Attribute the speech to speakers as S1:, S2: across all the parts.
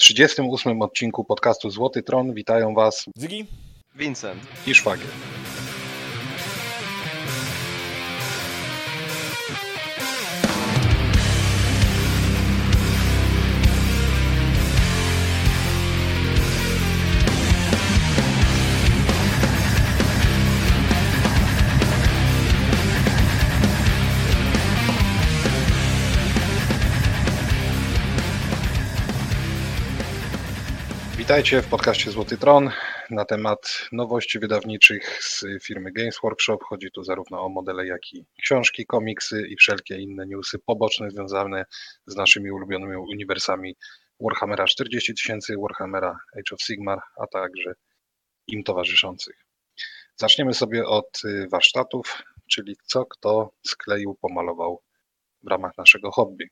S1: 38 odcinku podcastu Złoty Tron witają Was
S2: Zygi,
S3: Vincent.
S1: i Szwagier. Witajcie w podcaście Złoty Tron na temat nowości wydawniczych z firmy Games Workshop. Chodzi tu zarówno o modele, jak i książki, komiksy i wszelkie inne newsy poboczne związane z naszymi ulubionymi uniwersami Warhammera 40 tysięcy, Warhammera Age of Sigmar, a także im towarzyszących. Zaczniemy sobie od y, warsztatów, czyli co kto skleił, pomalował w ramach naszego hobby.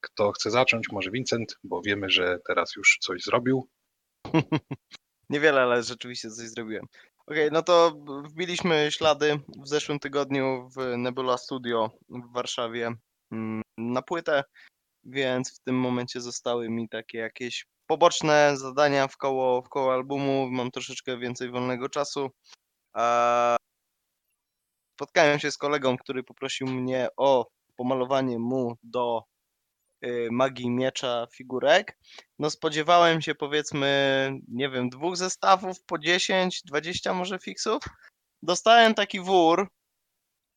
S1: Kto chce zacząć? Może Vincent, bo wiemy, że teraz już coś zrobił.
S3: Niewiele, ale rzeczywiście coś zrobiłem. Okej, no to wbiliśmy ślady w zeszłym tygodniu w Nebula Studio w Warszawie mm, na płytę, więc w tym momencie zostały mi takie jakieś poboczne zadania w koło, w koło albumu. Mam troszeczkę więcej wolnego czasu. Spotkałem się z kolegą, który poprosił mnie o pomalowanie mu do magii miecza figurek. No spodziewałem się powiedzmy, nie wiem, dwóch zestawów po 10, 20 może fiksów. Dostałem taki wór,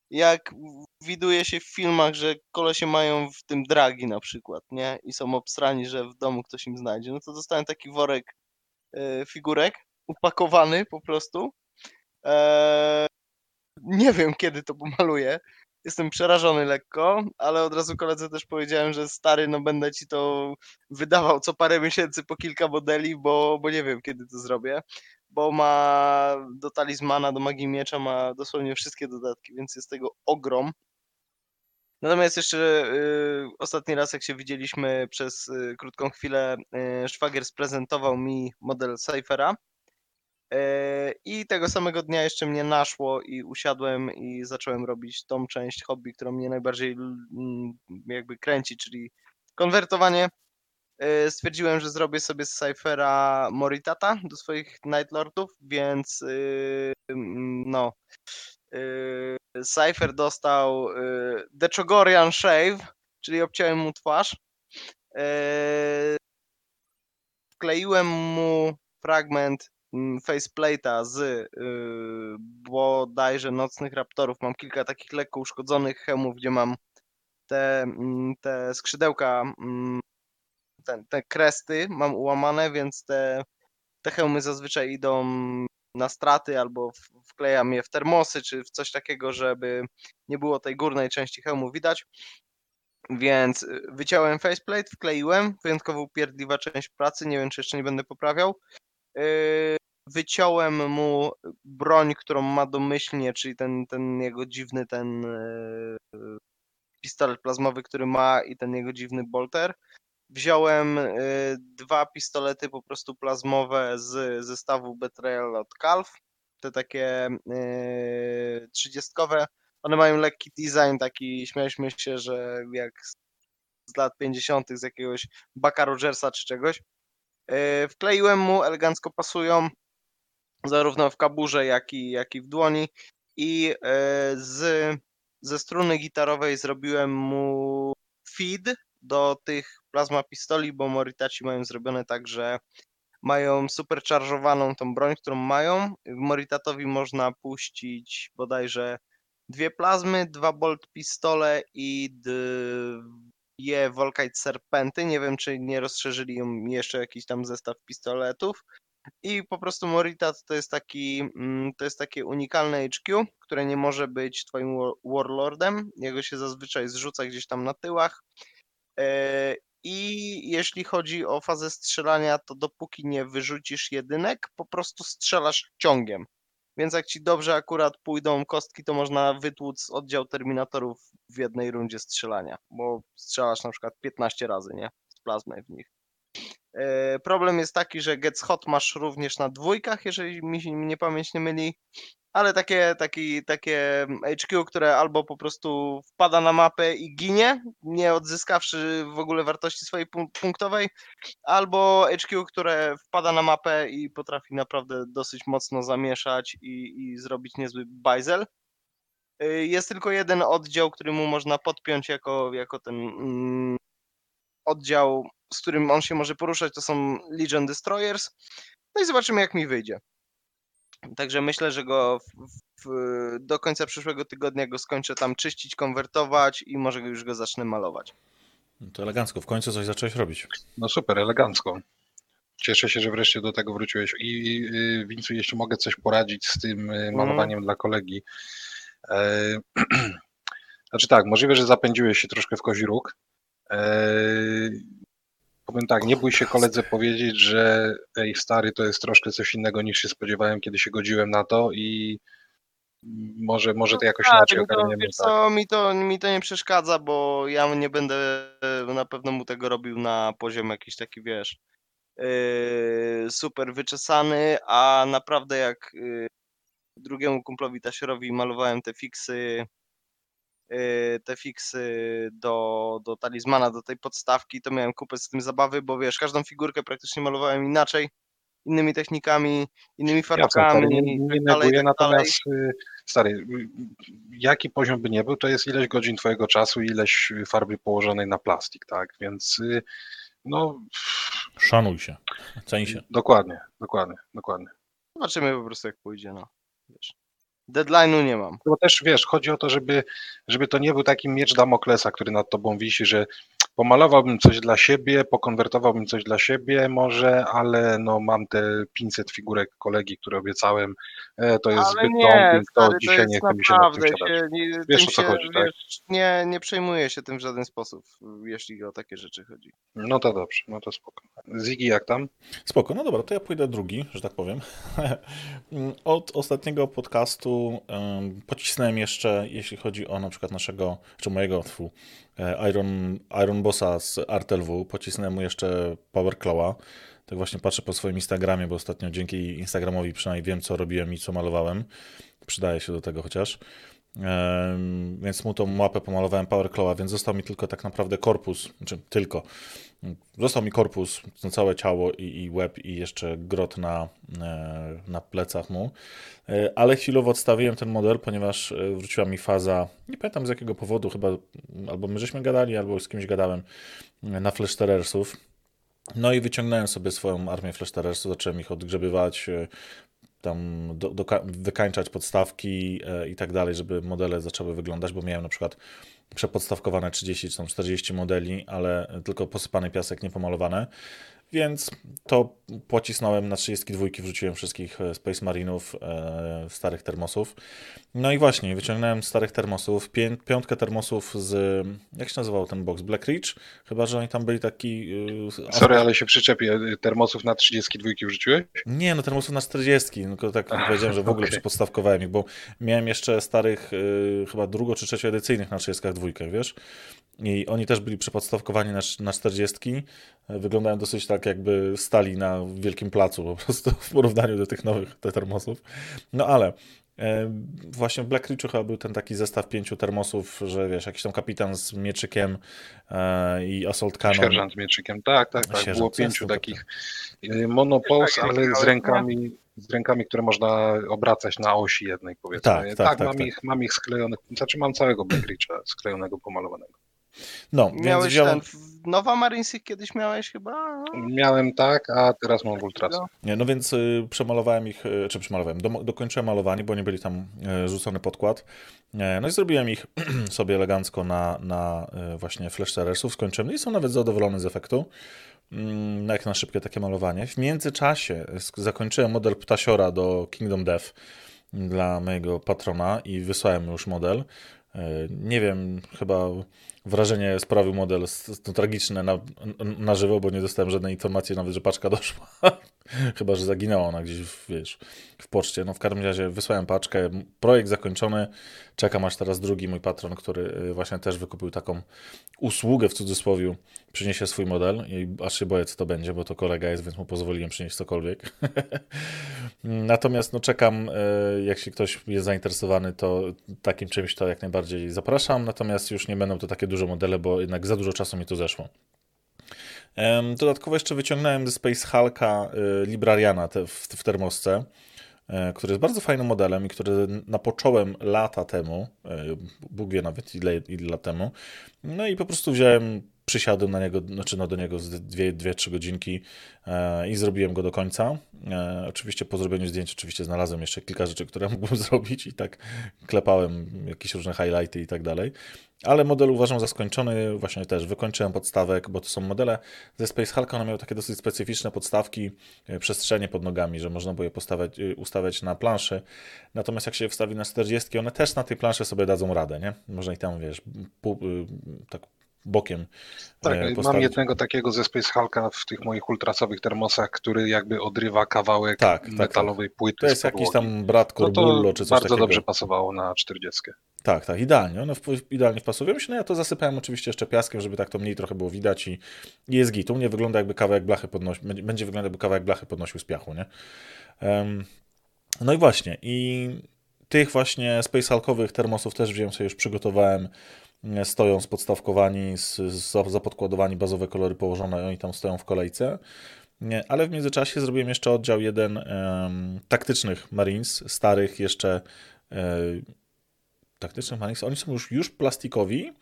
S3: jak widuje się w filmach, że kolesie mają w tym dragi na przykład, nie? I są obstrani, że w domu ktoś im znajdzie. No to dostałem taki worek y, figurek, upakowany po prostu. Eee, nie wiem, kiedy to pomaluję. Jestem przerażony lekko, ale od razu koledze też powiedziałem, że stary, no będę ci to wydawał co parę miesięcy po kilka modeli, bo, bo nie wiem, kiedy to zrobię. Bo ma do talizmana, do magii miecza ma dosłownie wszystkie dodatki, więc jest tego ogrom. Natomiast jeszcze y, ostatni raz, jak się widzieliśmy przez y, krótką chwilę, y, szwagier sprezentował mi model Cyphera. E, I tego samego dnia jeszcze mnie naszło i usiadłem i zacząłem robić tą część hobby, którą mnie najbardziej mm, jakby kręci, czyli konwertowanie. E, Stwierdziłem, że zrobię sobie z Cyphera Moritata do swoich Night Lordów, więc y, mm, no. y, Cypher dostał y, Dechogorian Shave, czyli obciąłem mu twarz. E, Wkleiłem mu fragment faceplate'a z yy, bodajże Nocnych Raptorów. Mam kilka takich lekko uszkodzonych hełmów, gdzie mam te, mm, te skrzydełka, mm, te, te kresty mam ułamane, więc te, te hełmy zazwyczaj idą na straty albo wklejam je w termosy czy w coś takiego, żeby nie było tej górnej części hełmu widać. Więc y, wyciąłem faceplate, wkleiłem, wyjątkowo upierdliwa część pracy, nie wiem czy jeszcze nie będę poprawiał. Yy, wyciąłem mu broń, którą ma domyślnie, czyli ten, ten jego dziwny ten yy, pistolet plazmowy, który ma i ten jego dziwny bolter. Wziąłem yy, dwa pistolety po prostu plazmowe z zestawu Betrayal od Calf. Te takie yy, trzydziestkowe. One mają lekki design, taki śmialiśmy się, że jak z, lat 50. z jakiegoś Bucka Rogersa czy czegoś. Wkleiłem mu, elegancko pasują, zarówno w kaburze, jak i, jak i w dłoni. I yy, z, ze struny gitarowej zrobiłem mu feed do tych plazma pistoli, bo Moritaci mają zrobione tak, że mają supercharge'owaną tą broń, którą mają. Moritatowi można puścić bodajże dwie plazmy, dwa bolt pistole i dwie Volkite Serpenty. Nie wiem, czy nie rozszerzyli im jeszcze jakiś tam zestaw pistoletów. I po prostu Moritat to jest taki, mm, to jest takie unikalne HQ, które nie może być twoim war- warlordem. Jego się zazwyczaj zrzuca gdzieś tam na tyłach. E, I jeśli chodzi o fazę strzelania, to dopóki nie wyrzucisz jedynek, po prostu strzelasz ciągiem. Więc jak ci dobrze akurat pójdą kostki, to można wytłuc oddział terminatorów w jednej rundzie strzelania, bo strzelasz na przykład 15 razy, nie? Z plazmy w nich. E, Problem jest taki, że Gets Hot masz również na dwójkach, jeżeli mi nie pamięć nie myli, ale takie, taki, takie HQ, które albo po prostu wpada na mapę i ginie, nie odzyskawszy w ogóle wartości swojej punktowej, albo HQ, które wpada na mapę i potrafi naprawdę dosyć mocno zamieszać i, i zrobić niezły bajzel. Y, jest tylko jeden oddział, który mu można podpiąć jako, jako ten mm, oddział, z którym on się może poruszać, to są Legion Destroyers. No i zobaczymy, jak mi wyjdzie. Także myślę, że go w, w, do końca przyszłego tygodnia go skończę tam czyścić, konwertować i może już go zacznę malować.
S2: No to elegancko, w końcu coś zacząłeś robić.
S1: No super, elegancko. Cieszę się, że wreszcie do tego wróciłeś. I y, Wincu, jeśli mogę coś poradzić z tym y, mhm. malowaniem mm. dla kolegi. E, znaczy tak, możliwe, że zapędziłeś się troszkę w kozi róg. E, powiem tak, nie bój się koledze powiedzieć, że ej stary, to jest troszkę coś innego niż się spodziewałem, kiedy się godziłem na to i może, może to jakoś no, inaczej
S3: tak, ogarniemy. To, co, mi, to, mi to nie przeszkadza, bo ja nie będę na pewno mu tego robił na poziom jakiś taki, wiesz, yy, super wyczesany, a naprawdę jak yy, drugiemu kumplowi Tasierowi malowałem te fiksy te fiksy do, do talizmana, do tej podstawki, to miałem kupę z tym zabawy, bo wiesz, każdą figurkę praktycznie malowałem inaczej, innymi technikami, innymi farbkami.
S1: Ja, nie, nie tak neguję, tak natomiast y, stary, y, jaki poziom by nie był, to jest ileś godzin twojego czasu, ileś farby położonej na plastik, tak, więc no...
S2: Szanuj się, ceń się.
S1: Dokładnie, dokładnie, dokładnie.
S3: Zobaczymy po prostu jak pójdzie, no. Deadline'u nie mam.
S1: Bo też wiesz, chodzi o to, żeby, żeby to nie był taki miecz Damoklesa, który nad tobą wisi, że pomalowałbym coś dla siebie, pokonwertowałbym coś dla siebie może, ale no mam te 500 figurek kolegi, które obiecałem, e, to jest ale zbyt nie, dumping, to stary, dzisiaj to nie chce mi się na tym się, nie, Wiesz o co się, chodzi, tak? Wiesz,
S3: nie, nie przejmuję się tym w żaden sposób, jeśli o takie rzeczy chodzi.
S1: No to dobrze, no to spoko. Zigi jak tam?
S2: Spoko, no dobra, to ja pójdę drugi, że tak powiem. Od ostatniego podcastu um, pocisnąłem jeszcze, jeśli chodzi o na przykład naszego, czy mojego, tfu, Iron, Iron Bossa z Artelwu, pocisnąłem mu jeszcze Power Claw'a. Tak właśnie patrzę po swoim Instagramie, bo ostatnio dzięki Instagramowi przynajmniej wiem, co robiłem i co malowałem. Przydaje się do tego chociaż. Więc mu tą mapę pomalowałem Power Claw'a, więc został mi tylko tak naprawdę korpus, znaczy tylko. Został mi korpus, no całe ciało i, i łeb i jeszcze grot na, e, na plecach mu. E, ale chwilowo odstawiłem ten model, ponieważ e, wróciła mi faza, nie pamiętam z jakiego powodu, chyba albo my żeśmy gadali, albo z kimś gadałem, na Flash Terrorsów. No i wyciągnąłem sobie swoją armię Flash Terrorsów, zacząłem ich odgrzebywać, tam do, do, wykańczać podstawki i tak dalej, żeby modele zaczęły wyglądać, bo miałem na przykład przepodstawkowane 30 czy 40 modeli, ale tylko posypany piasek, niepomalowane. Więc to pocisnąłem na 32, wrzuciłem wszystkich e, Space Marinów, e, starych termosów. No i właśnie, wyciągnąłem starych termosów, pię piątkę termosów z, jak się nazywał ten box, Black Ridge? Chyba, że oni tam byli taki...
S1: Yy, Sorry, ale się przyczepię, termosów na 32 wrzuciłeś?
S2: Nie, no termosów na 40, tylko tak Ach, powiedziałem, że w ogóle okay. przepodstawkowałem ich, bo miałem jeszcze starych, yy, chyba drugo czy trzecioedycyjnych na 32, wiesz? I oni też byli przepodstawkowani na, na 40. Wyglądają dosyć tak, jakby stali na wielkim placu po prostu w porównaniu do tych nowych te termosów. No ale e, Właśnie w Black Ridge'u chyba był ten taki zestaw pięciu termosów, że wiesz, jakiś tam kapitan z mieczykiem e, i assault cannon.
S1: Sierżant z mieczykiem, tak, tak, tak. Sierżant, Było pięciu takich tak. monopols, ale z rękami, z rękami, które można obracać na osi jednej, powiedzmy. Tak, tak, tak, tak mam, tak. Ich, mam ich sklejonych, znaczy mam całego Black Ridge'a sklejonego, pomalowanego.
S2: No,
S3: miałeś wziąłem... ten, Nowa Marinesy kiedyś miałeś chyba?
S1: Miałem tak, a teraz mam Ultras.
S2: Nie, no więc y, przemalowałem ich, y, czy przemalowałem, do, dokończyłem malowanie, bo nie byli tam y, rzucony podkład. E, no i zrobiłem ich sobie elegancko na, na y, właśnie Flash Terrorsów, skończyłem no i są nawet zadowolony z efektu. Mm, jak na szybkie takie malowanie. W międzyczasie zakończyłem model Ptasiora do Kingdom Death dla mojego patrona i wysłałem już model. E, nie wiem, chyba wrażenie sprawił model no, tragiczne na, na żywo, bo nie dostałem żadnej informacji nawet, że paczka doszła. Chyba, że zaginęła ona gdzieś, wiesz, w poczcie. No w każdym razie wysłałem paczkę, projekt zakończony, czekam aż teraz drugi mój patron, który y, właśnie też wykupił taką usługę w cudzysłowie, przyniesie swój model i aż się boję, co to będzie, bo to kolega jest, więc mu pozwoliłem przynieść cokolwiek. Natomiast no czekam, y, się ktoś jest zainteresowany, to takim czymś to jak najbardziej zapraszam, natomiast już nie będą to takie duże modele, bo jednak za dużo czasu mi to zeszło. Dodatkowo jeszcze wyciągnąłem ze Space Hulka y, Librariana w, w termosce, który jest bardzo fajnym modelem i który napocząłem lata temu, e, Bóg wie nawet ile, ile lat temu. No i po prostu wziąłem przysiadłem na niego, znaczy no do niego z dwie, dwie, trzy godzinki e, i zrobiłem go do końca. E, oczywiście po zrobieniu zdjęć oczywiście znalazłem jeszcze kilka rzeczy, które mógłbym zrobić i tak klepałem jakieś różne highlighty i tak dalej. Ale model uważam za skończony, właśnie też wykończyłem podstawek, bo to są modele ze Space Hulk, one miały takie dosyć specyficzne podstawki, e, przestrzenie pod nogami, że można było je postawiać, e, ustawiać na planszy. Natomiast jak się wstawi na 40, one też na tej planszy sobie dadzą radę, nie? Można ich tam, wiesz, pół, tak bokiem.
S1: Tak, e, postawić. mam jednego takiego ze Space Hulka w tych moich ultrasowych termosach, który jakby odrywa kawałek tak, tak, tak. metalowej tak, płyty.
S2: To jest jakiś tam brat Corbullo no czy coś
S1: bardzo
S2: takiego.
S1: dobrze pasowało na 40.
S2: Tak, tak, idealnie. One idealnie wpasują się. No ja to zasypałem oczywiście jeszcze piaskiem, żeby tak to mniej trochę było widać i, jest git. U mnie wygląda jakby kawałek blachy podnosi, będzie wyglądać jakby kawałek blachy podnosił z piachu, nie? Um, no i właśnie, i tych właśnie Space Hulkowych termosów też wziąłem sobie, już przygotowałem stoją spodstawkowani, z, z, zapodkładowani, bazowe kolory położone, oni tam stoją w kolejce. Ale w międzyczasie zrobiłem jeszcze oddział jeden um, taktycznych Marines, starych jeszcze um, taktycznych Marines. Oni są już, już plastikowi,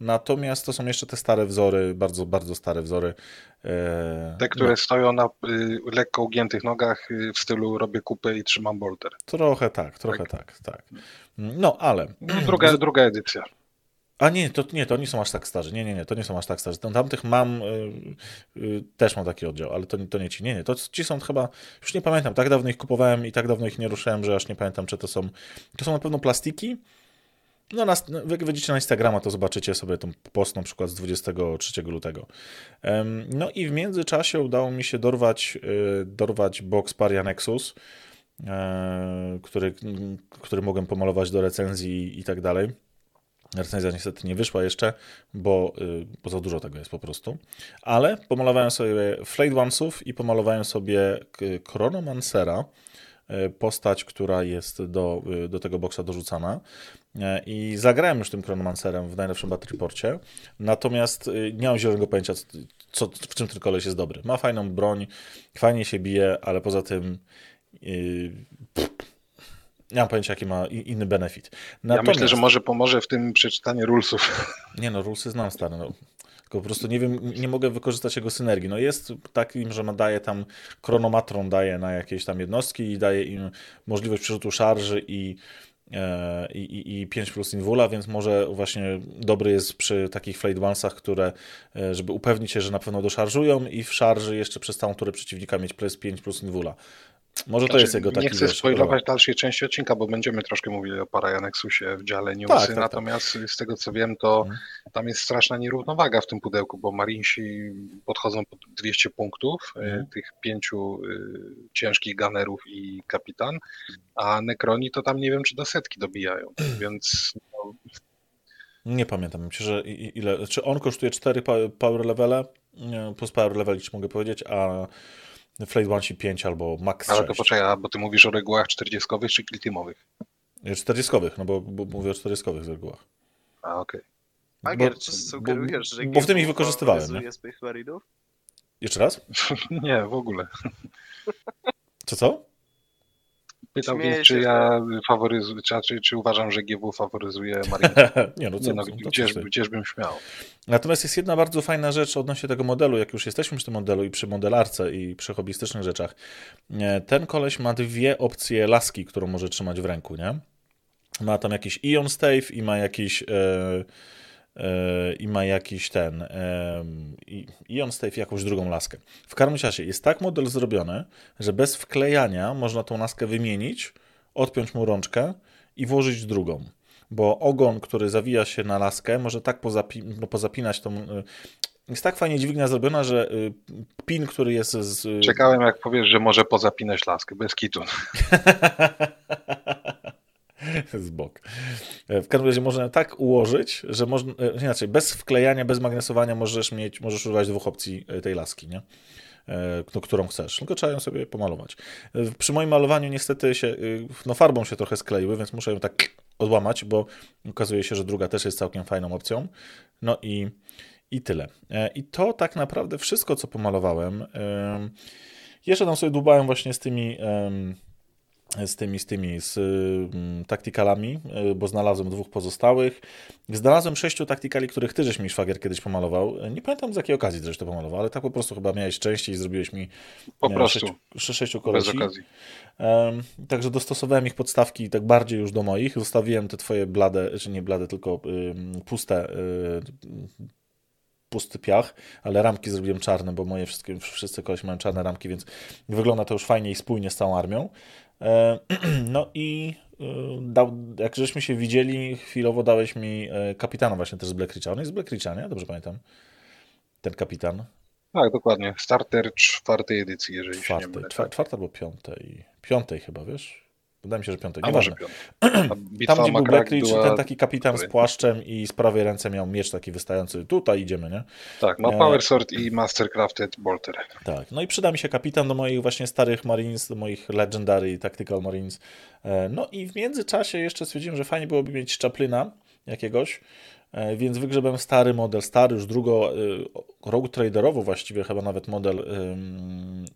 S2: Natomiast to są jeszcze te stare wzory, bardzo, bardzo stare wzory.
S1: E, te, które no. stoją na y, lekko ugiętych nogach y, w stylu robię kupę i trzymam bolter.
S2: Trochę tak, trochę tak, tak. tak. No, ale...
S1: Druga, druga edycja.
S2: A nie, to nie, to nie są aż tak starzy. Nie, nie, nie, to nie są aż tak starzy. Tamtych mam, y, y, też mam taki oddział, ale to, to nie ci. Nie, nie, to ci są chyba, już nie pamiętam, tak dawno ich kupowałem i tak dawno ich nie ruszałem, że aż nie pamiętam, czy to są, to są na pewno plastiki. No, na, jak wejdziecie na Instagrama, to zobaczycie sobie ten post na przykład z 23 lutego. No i w międzyczasie udało mi się dorwać, y, dorwać box Paria Nexus, e, który, który mogłem pomalować do recenzji i tak dalej. Recenzja niestety nie wyszła jeszcze, bo, y, bo za dużo tego jest po prostu. Ale pomalowałem sobie Flayed Onesów i pomalowałem sobie Chronomancera, y, postać, która jest do, y, do tego boksa dorzucana. I zagrałem już tym Chronomancerem w najlepszym Battle Reporcie, natomiast nie mam zielonego pojęcia, co, w czym ten koleś jest dobry. Ma fajną broń, fajnie się bije, ale poza tym yy, nie mam pojęcia, jaki ma inny benefit.
S1: Natomiast... Ja myślę, że może pomoże w tym przeczytanie rulesów.
S2: Nie no, rulesy znam stare. No. Tylko po prostu nie wiem, nie mogę wykorzystać jego synergii. No jest takim, że ma daje tam chronomatron daje na jakieś tam jednostki i daje im możliwość przerzutu szarży i e, i, i, i 5 plus invula, więc może właśnie dobry jest przy takich onesach, które, e, żeby upewnić się, że na pewno doszarżują i w szarży jeszcze przez całą turę przeciwnika mieć plus 5 plus invula. Może to znaczy, jest jego taki
S1: Nie chcę spoilować dalszej części odcinka, bo będziemy troszkę mówili o Parajanexusie w dziale newsy, tak, tak, tak. natomiast tak. z tego co wiem, to hmm. tam jest straszna nierównowaga w tym pudełku, bo Marinsi podchodzą pod 200 punktów, hmm. tych pięciu y, ciężkich gunnerów i kapitan, a Necroni to tam nie wiem, czy do setki dobijają, więc... No...
S2: Nie pamiętam, myślę, że ile... Czy on kosztuje 4 power levele? Plus power level, ci mogę powiedzieć, a Flight 1 5 albo Max 6.
S1: Ale to poczekaj, bo ty mówisz o regułach 40 czy kiltimowych?
S2: 40, no bo, bo mówię o 40 regułach.
S1: A, okej.
S3: Okay. Magier, czy sugerujesz, że
S2: Bo w tym ich wykorzystywałem, nie? Jeszcze raz?
S1: nie, w ogóle.
S2: Co, co?
S1: Pytał więc, czy ja faworyzuję, czy, czy, uważam, że GW faworyzuje Marinę.
S2: nie, no, co, nie, no
S1: gdzież, gdzież bym śmiał.
S2: Natomiast jest jedna bardzo fajna rzecz odnośnie tego modelu, jak już jesteśmy przy tym modelu i przy modelarce i przy hobbystycznych rzeczach. Ten koleś ma dwie opcje laski, którą może trzymać w ręku, nie? Ma tam jakiś Ion Stave i ma jakiś... E, i ma jakiś ten i on staje jakąś drugą laskę. W razie jest tak model zrobiony, że bez wklejania można tą laskę wymienić, odpiąć mu rączkę i włożyć drugą. Bo ogon, który zawija się na laskę, może tak pozapi no, pozapinać tą. jest tak fajnie dźwignia zrobiona, że y, pin, który jest z...
S1: Czekałem jak powiesz, że może pozapinać laskę, bez kitu.
S2: z bok. W każdym razie można tak ułożyć, że można, e, inaczej, bez wklejania, bez magnesowania możesz mieć, możesz używać dwóch opcji e, tej laski, nie? E, no, którą chcesz, tylko trzeba ją sobie pomalować. Przy moim malowaniu niestety się, no farbą się trochę skleiły, więc muszę ją tak odłamać, bo okazuje się, że druga też jest całkiem fajną opcją. No i, i tyle. I to tak naprawdę wszystko, co pomalowałem. Jeszcze tam sobie dłubałem właśnie z tymi z tymi, z tymi, z y, taktikalami, y, bo znalazłem dwóch pozostałych. Znalazłem sześciu taktykali, których ty żeś mi szwagier kiedyś pomalował. Nie pamiętam z jakiej okazji żeś to pomalował, ale tak po prostu chyba miałeś częściej i zrobiłeś mi
S1: po prostu.
S2: Sześciu, sześciu kolesi. Także dostosowałem ich podstawki tak bardziej już do moich. Zostawiłem te twoje blade, czy nie blade, tylko puste y, pusty piach, ale ramki zrobiłem czarne, bo moje wszystkie, wszyscy koleś mają czarne ramki, więc wygląda to już fajnie i spójnie z całą armią. E, no i e, dał, jak żeśmy się widzieli, chwilowo dałeś mi e, kapitana właśnie też z Black Richa. On jest z Black Richa, nie? Dobrze pamiętam. Ten kapitan.
S1: Tak, dokładnie. Starter czwartej edycji, jeżeli
S2: czwartej,
S1: się nie mylę.
S2: Tak? Czwarta albo piątej. Piątej chyba, wiesz? Wydaje mi się, że piątej.
S1: A może
S2: Tam, gdzie był Black Ridge, była... ten taki kapitan z płaszczem i z prawej ręce miał miecz taki wystający. Tutaj idziemy, nie?
S1: Tak, ma Power Sword i Mastercrafted Bolter.
S2: Tak, no i przyda mi się kapitan do moich właśnie starych Marines, do moich Legendary Tactical Marines. E, no i w międzyczasie jeszcze stwierdziłem, że fajnie byłoby mieć Chaplina jakiegoś, E, więc wygrzebałem stary model, stary już drugo e, Rogue Traderowo właściwie chyba nawet model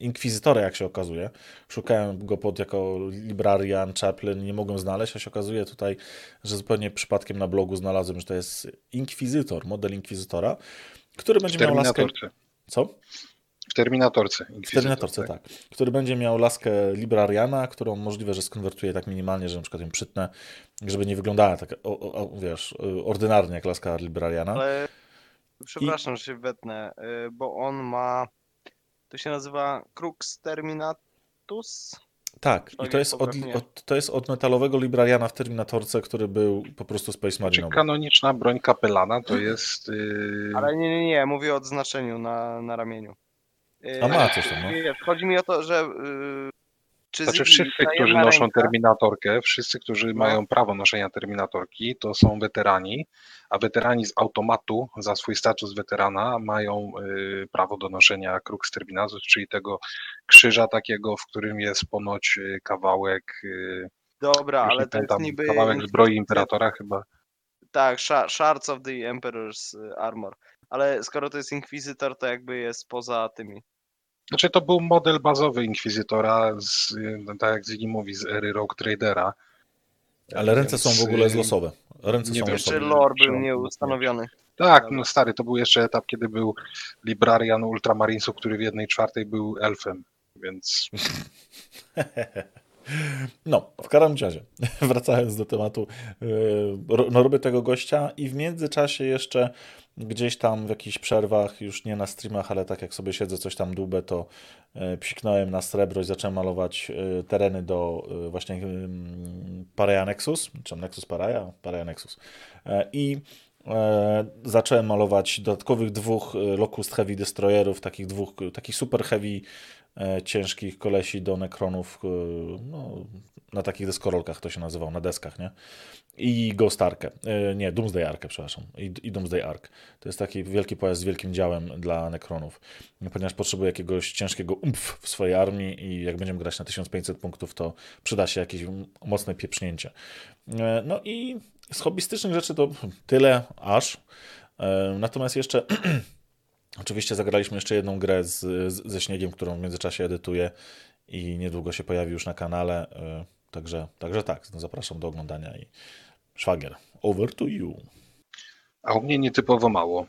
S2: Inkwizytora, jak się okazuje. Szukałem go pod jako Librarian, Chaplin, nie mogłem znaleźć, a się okazuje tutaj, że zupełnie przypadkiem na blogu znalazłem, że to jest Inkwizytor, model Inkwizytora, który będzie miał laskę... Co?
S1: W Terminatorce.
S2: W Terminatorce, tak. tak. Który będzie miał laskę Librariana, którą możliwe, że skonwertuje tak minimalnie, że na przykład ją przytnę, żeby nie wyglądała tak, o, o, wiesz, ordynarnie jak laska Librariana.
S3: Ale przepraszam, I... że się wetnę, y, bo on ma, to się nazywa Crux Terminatus?
S2: Tak, i to jest, od, od, to jest od metalowego Librariana w Terminatorce, który był po prostu Space Marine.
S1: Czy kanoniczna broń kapelana to jest... Yy...
S3: Ale nie, nie, nie, mówię o odznaczeniu na, na ramieniu.
S2: A ma coś tam, no.
S3: chodzi mi o to, że
S1: czy znaczy wszyscy, którzy noszą ręka? terminatorkę, wszyscy, którzy no. mają prawo noszenia terminatorki, to są weterani, a weterani z automatu za swój status weterana mają y, prawo do noszenia Crux Terminatus, czyli tego krzyża takiego, w którym jest ponoć y, kawałek. Y,
S3: Dobra, ale to jest niby.
S1: Kawałek zbroi imperatora chyba.
S3: Tak, Shards of the Emperor's y, Armor. Ale skoro to jest Inkwizytor, to jakby jest poza tymi.
S1: Znaczy to był model bazowy Inkwizytora, z, tak jak Ziggy mówi, z ery Rogue Tradera.
S2: Ale ręce są w ogóle z losowe. Ręce
S3: nie
S2: są
S3: wiem, losowe. lore był nieustanowiony.
S1: Tak, no stary, to był jeszcze etap, kiedy był Librarian Ultramarinesu, który w jednej czwartej był elfem, więc...
S2: No, w każdym razie, wracając do tematu, yy, no robię tego gościa i w międzyczasie jeszcze gdzieś tam w jakichś przerwach, już nie na streamach, ale tak jak sobie siedzę, coś tam dłubę, to yy, psiknąłem na srebro i zacząłem malować yy, tereny do właśnie Paraya Nexus, czy Nexus Paraya? Paraya Nexus. I zacząłem malować dodatkowych dwóch Locust Heavy Destroyerów, takich dwóch, takich super heavy E, ciężkich kolesi do nekronów e, no, na takich deskorolkach to się nazywał, na deskach, nie? I Ghost Arkę, e, nie, Doomsday Arkę, przepraszam, i, Doomsday Ark. To jest taki wielki pojazd z wielkim działem dla nekronów, ponieważ potrzebuję jakiegoś ciężkiego umf w swojej armii i jak będziemy grać na 1500 punktów, to przyda się jakieś mocne pieprznięcie. No i z hobbystycznych rzeczy to tyle aż. Natomiast jeszcze Oczywiście zagraliśmy jeszcze jedną grę z, z, ze śniegiem, którą w międzyczasie edytuję i niedługo się pojawi już na kanale. E, także, także tak, no zapraszam do oglądania i szwagier, over to you.
S1: A u mnie nietypowo mało.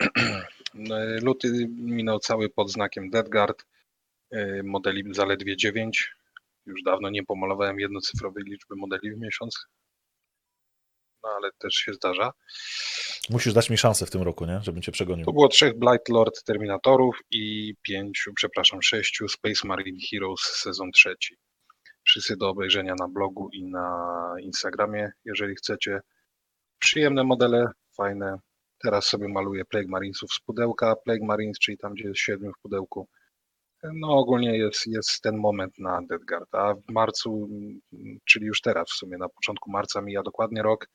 S1: Luty minął cały pod znakiem Deadguard. E, modeli zaledwie 9. Już dawno nie pomalowałem jednocyfrowej liczby modeli w miesiąc. No ale też się zdarza.
S2: Musisz dać mi szansę w tym roku, nie? Żebym cię przegonił.
S1: To było trzech Blight Lord Terminatorów i pięciu, przepraszam, sześciu Space Marine Heroes sezon trzeci. Wszyscy do obejrzenia na blogu i na Instagramie, jeżeli chcecie. Przyjemne modele, fajne. Teraz sobie maluję Plague Marinesów z pudełka Plague Marines, czyli tam, gdzie jest siedmiu w pudełku. No ogólnie jest, jest ten moment na Deadguard, a w marcu, czyli już teraz w sumie, na początku marca mija dokładnie rok,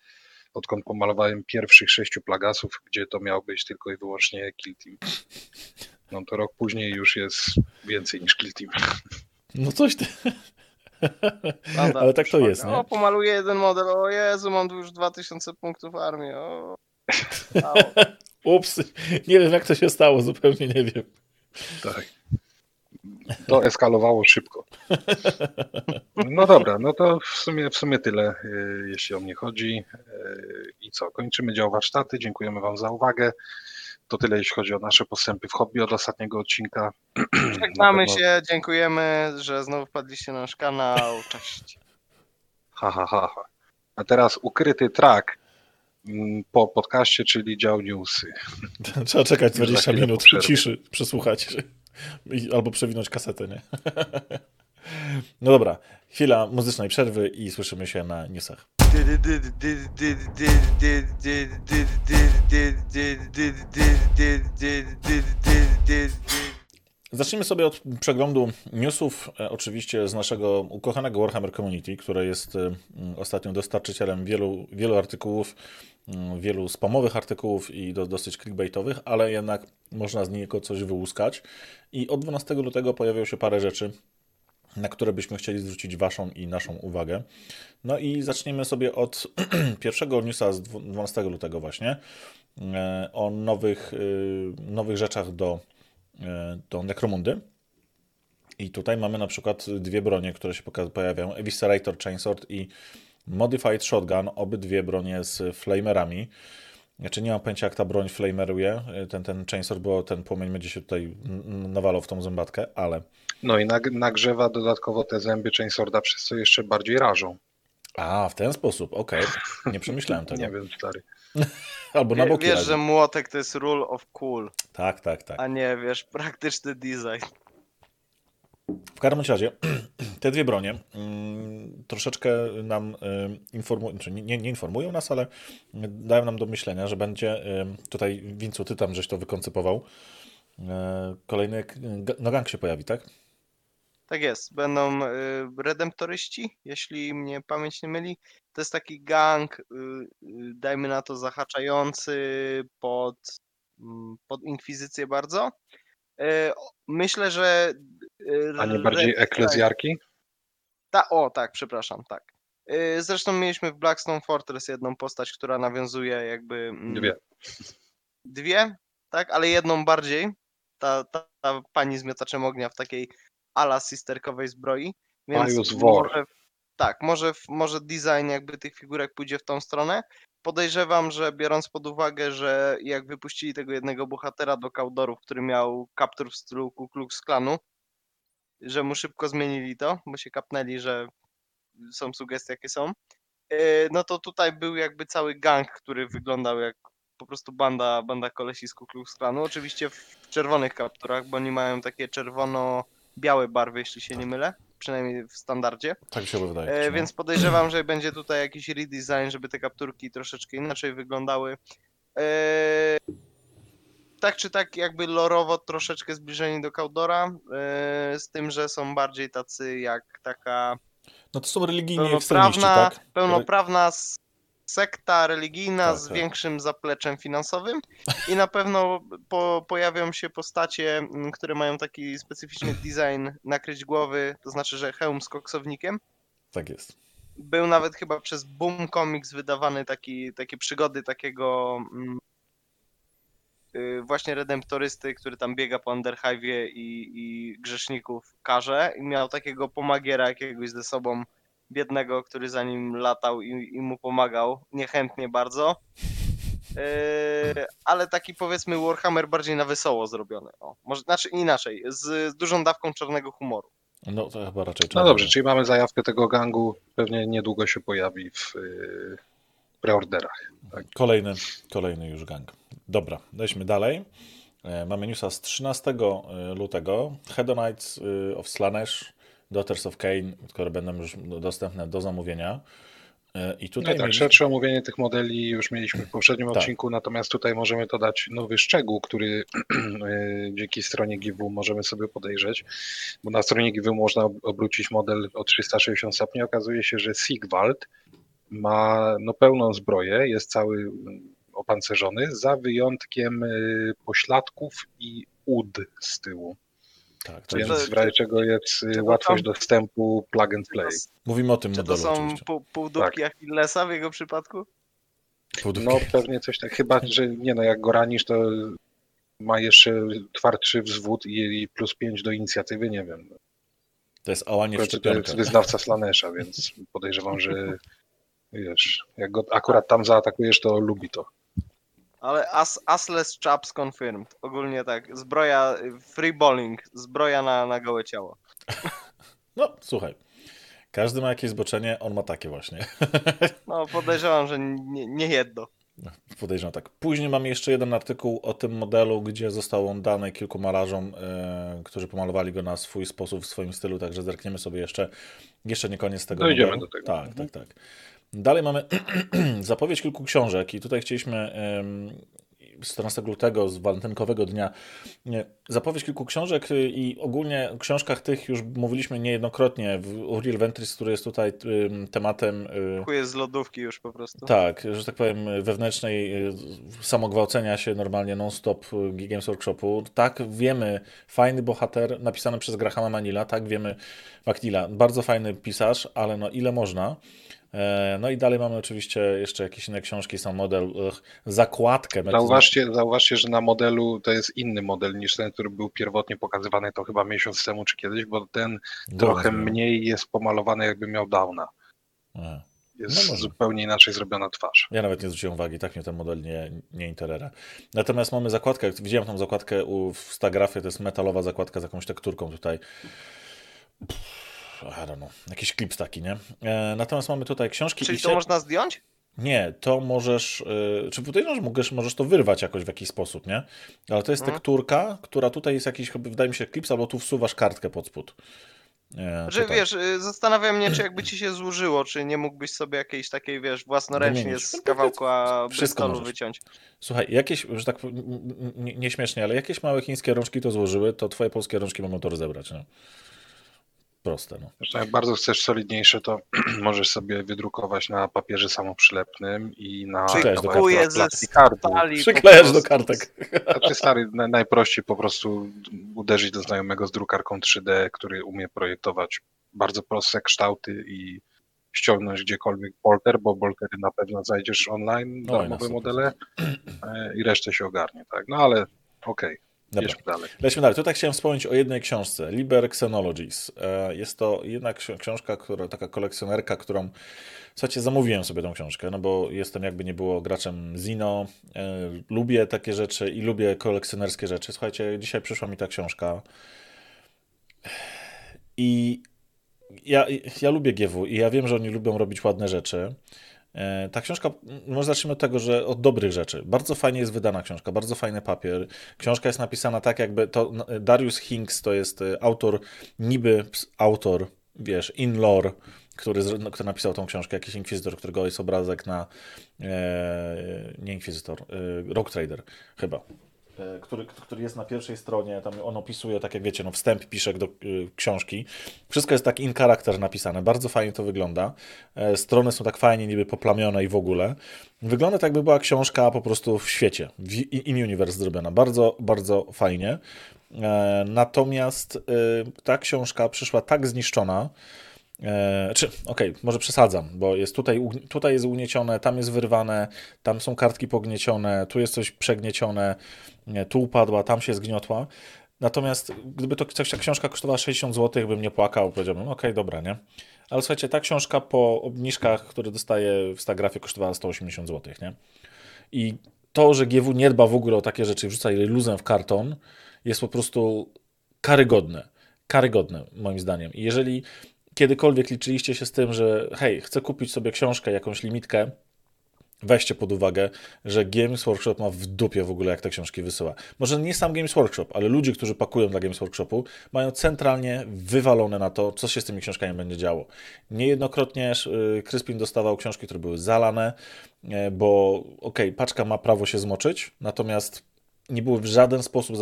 S1: odkąd pomalowałem pierwszych sześciu plagasów, gdzie to miał być tylko i wyłącznie Kill Team. No to rok później już jest więcej niż Kill Team.
S2: No coś ty. Ale tak to jest, nie?
S3: O, pomaluję jeden model, o Jezu, mam tu już 2000 punktów armii, o.
S2: Ups, nie wiem jak to się stało, zupełnie nie wiem.
S1: Tak. To eskalowało szybko. No dobra, no to w sumie, w sumie tyle, y, jeśli o mnie chodzi. Y, I co, kończymy dział warsztaty. Dziękujemy Wam za uwagę. To tyle, jeśli chodzi o nasze postępy w hobby od ostatniego odcinka.
S3: Żegnamy
S1: Na pewno-
S3: się, dziękujemy, że znowu wpadliście na nasz kanał. Cześć.
S1: Ha, ha, ha, ha. A teraz ukryty track mm, po podcaście, czyli dział newsy.
S2: Trzeba czekać
S1: Już za
S2: 20
S1: chwilę
S2: minut ciszy, przesłuchać albo przewinąć kasetę, nie? No dobra, chwila muzycznej przerwy i słyszymy się na newsach. Zacznijmy sobie od przeglądu newsów, e, oczywiście z naszego ukochanego Warhammer Community, które jest e, ostatnio dostarczycielem wielu, wielu artykułów, wielu spamowych artykułów i do, dosyć clickbaitowych, ale jednak można z niego coś wyłuskać. I od 12 lutego pojawiło się parę rzeczy, na które byśmy chcieli zwrócić Waszą i naszą uwagę. No i zaczniemy sobie od pierwszego newsa z dwu- 12 lutego właśnie, e, o nowych, nowych rzeczach do, do Necromundy. I tutaj mamy na przykład dwie bronie, które się pojawiają, Eviscerator Chainsword i Modified Shotgun, obydwie bronie z flamerami. Znaczy nie mam pojęcia jak ta broń flameruje, y, ten, ten Chainsword, bo ten płomień będzie się tutaj nawalał w tą zębatkę, ale...
S1: No i nag- nagrzewa dodatkowo te zęby Chainsworda, przez co jeszcze bardziej rażą.
S2: A, w ten sposób, okej. Nie przemyślałem tego.
S1: Nie wiem, stary.
S2: Albo na boki
S3: Wiesz, że młotek to jest rule of cool,
S2: Tak, tak, tak.
S3: a nie, wiesz, praktyczny design.
S2: W każdym razie te dwie bronie mm, troszeczkę nam informują, czy nie, nie informują nas, ale dają nam do myślenia, że będzie ym, tutaj, Wincu, ty tam żeś to wykoncypował, e, kolejny no gang się pojawi, tak?
S3: Tak jest, będą y, redemptoryści, jeśli mnie pamięć nie myli. To jest taki gang, y, y, dajmy na to, zahaczający pod, mm, pod inkwizycję bardzo. O- myślę, że. y,
S1: A nie bardziej eklezjarki?
S3: Ta, o, tak, przepraszam, tak. Y, Zresztą mieliśmy w Blackstone Fortress jedną postać, która nawiązuje jakby. mm,
S1: Dwie.
S3: Dwie, tak, ale jedną bardziej. Ta, ta, ta pani z miotaczem ognia w takiej ala sisterkowej zbroi. Więc
S1: Pius War.
S3: może, tak, może, może design jakby tych figurek pójdzie w tą stronę. Podejrzewam, że biorąc pod uwagę, że jak wypuścili tego jednego bohatera do Kaudorów, który miał kaptur w stylu Ku Klux Klanu, że mu szybko zmienili to, bo się kapnęli, że są sugestie jakie są. Yy, No to tutaj był jakby cały gang, który wyglądał jak po prostu banda, banda kolesi z Ku Klux Klanu. Oczywiście w czerwonych kapturach, bo oni mają takie czerwono-białe barwy, jeśli się nie mylę. Przynajmniej w standardzie.
S2: Tak się wydaje.
S3: E, więc podejrzewam, że będzie tutaj jakiś redesign, żeby te kapturki troszeczkę inaczej wyglądały. E, tak czy tak, jakby lorowo troszeczkę zbliżeni do Kaudora, e, z tym, że są bardziej tacy jak taka
S2: No to są religijni
S3: pełnoprawna,
S2: tak?
S3: pełnoprawna sekta religijna
S2: Tak,
S3: z
S2: tak.
S3: większym zapleczem finansowym i na pewno po, pojawią się postacie, m, które mają taki specyficzny design nakryć głowy, to znaczy, że hełm z koksownikiem.
S2: Tak jest.
S3: Był nawet chyba przez Boom Comics wydawany taki, takie przygody takiego mm, y, właśnie redemptorysty, który tam biega po Underhive'ie i, i grzeszników karze i miał takiego pomagiera jakiegoś ze sobą biednego, który za nim latał i, i mu pomagał, niechętnie bardzo. Yy, ale taki powiedzmy Warhammer bardziej na wesoło zrobiony. O, może, znaczy inaczej, z, z dużą dawką czarnego humoru.
S2: No to chyba raczej
S1: No
S2: czarny.
S1: dobrze, czyli mamy zajawkę tego gangu. Pewnie niedługo się pojawi w y, preorderach.
S2: Kolejny, kolejny już gang. Dobra, lećmy dalej. E, Mamy newsa z 13 lutego. Hedonites of Slanesh, Daughters of Cain, które będą już dostępne do zamówienia. E, I
S1: No
S2: tutaj
S1: i tak, szersze omówienie tych modeli już mieliśmy w poprzednim
S2: Tak.
S1: odcinku, natomiast tutaj możemy dodać nowy szczegół, który e, dzięki stronie Givu możemy sobie podejrzeć, bo na stronie Givu można ob- obrócić model o 360 stopni. Okazuje się, że Sigvald ma no, pełną zbroję, jest cały mm, opancerzony, za wyjątkiem e, pośladków i ud z tyłu.
S2: Tak, to
S1: Więc
S3: to-
S1: w razie czego jest
S3: to
S1: łatwość
S3: tam-
S1: dostępu plug and play.
S2: Mówimy o tym
S3: Czy to
S2: modelu
S3: są
S2: oczywiście.
S3: pół, półdubki Achillesa w jego przypadku?
S1: No pewnie coś tak, chyba, że nie no, jak go ranisz, to ma jeszcze twardszy wzwód i, i plus 5 do inicjatywy, nie wiem.
S2: To jest ałanie w
S1: Końcu to jest wyznawca Slanesha, więc podejrzewam, że wiesz, jak go akurat tam zaatakujesz, to lubi to.
S3: Ale as, Assless Chaps confirmed. Ogólnie tak, zbroja, free bowling, zbroja na, na gołe ciało.
S2: No, słuchaj. Każdy ma jakieś zboczenie, on ma takie właśnie.
S3: No podejrzewam, że nie, nie jedno.
S2: Podejrzewam tak. Później mamy jeszcze jeden artykuł o tym modelu, gdzie został on dany kilku malarzom, e, którzy pomalowali go na swój sposób, w swoim stylu, także zerkniemy sobie jeszcze. Jeszcze nie koniec tego
S1: Dojdziemy
S2: modelu.
S1: do tego.
S2: Tak,
S1: Mhm.
S2: tak, tak. Dalej mamy zapowiedź kilku książek i tutaj chcieliśmy em, 14 lutego z walentynkowego dnia nie, zapowiedź kilku książek y, i ogólnie o książkach tych już mówiliśmy niejednokrotnie w Uriel Ventris, który jest tutaj tematem y,
S3: Kupuję z lodówki już po prostu.
S2: tak, że tak powiem, wewnętrznej y, samogwałcenia się normalnie non-stop Games Workshopu. Tak, wiemy, fajny bohater napisany przez Grahama Manila, tak, wiemy, Macnilla, bardzo fajny pisarz, ale no ile można. E, No i dalej mamy oczywiście jeszcze jakieś inne książki, sam model, zakładkę.
S1: Zauważcie, zauważcie, że na modelu to jest inny model niż ten, który był pierwotnie pokazywany to chyba miesiąc temu czy kiedyś, bo ten trochę
S2: zmiany.
S1: mniej jest pomalowany jakby miał downa.
S2: A.
S1: Jest
S2: No
S1: zupełnie inaczej zrobiona twarz.
S2: Ja nawet nie zwróciłem uwagi, tak mnie ten model nie, nie interera. Natomiast mamy zakładkę, widziałem tą zakładkę u, w Stagrafie, to jest metalowa zakładka z jakąś tekturką tutaj. Pff, I don't know, jakiś klips taki, nie? E, natomiast mamy tutaj książki
S3: Czyli to
S2: się...
S3: można zdjąć?
S2: Nie, to możesz, y, czy że możesz, możesz to wyrwać jakoś w jakiś sposób, nie? Ale to jest
S3: Mhm.
S2: tekturka, która tutaj jest jakiś, wydaje mi się, klips, albo tu wsuwasz kartkę pod spód. E,
S3: Że
S2: tutaj.
S3: wiesz, y, zastanawiam mnie, czy jakby ci się złożyło, czy nie mógłbyś sobie jakiejś takiej, wiesz, własnoręcznie
S2: Wymienić.
S3: z kawałka
S2: Wszystko
S3: Bristolu wyciąć.
S2: Słuchaj, jakieś, że tak nieśmiesznie, ale jakieś małe chińskie rączki to złożyły, to twoje polskie rączki mogą to rozebrać, no. Proste, no.
S1: Zresztą jak bardzo chcesz solidniejsze, to możesz sobie wydrukować na papierze samoprzylepnym i na
S2: Przyklejasz do
S3: po
S2: Przyklejasz do kartek.
S1: Znaczy stary, na- najprościej po prostu uderzyć do znajomego z drukarką 3D, który umie projektować bardzo proste kształty i ściągnąć gdziekolwiek bolter, bo boltery na pewno znajdziesz online,
S2: na
S1: darmowe
S2: 100%.
S1: modele e, i resztę się ogarnie, tak. No ale okej,
S2: Dobra.
S1: dalej.
S2: Lećmy dalej. Tutaj chciałem wspomnieć o jednej książce, Liber Xenologies. E, Jest to jedna ksi- książka, która, taka kolekcjonerka, którą, słuchajcie, zamówiłem sobie tą książkę, no bo jestem jakby nie było graczem Zino, e, lubię takie rzeczy i lubię kolekcjonerskie rzeczy. Słuchajcie, dzisiaj przyszła mi ta książka i ja, ja lubię GW i ja wiem, że oni lubią robić ładne rzeczy. E, Ta książka, może zacznijmy od tego, że od dobrych rzeczy. Bardzo fajnie jest wydana książka, bardzo fajny papier. Książka jest napisana tak, jakby to Darius Hinks to jest e, autor, niby autor, wiesz, in lore, który, no, który napisał tą książkę, jakiś inkwizytor, którego jest obrazek na e, nie inkwizytor, e, Rock Trader chyba. E, Który, który jest na pierwszej stronie, tam on opisuje, tak jak wiecie, no wstęp pisze do y, książki. Wszystko jest tak in character napisane, bardzo fajnie to wygląda. E, strony są tak fajnie niby poplamione i w ogóle. Wygląda tak, jakby była książka po prostu w świecie, w in-universe zrobiona. Bardzo, bardzo fajnie. E, natomiast y, ta książka przyszła tak zniszczona, E, czy, okej, może przesadzam, bo jest tutaj, tutaj jest ugniecione, tam jest wyrwane, tam są kartki pogniecione, tu jest coś przegniecione, nie, tu upadła, tam się zgniotła. Natomiast gdyby to ta książka kosztowała 60 zł, bym nie płakał, powiedziałbym, okej, dobra, nie? Ale słuchajcie, ta książka po obniżkach, które dostaję w Stagrafie, kosztowała 180 zł, nie? I to, że GW nie dba w ogóle o takie rzeczy, wrzuca je luzem w karton, jest po prostu karygodne. Karygodne, moim zdaniem. I jeżeli kiedykolwiek liczyliście się z tym, że hej, chcę kupić sobie książkę, jakąś limitkę, weźcie pod uwagę, że Games Workshop ma w dupie w ogóle, jak te książki wysyła. Może nie sam Games Workshop, ale ludzie, którzy pakują dla Games Workshopu, mają centralnie wywalone na to, co się z tymi książkami będzie działo. Niejednokrotnie y, Crispin dostawał książki, które były zalane, e, bo okej, okay, paczka ma prawo się zmoczyć, natomiast nie były w żaden sposób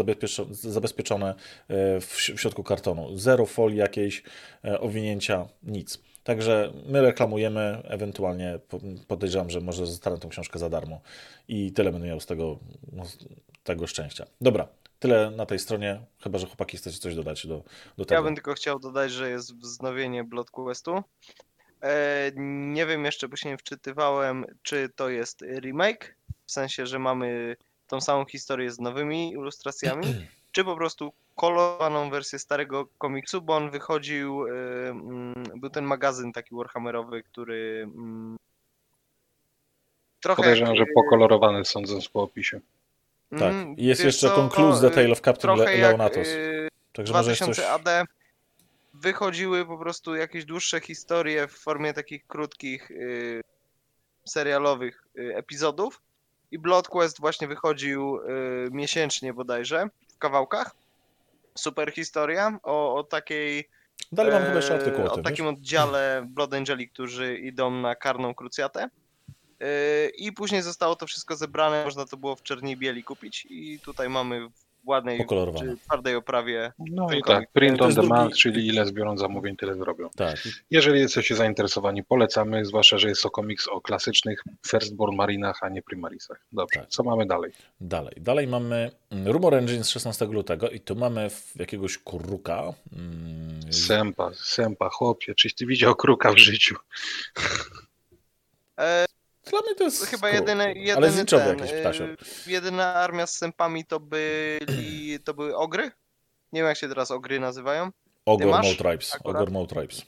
S2: zabezpieczone e, w środku kartonu. Zero folii jakiejś, e, owinięcia, nic. Także my reklamujemy, ewentualnie podejrzewam, że może zostanę tą książkę za darmo i tyle będę miał z tego, no, tego szczęścia. Dobra, tyle na tej stronie, chyba że chłopaki chcecie coś dodać do, do tego.
S3: Ja bym tylko chciał dodać, że jest wznowienie Blood Questu. E, nie wiem jeszcze, bo się nie wczytywałem, czy to jest remake, w sensie, że mamy tą samą historię z nowymi ilustracjami, czy po prostu kolorowaną wersję starego komiksu, bo on wychodził, y, mm, był ten magazyn taki Warhammerowy, który mm,
S1: trochę... Podejrzewam, jak, że pokolorowany sądząc po opisie.
S2: Tak, mm, jest jeszcze co, Concludes the Tale of Captain Le Leonatos. Y,
S3: Także 2000 coś... AD wychodziły po prostu jakieś dłuższe historie w formie takich krótkich y, serialowych epizodów i Blood Quest właśnie wychodził miesięcznie bodajże w kawałkach super historia o, o takiej.
S2: Dalej mam chyba jeszcze artykuł o,
S3: o takim wiesz? oddziale Blood Angeli, którzy idą na karną krucjatę. E, I później zostało to wszystko zebrane, można to było w czerni bieli kupić i tutaj mamy ładnej, czy twardej oprawie.
S1: No i tak, print on demand, drugi... czyli ile zbiorą zamówień, tyle zrobią.
S2: Tak.
S1: Jeżeli jesteście zainteresowani, polecamy, zwłaszcza, że jest to komiks o klasycznych Firstborn Marinach, a nie Primarisach. Dobrze, tak. co mamy dalej?
S2: Dalej. Dalej mamy mm, Rumor Engine z 16 lutego i tu mamy jakiegoś kruka.
S1: Hmm. Sempa, Sempa, chłopie, czyś ty widział kruka w życiu?
S2: E dla mnie to jest
S3: chyba jedyny, jedyny
S2: ale ten, jakiś ptasior.
S3: Jedyna armia z sępami to byli, to były ogry. Nie wiem jak się teraz ogry nazywają.
S2: Ogor Mo Tribes. Ogor Tribes.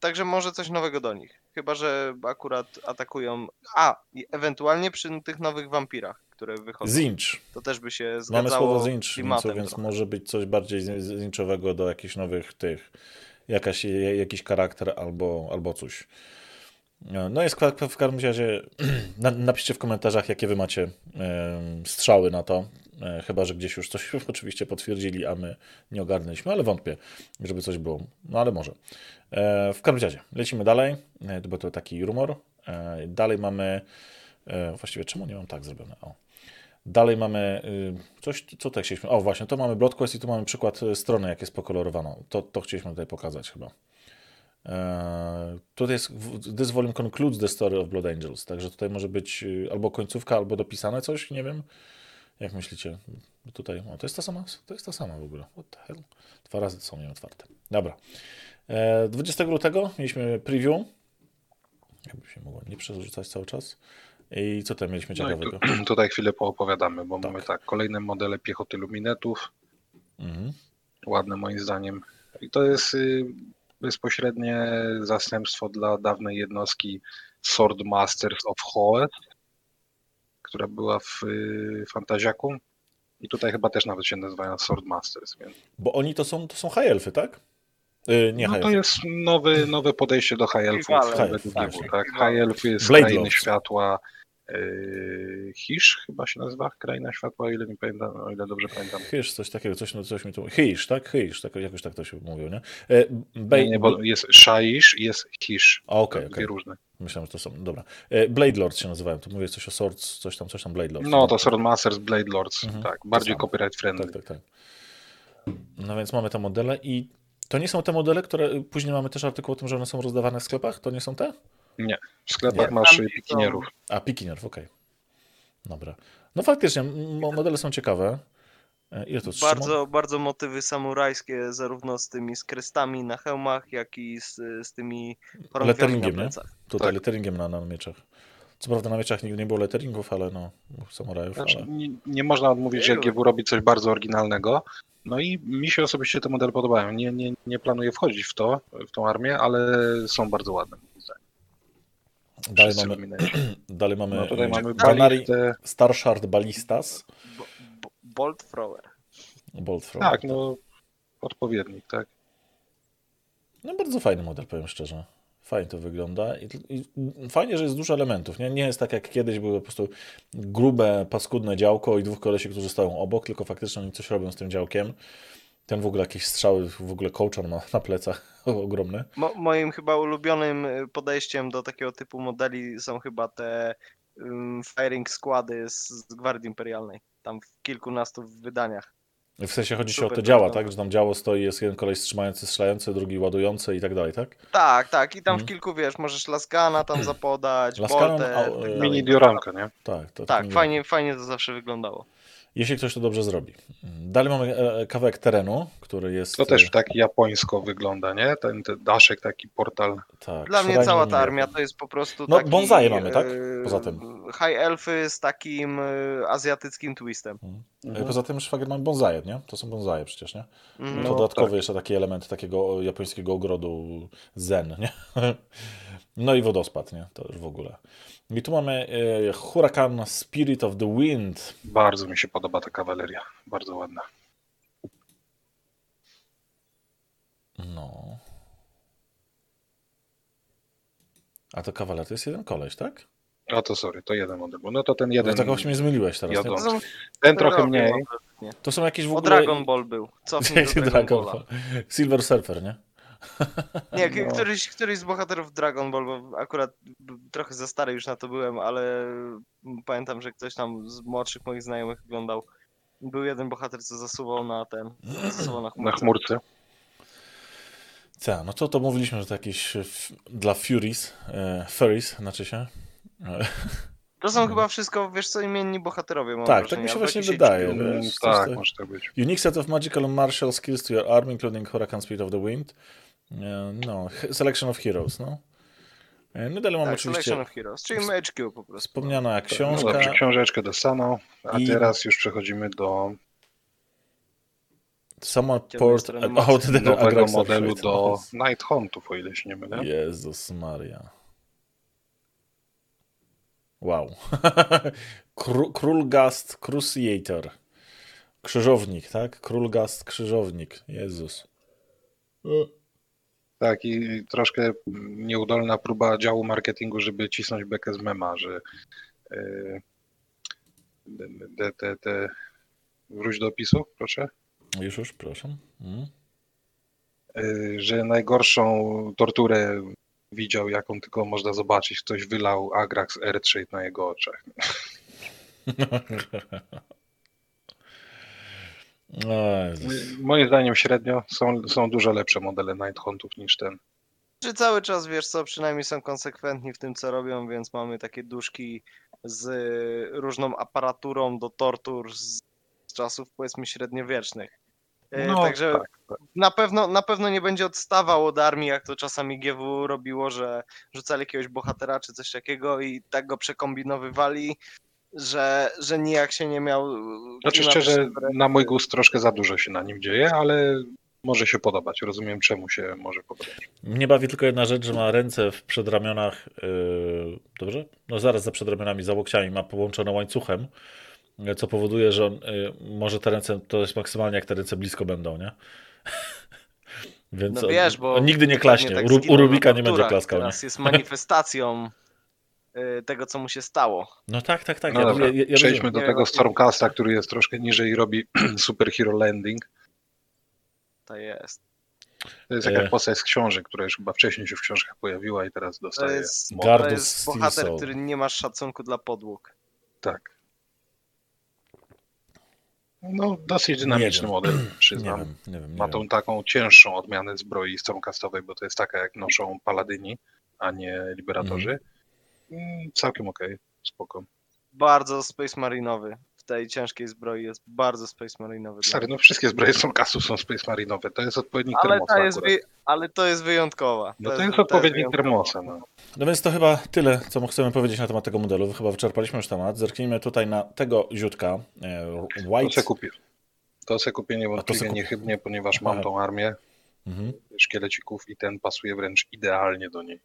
S3: Także może coś nowego do nich. Chyba, że akurat atakują. A, ewentualnie przy tych nowych wampirach, które wychodzą.
S2: Zinch.
S3: To też by się zgadzało.
S2: Mamy słowo Zinch, więc, więc może być coś bardziej zinchowego do jakichś nowych tych. Jakaś, jakiś charakter albo, albo coś. No jest w każdym razie, napiszcie w komentarzach, jakie wy macie strzały na to. E, chyba, że gdzieś już coś oczywiście potwierdzili, a my nie ogarnęliśmy, ale wątpię, żeby coś było. No ale może. E, w każdym razie, lecimy dalej, e, bo to taki rumor. Dalej mamy, właściwie czemu nie mam tak zrobione? O. Dalej mamy y, coś, co tak chcieliśmy. O, właśnie, to mamy Blood Quest i tu mamy przykład strony, jak jest pokolorowana. To, to chcieliśmy tutaj pokazać chyba. E, tutaj jest, this volume concludes the story of Blood Angels, także tutaj może być y, albo końcówka, albo dopisane coś, nie wiem. Jak myślicie? Tutaj, o, to jest ta sama, to jest ta sama w ogóle. What the hell? Dwa razy są nieotwarte. Dobra. 20 e, lutego mieliśmy preview. Jakby się mogło nie przerzucać cały czas. I co tam mieliśmy ciekawego?
S1: No tu, tutaj chwilę poopowiadamy, bo tak. mamy tak, kolejne modele piechoty luminetów. Mhm. Ładne moim zdaniem. I to jest y, bezpośrednie zastępstwo dla dawnej jednostki Sword Masters of Hoeth, która była w y, Fantaziaku. I tutaj chyba też nawet się nazywają Sword Masters. Więc...
S2: Bo oni to są, to są high elfy, tak?
S1: Yy, nie no high to jest nowy, nowe podejście do high elfów. High, tak, tak. High elfy jest krainy światła, Hisz chyba się nazywa, Kraina Światła, o ile nie pamiętam, o ile dobrze pamiętam.
S2: Hisz, coś takiego, coś, no, coś mi tu... Hisz, tak? Hisz, tak, jakoś tak to się mówiło, nie?
S1: E, Bej... Nie, bo jest Shaisz i jest Hisz.
S2: Okej, okay, okay.
S1: różne.
S2: Myślałem, że to są, dobra. E, Blade Lords się nazywają, to mówię coś o Swords, coś tam, coś tam Blade Lords.
S1: No, to Sword Masters, Blade Lords, mhm. tak, bardziej copyright friendly.
S2: Tak, tak, tak. No więc mamy te modele i to nie są te modele, które później mamy też artykuł o tym, że one są rozdawane w sklepach? To nie są te?
S1: Nie, w sklepach nie. masz pikinierów.
S2: A, pikinierów, okej. Okay. Dobra. No faktycznie, modele są ciekawe.
S3: E, ile to bardzo, bardzo motywy samurajskie, zarówno z tymi z krestami na hełmach, jak i z, z tymi
S2: letteringiem, na plecach. Nie? Tutaj tak. letteringiem na, na mieczach. Co prawda na mieczach nigdy nie było letteringów, ale no, samurajów. Znaczy, ale...
S1: nie, nie, można odmówić, że GW robi coś bardzo oryginalnego. No i mi się osobiście te modele podobają. Nie, nie, nie planuję wchodzić w to, w tą armię, ale są bardzo ładne.
S2: Dalej mamy, dalej mamy, no tutaj mamy Banari Starshard Ballistas.
S3: Bolt Thrower.
S2: Bolt Thrower.
S1: Tak, no odpowiednik, tak.
S2: No bardzo fajny model, powiem szczerze. Fajnie to wygląda. I, I, fajnie, że jest dużo elementów. Nie? nie jest tak jak kiedyś były po prostu grube, paskudne działko i dwóch kolesi, którzy stoją obok, tylko faktycznie oni coś robią z tym działkiem. Ten w ogóle jakieś strzały, w ogóle kołczan ma na plecach ogromny.
S3: Mo moim chyba ulubionym y, podejściem do takiego typu modeli są chyba te um, firing składy z, z Gwardii Imperialnej. Tam w kilkunastu wydaniach.
S2: W sensie chodzi ci o te działa, tak? Że tam działo stoi, jest jeden koleś trzymający, strzelający, drugi ładujący i tak dalej, tak?
S3: Tak, tak. I tam
S2: Mhm.
S3: w kilku, wiesz, możesz lasgana tam zapodać,
S2: Laskaną,
S3: boltę.
S2: a,
S3: tak
S2: e.
S1: Mini dioramka, nie?
S2: Tak, to
S3: Tak,
S2: to-
S3: fajnie, fajnie to zawsze wyglądało.
S2: Jeśli ktoś to dobrze zrobi. Dalej mamy e, kawałek terenu, który jest.
S1: To też
S2: e,
S1: tak japońsko wygląda, nie? Ten, ten daszek, taki portal.
S2: Tak,
S3: Dla mnie cała ta armia to jest po prostu
S2: No,
S3: taki...
S2: bonsaje mamy, tak?
S3: e,
S2: Poza tym.
S3: High elfy z takim e, azjatyckim twistem.
S2: E, Poza tym szwagier mamy bonsaje, nie? To są bonsaje przecież, nie?
S3: Mhm.
S2: To
S1: No,
S2: dodatkowy
S1: tak.
S2: jeszcze taki element takiego japońskiego ogrodu zen, nie? No i wodospad, nie? To już w ogóle. I tu mamy e, Huracan Spirit of the Wind.
S1: Bardzo mi się podoba ta kawaleria. Bardzo ładna.
S2: No. A to kawaler to jest jeden koleś, tak?
S1: A to sorry, to jeden model. był. No to ten
S2: Jeden...
S1: jeden.
S2: Tak właśnie mnie zmyliłeś teraz.
S1: Jadą.
S3: Są,
S1: Ten trochę mniej.
S2: To są jakieś w
S3: O
S2: ogóle...
S3: Dragon Ball był. Cofnij do Dragon.
S2: Ball. Silver Surfer, nie?
S3: Nie,
S1: No.
S3: któryś, któryś z bohaterów Dragon Ball, bo akurat trochę za stary już na to byłem, ale pamiętam, że ktoś tam z młodszych moich znajomych oglądał. Był jeden bohater, co zasuwał na ten, zasuwał na
S1: Na
S3: chmurce.
S1: chmurce.
S2: Co, no to to mówiliśmy, że to jakieś f- dla Furies, e, Furries, znaczy się. E,
S3: To są chyba wszystko, wiesz co, imienni bohaterowie, mam
S2: Tak, tak mi się
S3: albo
S2: właśnie wydaje, wiesz.
S1: Tak,
S2: to-
S1: może tak być.
S2: Unique set of magical and martial skills to your army, including Huracan Spirit of the Wind. E, No, selection of heroes, no. E, No dalej mamy
S3: Tak,
S2: oczywiście
S3: Selection of Heroes, czyli HQ po prostu.
S2: wspomniana
S1: No
S2: książka.
S1: dobrze, książeczkę dostano, a
S2: I-
S1: teraz już przechodzimy do
S3: Ciemnej
S2: port out the
S1: nowego
S2: Agrax
S1: modelu do Night Huntów, o ile się nie mylę.
S2: Jezus Maria. Wow. Kró- Królgast Cruciator. Krzyżownik, tak? Królgast Krzyżownik. Jezus.
S1: Tak, i troszkę nieudolna próba działu marketingu, żeby cisnąć bekę z mema, że yy, te, te, te, wróć do opisu, proszę.
S2: Już, już, proszę. Mm.
S1: Yy, że najgorszą torturę widział, jaką tylko można zobaczyć. Ktoś wylał Agrax R3 na jego oczach.
S2: O Jezus.
S1: Moim zdaniem średnio są, są dużo lepsze modele Night Huntów niż ten.
S3: Czy cały czas, wiesz co, przynajmniej są konsekwentni w tym, co robią, więc mamy takie duszki z różną aparaturą do tortur z z czasów, powiedzmy, średniowiecznych. E,
S1: No,
S3: Także
S1: tak, tak.
S3: na, pewno, na pewno nie będzie odstawał od armii, jak to czasami GW robiło, że rzucali jakiegoś bohatera czy coś takiego i tak go przekombinowywali, że, że nijak się nie miał...
S1: Znaczy
S3: klimatyczny
S1: szczerze,
S3: wręcz.
S1: na mój gust troszkę za dużo się na nim dzieje, ale może się podobać. Rozumiem, czemu się może podobać.
S2: Mnie bawi tylko jedna rzecz, że ma ręce w przedramionach. Yy, dobrze? No zaraz za przedramionami, za łokciami ma połączone łańcuchem, yy, co powoduje, że on, yy, może te ręce, to jest maksymalnie jak te ręce blisko będą, nie? Więc
S3: No
S2: on-
S3: wiesz, bo
S2: on nigdy nie klaśnie.
S3: tak
S2: u, u Rubika nie będzie klaskał. Nie?
S3: Teraz jest manifestacją y, tego, co mu się stało.
S2: No tak, tak, tak.
S1: No
S2: ja,
S1: dobra,
S2: ja, ja,
S1: przejdźmy do
S3: Nie
S1: tego
S3: wiem,
S1: Stormcasta, który jest troszkę niżej i robi Superhero Landing.
S3: To jest.
S1: To jest
S2: E.
S1: jakaś postać z książek, która już chyba wcześniej się w książkach pojawiła i teraz
S3: To
S1: dostaje
S3: jest,
S1: model.
S2: Gardus
S3: to jest bohater, który nie ma szacunku dla podłóg.
S1: Tak. No, dosyć dynamiczny
S2: wiem.
S1: model,
S2: Nie
S1: przyznam.
S2: wiem, nie wiem. Nie
S1: Ma
S2: wiem.
S1: tą taką cięższą odmianę zbroi Stormcastowej, bo to jest taka jak noszą paladyni, a nie liberatorzy. Mm, Całkiem okej, spoko.
S3: Bardzo Space Marinowy. W tej ciężkiej zbroi jest bardzo Space Marinowy.
S1: Stary, no wszystkie zbroje Stormcastów są Space Marinowe, to jest odpowiednik
S3: ale,
S1: termosa
S3: ta jest wy... ale to jest wyjątkowa.
S1: No to jest odpowiednik
S3: wyjątkowa.
S1: termosa, no.
S2: No więc to chyba tyle, co chcemy powiedzieć na temat tego modelu. Chyba wyczerpaliśmy już temat. Zerknijmy tutaj na tego ziutka. e,
S1: To se
S2: White.
S1: kupię. To se kupię niewątpliwie
S2: kup-
S1: niechybnie, ponieważ mam tą armię
S2: Mhm.
S1: szkielecików i ten pasuje wręcz idealnie do niej.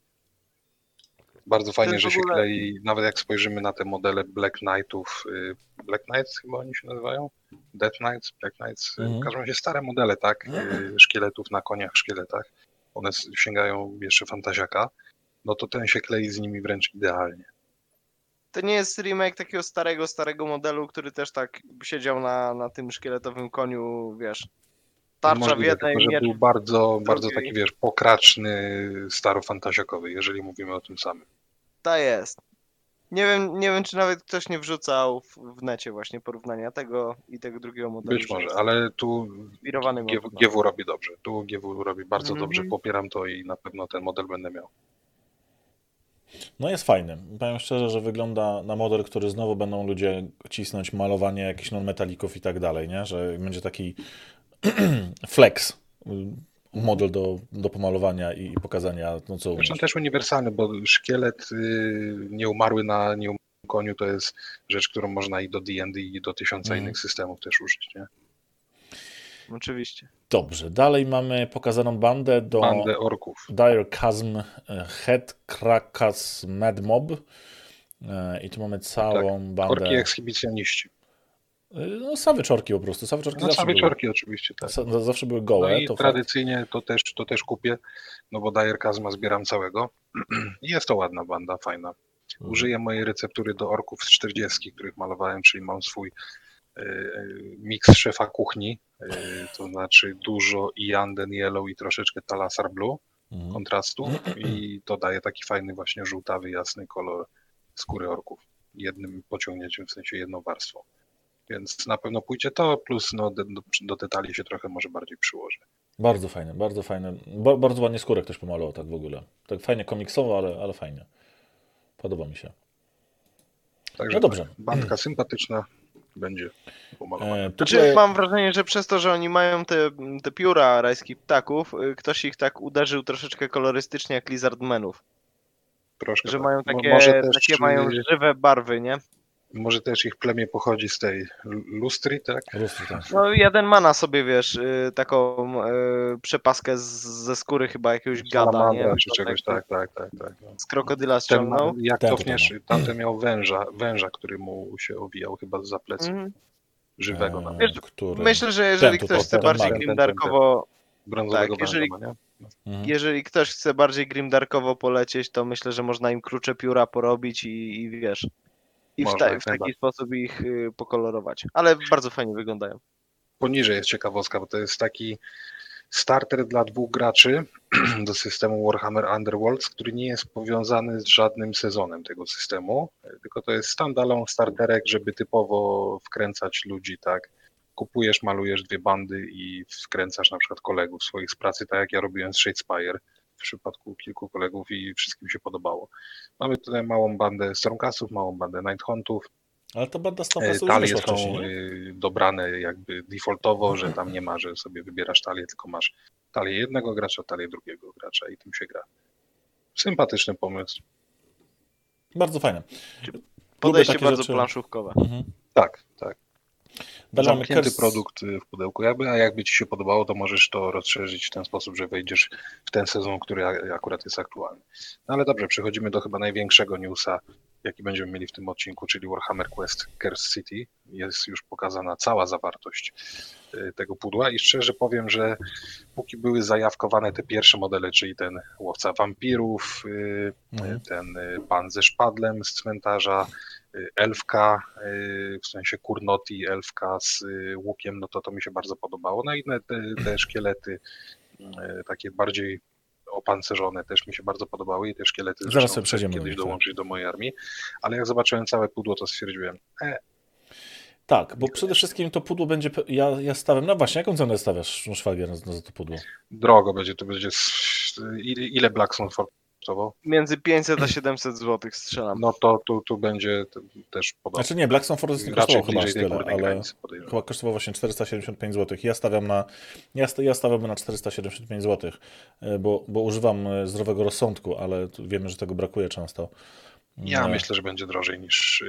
S1: Bardzo fajnie,
S3: w
S1: że się
S3: ogóle-
S1: klei, nawet jak spojrzymy na te modele Black Knightów, y, Black Knights chyba oni się nazywają? Death Knights, Black Knights, y,
S2: Mhm.
S1: w każdym razie stare modele, tak, y, szkieletów na koniach, szkieletach. One sięgają jeszcze fantaziaka. no to ten się klei z nimi wręcz idealnie.
S3: To nie jest remake takiego starego, starego modelu, który też tak siedział na, na tym szkieletowym koniu, wiesz. Tarcza w
S1: Możliwe,
S3: jednej,
S1: tylko, że był bardzo, bardzo
S3: drugiej.
S1: taki, wiesz, pokraczny, starofantazjakowy, jeżeli mówimy o tym samym.
S3: Ta jest. Nie wiem, nie wiem, czy nawet ktoś nie wrzucał w, w necie właśnie porównania tego i tego drugiego modelu.
S1: Być
S3: że
S1: może, ale tu
S3: Inspirowany
S1: GW,
S3: model.
S1: GW robi dobrze. Tu GW robi bardzo
S3: Mhm.
S1: dobrze, popieram to i na pewno ten model będę miał.
S2: No jest fajny. Powiem szczerze, że wygląda na model, który znowu będą ludzie cisnąć malowanie jakichś non-metalików i tak dalej, nie? Że będzie taki flex model do, do pomalowania i, i pokazania, no co.
S1: Zresztą też uniwersalny, bo szkielet y, nieumarły na nieumarłym koniu to jest rzecz, którą można i do D&D i do tysiąca
S2: Mhm.
S1: innych systemów też użyć. Nie?
S3: Oczywiście.
S2: Dobrze, dalej mamy pokazaną bandę do
S1: Bandę orków.
S2: Dire Chasm e, Head Krakas Mad Mob E, i tu mamy całą bandę.
S1: Tak. Orki ekshibicjoniści.
S2: E, No Savage orki po prostu. Savage orki
S1: No
S2: zawsze,
S1: same
S2: były,
S1: oczywiście, tak.
S2: zawsze były
S1: No
S2: gołe.
S1: i
S2: to fakt.
S1: tradycyjnie to też, to też kupię, no bo Dire Kazma zbieram całego. I Jest to ładna banda, fajna.
S2: Mhm.
S1: Użyję mojej receptury do orków z 40, których malowałem, czyli mam swój y, y, miks szefa kuchni, y, to znaczy dużo Ianden Yellow i troszeczkę Talasar Blue
S2: Mhm.
S1: kontrastu i to daje taki fajny właśnie żółtawy, jasny kolor skóry orków. Jednym pociągnięciem, w sensie jedną warstwą. Więc na pewno pójdzie to, plus no, do, do, detali się trochę może bardziej przyłożę.
S2: Bardzo fajne, bardzo fajne. Ba- bardzo ładnie skórę ktoś pomalował tak w ogóle. Tak fajnie komiksowo, ale, ale fajnie. Podoba mi się.
S1: Także
S2: No dobrze.
S1: tak, bandka sympatyczna będzie pomalowana.
S2: E,
S3: Znaczy,
S2: tutaj-
S3: mam wrażenie, że przez to, że oni mają te, te pióra rajskich ptaków, y, ktoś ich tak uderzył troszeczkę kolorystycznie jak Lizardmenów.
S1: Troszkę
S3: Że
S1: tak.
S3: mają takie,
S1: może też,
S3: takie mają żywe barwy, nie?
S1: Może też ich plemię pochodzi z tej lustry, tak?
S2: Lustry, tak.
S3: No jeden ma na sobie, wiesz, y, taką y, przepaskę z, ze skóry chyba jakiegoś gada, nie?
S1: Czy czegoś, tak, tak, tak. tak. no.
S3: Z krokodyla
S1: Ten,
S3: ściągnął.
S1: jak
S2: Ten
S1: cofniesz,
S2: to
S1: tamten miał węża, węża, który mu się owijał chyba za pleców,
S3: Mhm.
S1: żywego
S2: E,
S1: nawet.
S3: Wiesz,
S2: który...
S3: Myślę, że jeżeli
S2: Ten
S3: ktoś chce bardziej grimdarkowo,
S1: brązowego
S3: tak, jeżeli-
S1: węża, nie?
S2: Mhm.
S3: jeżeli ktoś chce bardziej grimdarkowo polecieć, to myślę, że można im krucze pióra porobić i, i wiesz, i w,
S1: Można,
S3: ta,
S1: jak
S3: w taki sposób ich y, pokolorować. Ale bardzo fajnie wyglądają.
S1: Poniżej jest ciekawostka, bo to jest taki starter dla dwóch graczy do systemu Warhammer Underworlds, który nie jest powiązany z żadnym sezonem tego systemu, tylko to jest standalone starterek, żeby typowo wkręcać ludzi, tak? Kupujesz, malujesz dwie bandy i wkręcasz na przykład kolegów swoich z pracy, tak jak ja robiłem z Shadespire w przypadku kilku kolegów i wszystkim się podobało. Mamy tutaj małą bandę Stormcastów, małą bandę Nighthuntów,
S2: Ale to banda
S1: E,
S2: Stamfastów
S1: Talie są
S2: wcześniej,
S1: y, dobrane jakby defaultowo, że tam nie ma, że sobie wybierasz talię, tylko masz talię jednego gracza, talię drugiego gracza i tym się gra. Sympatyczny pomysł.
S2: Bardzo fajne.
S3: Podejście bardzo
S2: rzeczy.
S3: planszówkowe.
S2: Mhm.
S1: Tak, tak. Zamknięty
S2: Curse-
S1: produkt y, w pudełku jakby, a jakby Ci się podobało, to możesz to rozszerzyć w ten sposób, że wejdziesz w ten sezon, który akurat jest aktualny. No ale dobrze, przechodzimy do chyba największego newsa, jaki będziemy mieli w tym odcinku, czyli Warhammer Quest Curse City. Jest już pokazana cała zawartość y, tego pudła i szczerze powiem, że póki były zajawkowane te pierwsze modele, czyli ten łowca wampirów, y,
S2: Mhm.
S1: ten pan ze szpadlem z cmentarza, elfka, y, w sensie kurnoti, elfka z y, łukiem, no to to mi się bardzo podobało. No i te, te szkielety y, takie bardziej opancerzone też mi się bardzo podobały i te szkielety
S2: Zaraz sobie przejdziemy do
S1: kiedyś
S2: nich, tak.
S1: dołączyć do mojej armii, ale jak zobaczyłem całe pudło, to stwierdziłem, e,
S2: Tak, bo przede wszystkim to pudło będzie. Ja, ja stawiam. No właśnie, jaką cenę stawiasz, no, szwagier, na, na to pudło?
S1: drogo będzie, to będzie, ile, Blackstone kosztował?
S3: Między 500 a 700 zł strzelam.
S1: No to tu, tu będzie też podobnie.
S2: Znaczy nie, Blackstone Forest nie kosztował chyba aż tyle, ale chyba kosztował właśnie 475 zł. Ja stawiam na. Ja, ja stawiałbym na 475 zł, e, bo, bo używam e, zdrowego rozsądku, ale wiemy, że tego brakuje często.
S1: Ja
S2: E,
S1: myślę, że będzie drożej niż.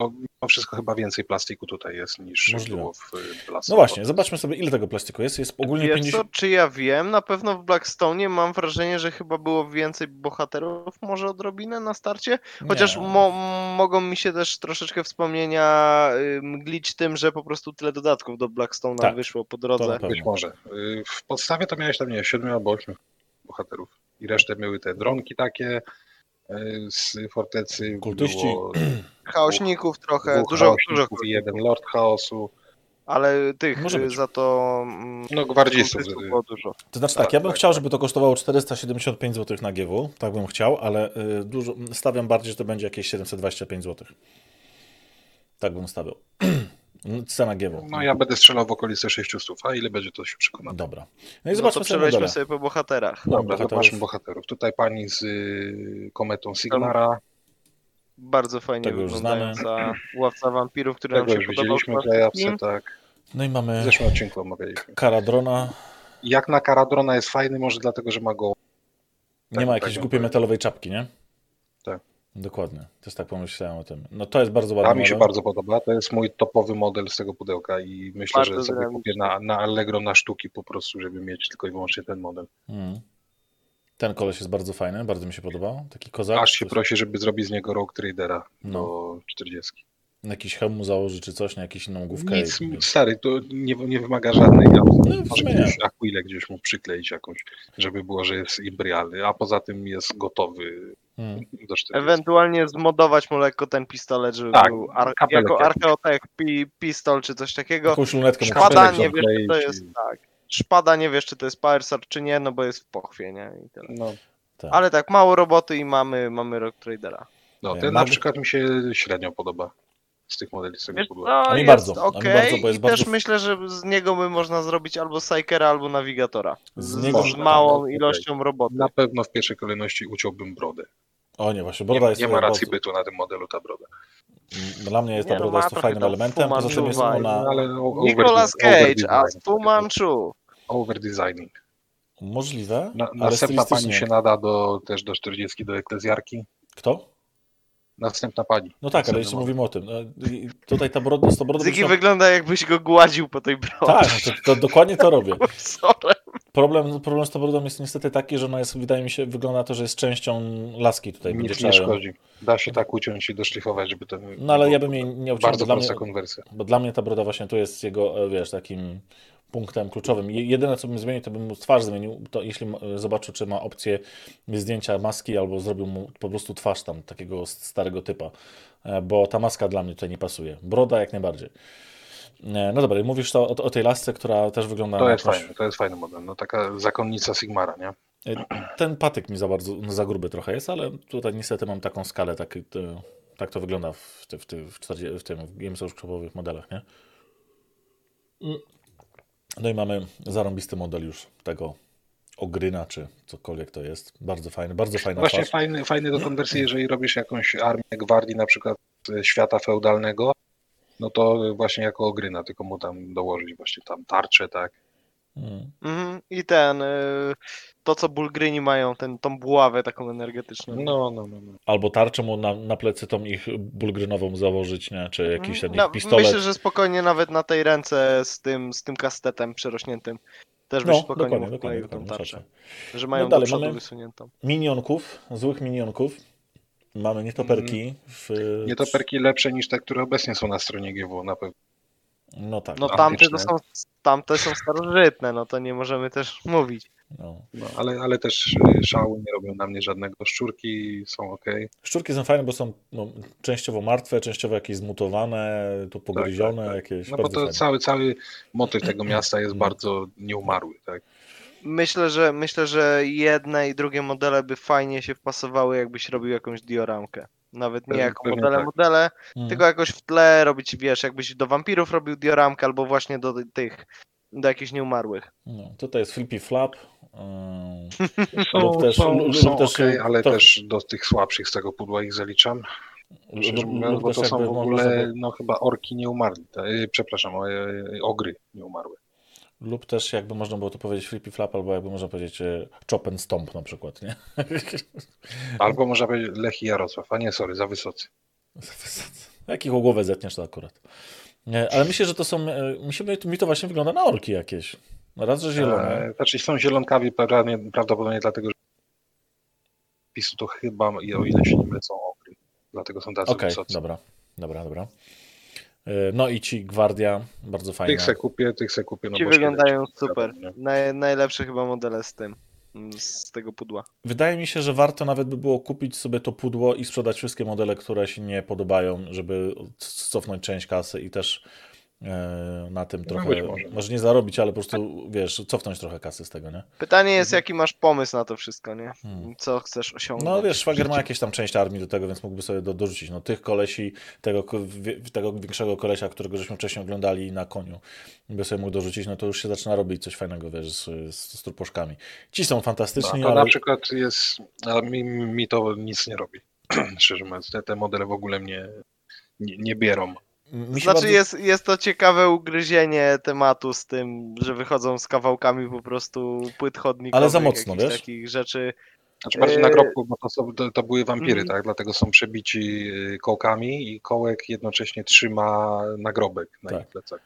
S1: No, mimo wszystko chyba więcej plastiku tutaj jest niż
S2: Możliwe.
S1: było w yy, Black
S2: No właśnie, zobaczmy sobie, ile tego plastiku jest. Jest ogólnie
S3: Wiesz
S2: 50.
S3: co, czy ja wiem? Na pewno w Blackstone mam wrażenie, że chyba było więcej bohaterów, może odrobinę na starcie. Chociaż mo mogą mi się też troszeczkę wspomnienia y, mglić tym, że po prostu tyle dodatków do Blackstone'a
S2: Tak,
S3: wyszło po drodze.
S1: Być może. Yy, W podstawie to miałeś tam, nie wiem, 7 albo 8 bohaterów. i resztę były te dronki takie z fortecy.
S2: Kultyści.
S1: Było
S3: Chaośników trochę, dużo, dużo,
S1: jeden Lord Chaosu.
S3: ale tych za to mm,
S1: No gwardzistów.
S3: było dużo.
S2: To znaczy tak,
S1: Tak,
S2: ja bym
S1: tak,
S2: chciał,
S1: tak.
S2: żeby to kosztowało 475 zł na GW, tak bym chciał, ale y, dużo, stawiam bardziej, że to będzie jakieś 725 zł. Tak bym stawiał. Cena GW.
S1: No ja będę strzelał w okolice 600, a ile będzie to się przekona.
S2: Dobra. No i
S3: No
S2: zobaczmy
S3: przejdźmy sobie po bohaterach.
S2: No,
S1: Dobra,
S2: bohaterów.
S1: zobaczmy bohaterów. Tutaj pani z y, kometą Sigmara.
S3: Bardzo fajnie
S2: Tego już
S3: wyglądająca łowca wampirów, który nam
S1: Tego
S3: się
S1: już
S3: podobał
S1: widzieliśmy w tak.
S2: No i
S1: W
S2: mamy
S1: zeszłym odcinku omawialiśmy.
S2: Karadrona.
S1: Jak na Karadrona jest fajny, może dlatego, że ma go
S2: Nie
S1: Tak,
S2: ma
S1: tak
S2: jakiejś
S1: bym
S2: głupiej
S1: powiedział.
S2: metalowej czapki, nie?
S1: Tak.
S2: Dokładnie. Też tak pomyślałem o tym. No to jest bardzo ładny
S1: A mi się
S2: model.
S1: bardzo podoba. To jest mój topowy model z tego pudełka i myślę,
S3: Bardzo
S1: że sobie
S3: dynamiczny.
S1: kupię na, na Allegro na sztuki po prostu, żeby mieć tylko i wyłącznie ten model.
S2: Mm. Ten koleś jest bardzo fajny, bardzo mi się podoba. Taki kozak.
S1: Aż się
S2: jest-
S1: prosi, żeby zrobić z niego Rogue Tradera
S2: No.
S1: do 40.
S2: Na jakiś hełm mu założy czy coś, na jakąś inną główkę.
S1: Nic,
S2: i-
S1: stary, to nie, nie wymaga żadnej
S2: No, w
S1: Może gdzieś gdzieś mu przykleić jakąś, żeby było, że jest imperialny, a poza tym jest gotowy
S2: Mm.
S1: 40.
S3: Ewentualnie zmodować mu lekko ten pistolet, żeby
S1: Tak,
S3: był ar-
S1: kapelek
S3: jako archeotech pi- pistol czy coś takiego. Szpada nie wiesz, czy to jest tak. Szpada nie wiesz, czy to jest Power Sword, czy nie, no bo jest w pochwie, nie? I tyle.
S1: No,
S2: Tak.
S3: Ale tak, mało roboty i mamy, mamy Rock Tradera.
S1: no ten na przykład mi się średnio podoba z tych modeli
S3: co,
S2: A mi
S3: jest
S2: bardzo, a mi
S3: okej
S2: bardzo, bo jest
S3: i też
S2: bardzo-
S3: myślę, że z niego by można zrobić albo Psykera, albo Navigatora.
S2: Z
S3: Z,
S2: niego-
S3: z małą
S1: tak,
S3: ilością roboty.
S1: Na pewno w pierwszej kolejności uciąłbym brodę.
S2: O nie, właśnie,
S1: Nie,
S2: broda jest
S1: nie ma racji bytu na tym modelu ta broda.
S2: Dla mnie jest ta
S3: Nie, no,
S2: broda
S3: ma
S2: jest to fajnym elementem, poza tym jest ona
S1: No,
S3: Nicolas Cage, a. Fu Manchu.
S1: Overdesigning.
S2: możliwe,
S1: Na, następna pani się nada do, też do 40 do eklezjarki.
S2: Kto?
S1: Następna pani.
S2: No tak, ale jeszcze mówimy o tym. No, i Tutaj ta broda, z tą brodą...
S3: Zygi wygląda jakbyś go gładził po tej brodze.
S2: Tak, to, to dokładnie to robię.
S3: Sorry.
S2: Problem, problem z tą brodą jest niestety taki, że ona jest, wydaje mi się, wygląda to, że jest częścią laski tutaj.
S1: Nic nie szkodzi. Da się tak uciąć i doszlifować, żeby to.
S2: No ale ja bym jej nie uciął,
S1: Bardzo prosta
S2: mnie,
S1: konwersja.
S2: bo dla mnie ta broda właśnie tu jest jego, e, wiesz, takim punktem kluczowym. Je- Jedyne, co bym zmienił, to bym mu twarz zmienił, to jeśli ma- zobaczył, czy ma opcję zdjęcia maski, albo zrobił mu po prostu twarz tam, takiego starego typa, E, bo ta maska dla mnie tutaj nie pasuje. Broda jak najbardziej. E, No dobra, mówisz to o, o tej lasce, która też wygląda
S1: To jest
S2: jakąś-
S1: fajny, to jest fajny model. No taka zakonnica Sigmara, nie?
S2: E, Ten patyk mi za bardzo, za gruby trochę jest, ale tutaj niestety mam taką skalę, taki, to, tak to wygląda w, ty, w, ty, w, 40, w tym w Games Workshopowych modelach, nie? No i mamy zarąbisty model już tego ogryna, czy cokolwiek to jest. Bardzo fajny, bardzo fajna
S1: Właśnie
S2: twarz.
S1: fajny, fajny do konwersji, jeżeli robisz jakąś armię gwardii, na przykład ze świata feudalnego, no to właśnie jako ogryna, tylko mu tam dołożyć właśnie tam tarczę, tak?
S2: Mm.
S3: Mhm. I ten, y, to co Bulgryni mają, ten, tą buławę taką energetyczną.
S1: No, no, no. no.
S2: Albo tarczę mu na, na plecy tą ich bulgrynową założyć, nie? czy jakiś ten
S3: No,
S2: ich pistolet.
S3: Myślę, że spokojnie nawet na tej ręce z tym, z tym kastetem przerośniętym też byś
S2: No,
S3: spokojnie
S2: dokładnie, dokładnie,
S3: tą
S2: dokładnie,
S3: tarczę. Że mają
S2: No dalej
S3: do
S2: mamy-
S3: wysuniętą.
S2: Minionków, złych minionków. Mamy nietoperki w...
S1: Nietoperki lepsze niż te, które obecnie są na stronie GW, na pewno.
S2: No tak.
S3: No tamte to są, tamte są starożytne, no to nie możemy też mówić.
S2: No.
S1: No, ale, ale też y, szały nie robią na mnie żadnego. Szczurki są ok.
S2: Szczurki są fajne, bo są no, częściowo martwe, częściowo jakieś zmutowane, tu pogryzione,
S1: tak, tak.
S2: jakieś
S1: No bo to
S2: fajne.
S1: cały, cały motyw tego miasta jest bardzo nieumarły, tak?
S3: Myślę, że myślę, że jedne i drugie modele by fajnie się wpasowały, jakbyś robił jakąś dioramkę. Nawet nie jako
S1: pewnie
S3: modele,
S1: tak.
S3: modele,
S2: Mhm.
S3: tylko jakoś w tle robić, wiesz, jakbyś do wampirów robił dioramkę, albo właśnie do tych, do jakichś nieumarłych.
S2: No, tutaj jest Flippy Flap. ym,
S1: Są,
S2: Lub też-
S1: są,
S2: lub
S1: są
S2: też,
S1: okej, ale
S2: to-
S1: też do tych słabszych z tego pudła ich zaliczam. Mówiąc,
S2: lub
S1: bo to są w ogóle,
S2: sobie-
S1: no chyba orki nieumarli. te- y, Przepraszam, y, ogry nieumarłe.
S2: Lub też jakby można było to powiedzieć Flippy Flap, albo jakby można powiedzieć e, Chop and Stomp na przykład, nie?
S1: Albo można powiedzieć Lech i Jarosław, a nie, sorry, za wysocy.
S2: Jakich o głowę zetniesz, to akurat. Nie, ale myślę, że to są, e, mi, się, mi to właśnie wygląda na orki jakieś. Raz, że zielone.
S1: E, Znaczy są zielonkawi prawdopodobnie, dlatego, że PiSu to chyba, i o ile się nie mylę, są ogry. Dlatego są tacy
S2: Okej,
S1: wysocy.
S2: dobra, dobra, dobra. E, No i ci Gwardia, bardzo fajna.
S1: Tych se kupię, tych se kupię. No
S3: Ci
S1: bo
S3: wyglądają super. Naj, najlepsze chyba modele z tym. mm, z tego pudła.
S2: Wydaje mi się, że warto nawet by było kupić sobie to pudło i sprzedać wszystkie modele, które się nie podobają, żeby cofnąć część kasy i też na tym
S1: No
S2: trochę,
S1: może.
S2: może nie zarobić, ale po prostu, wiesz, cofnąć trochę kasy z tego, nie?
S3: Pytanie jest, jaki masz pomysł na to wszystko, nie?
S2: Hmm.
S3: Co chcesz osiągnąć?
S2: No wiesz, szwagier ma jakieś tam część armii do tego, więc mógłby sobie do, dorzucić. No tych kolesi, tego, tego większego kolesia, którego żeśmy wcześniej oglądali na koniu, by sobie mógł dorzucić, no to już się zaczyna robić coś fajnego, wiesz, z, z, z truposzkami. Ci są
S1: No,
S2: fantastyczni,
S1: to
S2: ale...
S1: na przykład jest, a mi, mi to nic nie robi. Szczerze mówiąc, te, te modele w ogóle mnie nie, nie bierą.
S2: Mi
S3: Znaczy
S2: bardzo-
S3: jest, jest to ciekawe ugryzienie tematu z tym, że wychodzą z kawałkami po prostu płyt chodnikowych.
S2: Ale za mocno, wiesz?
S3: takich rzeczy.
S1: Znaczy bardziej
S3: Eee.
S1: nagrobków, bo to, są, to, to były wampiry,
S3: Mhm.
S1: tak? Dlatego są przebici y, kołkami i kołek jednocześnie trzyma nagrobek na
S2: Tak.
S1: ich plecach.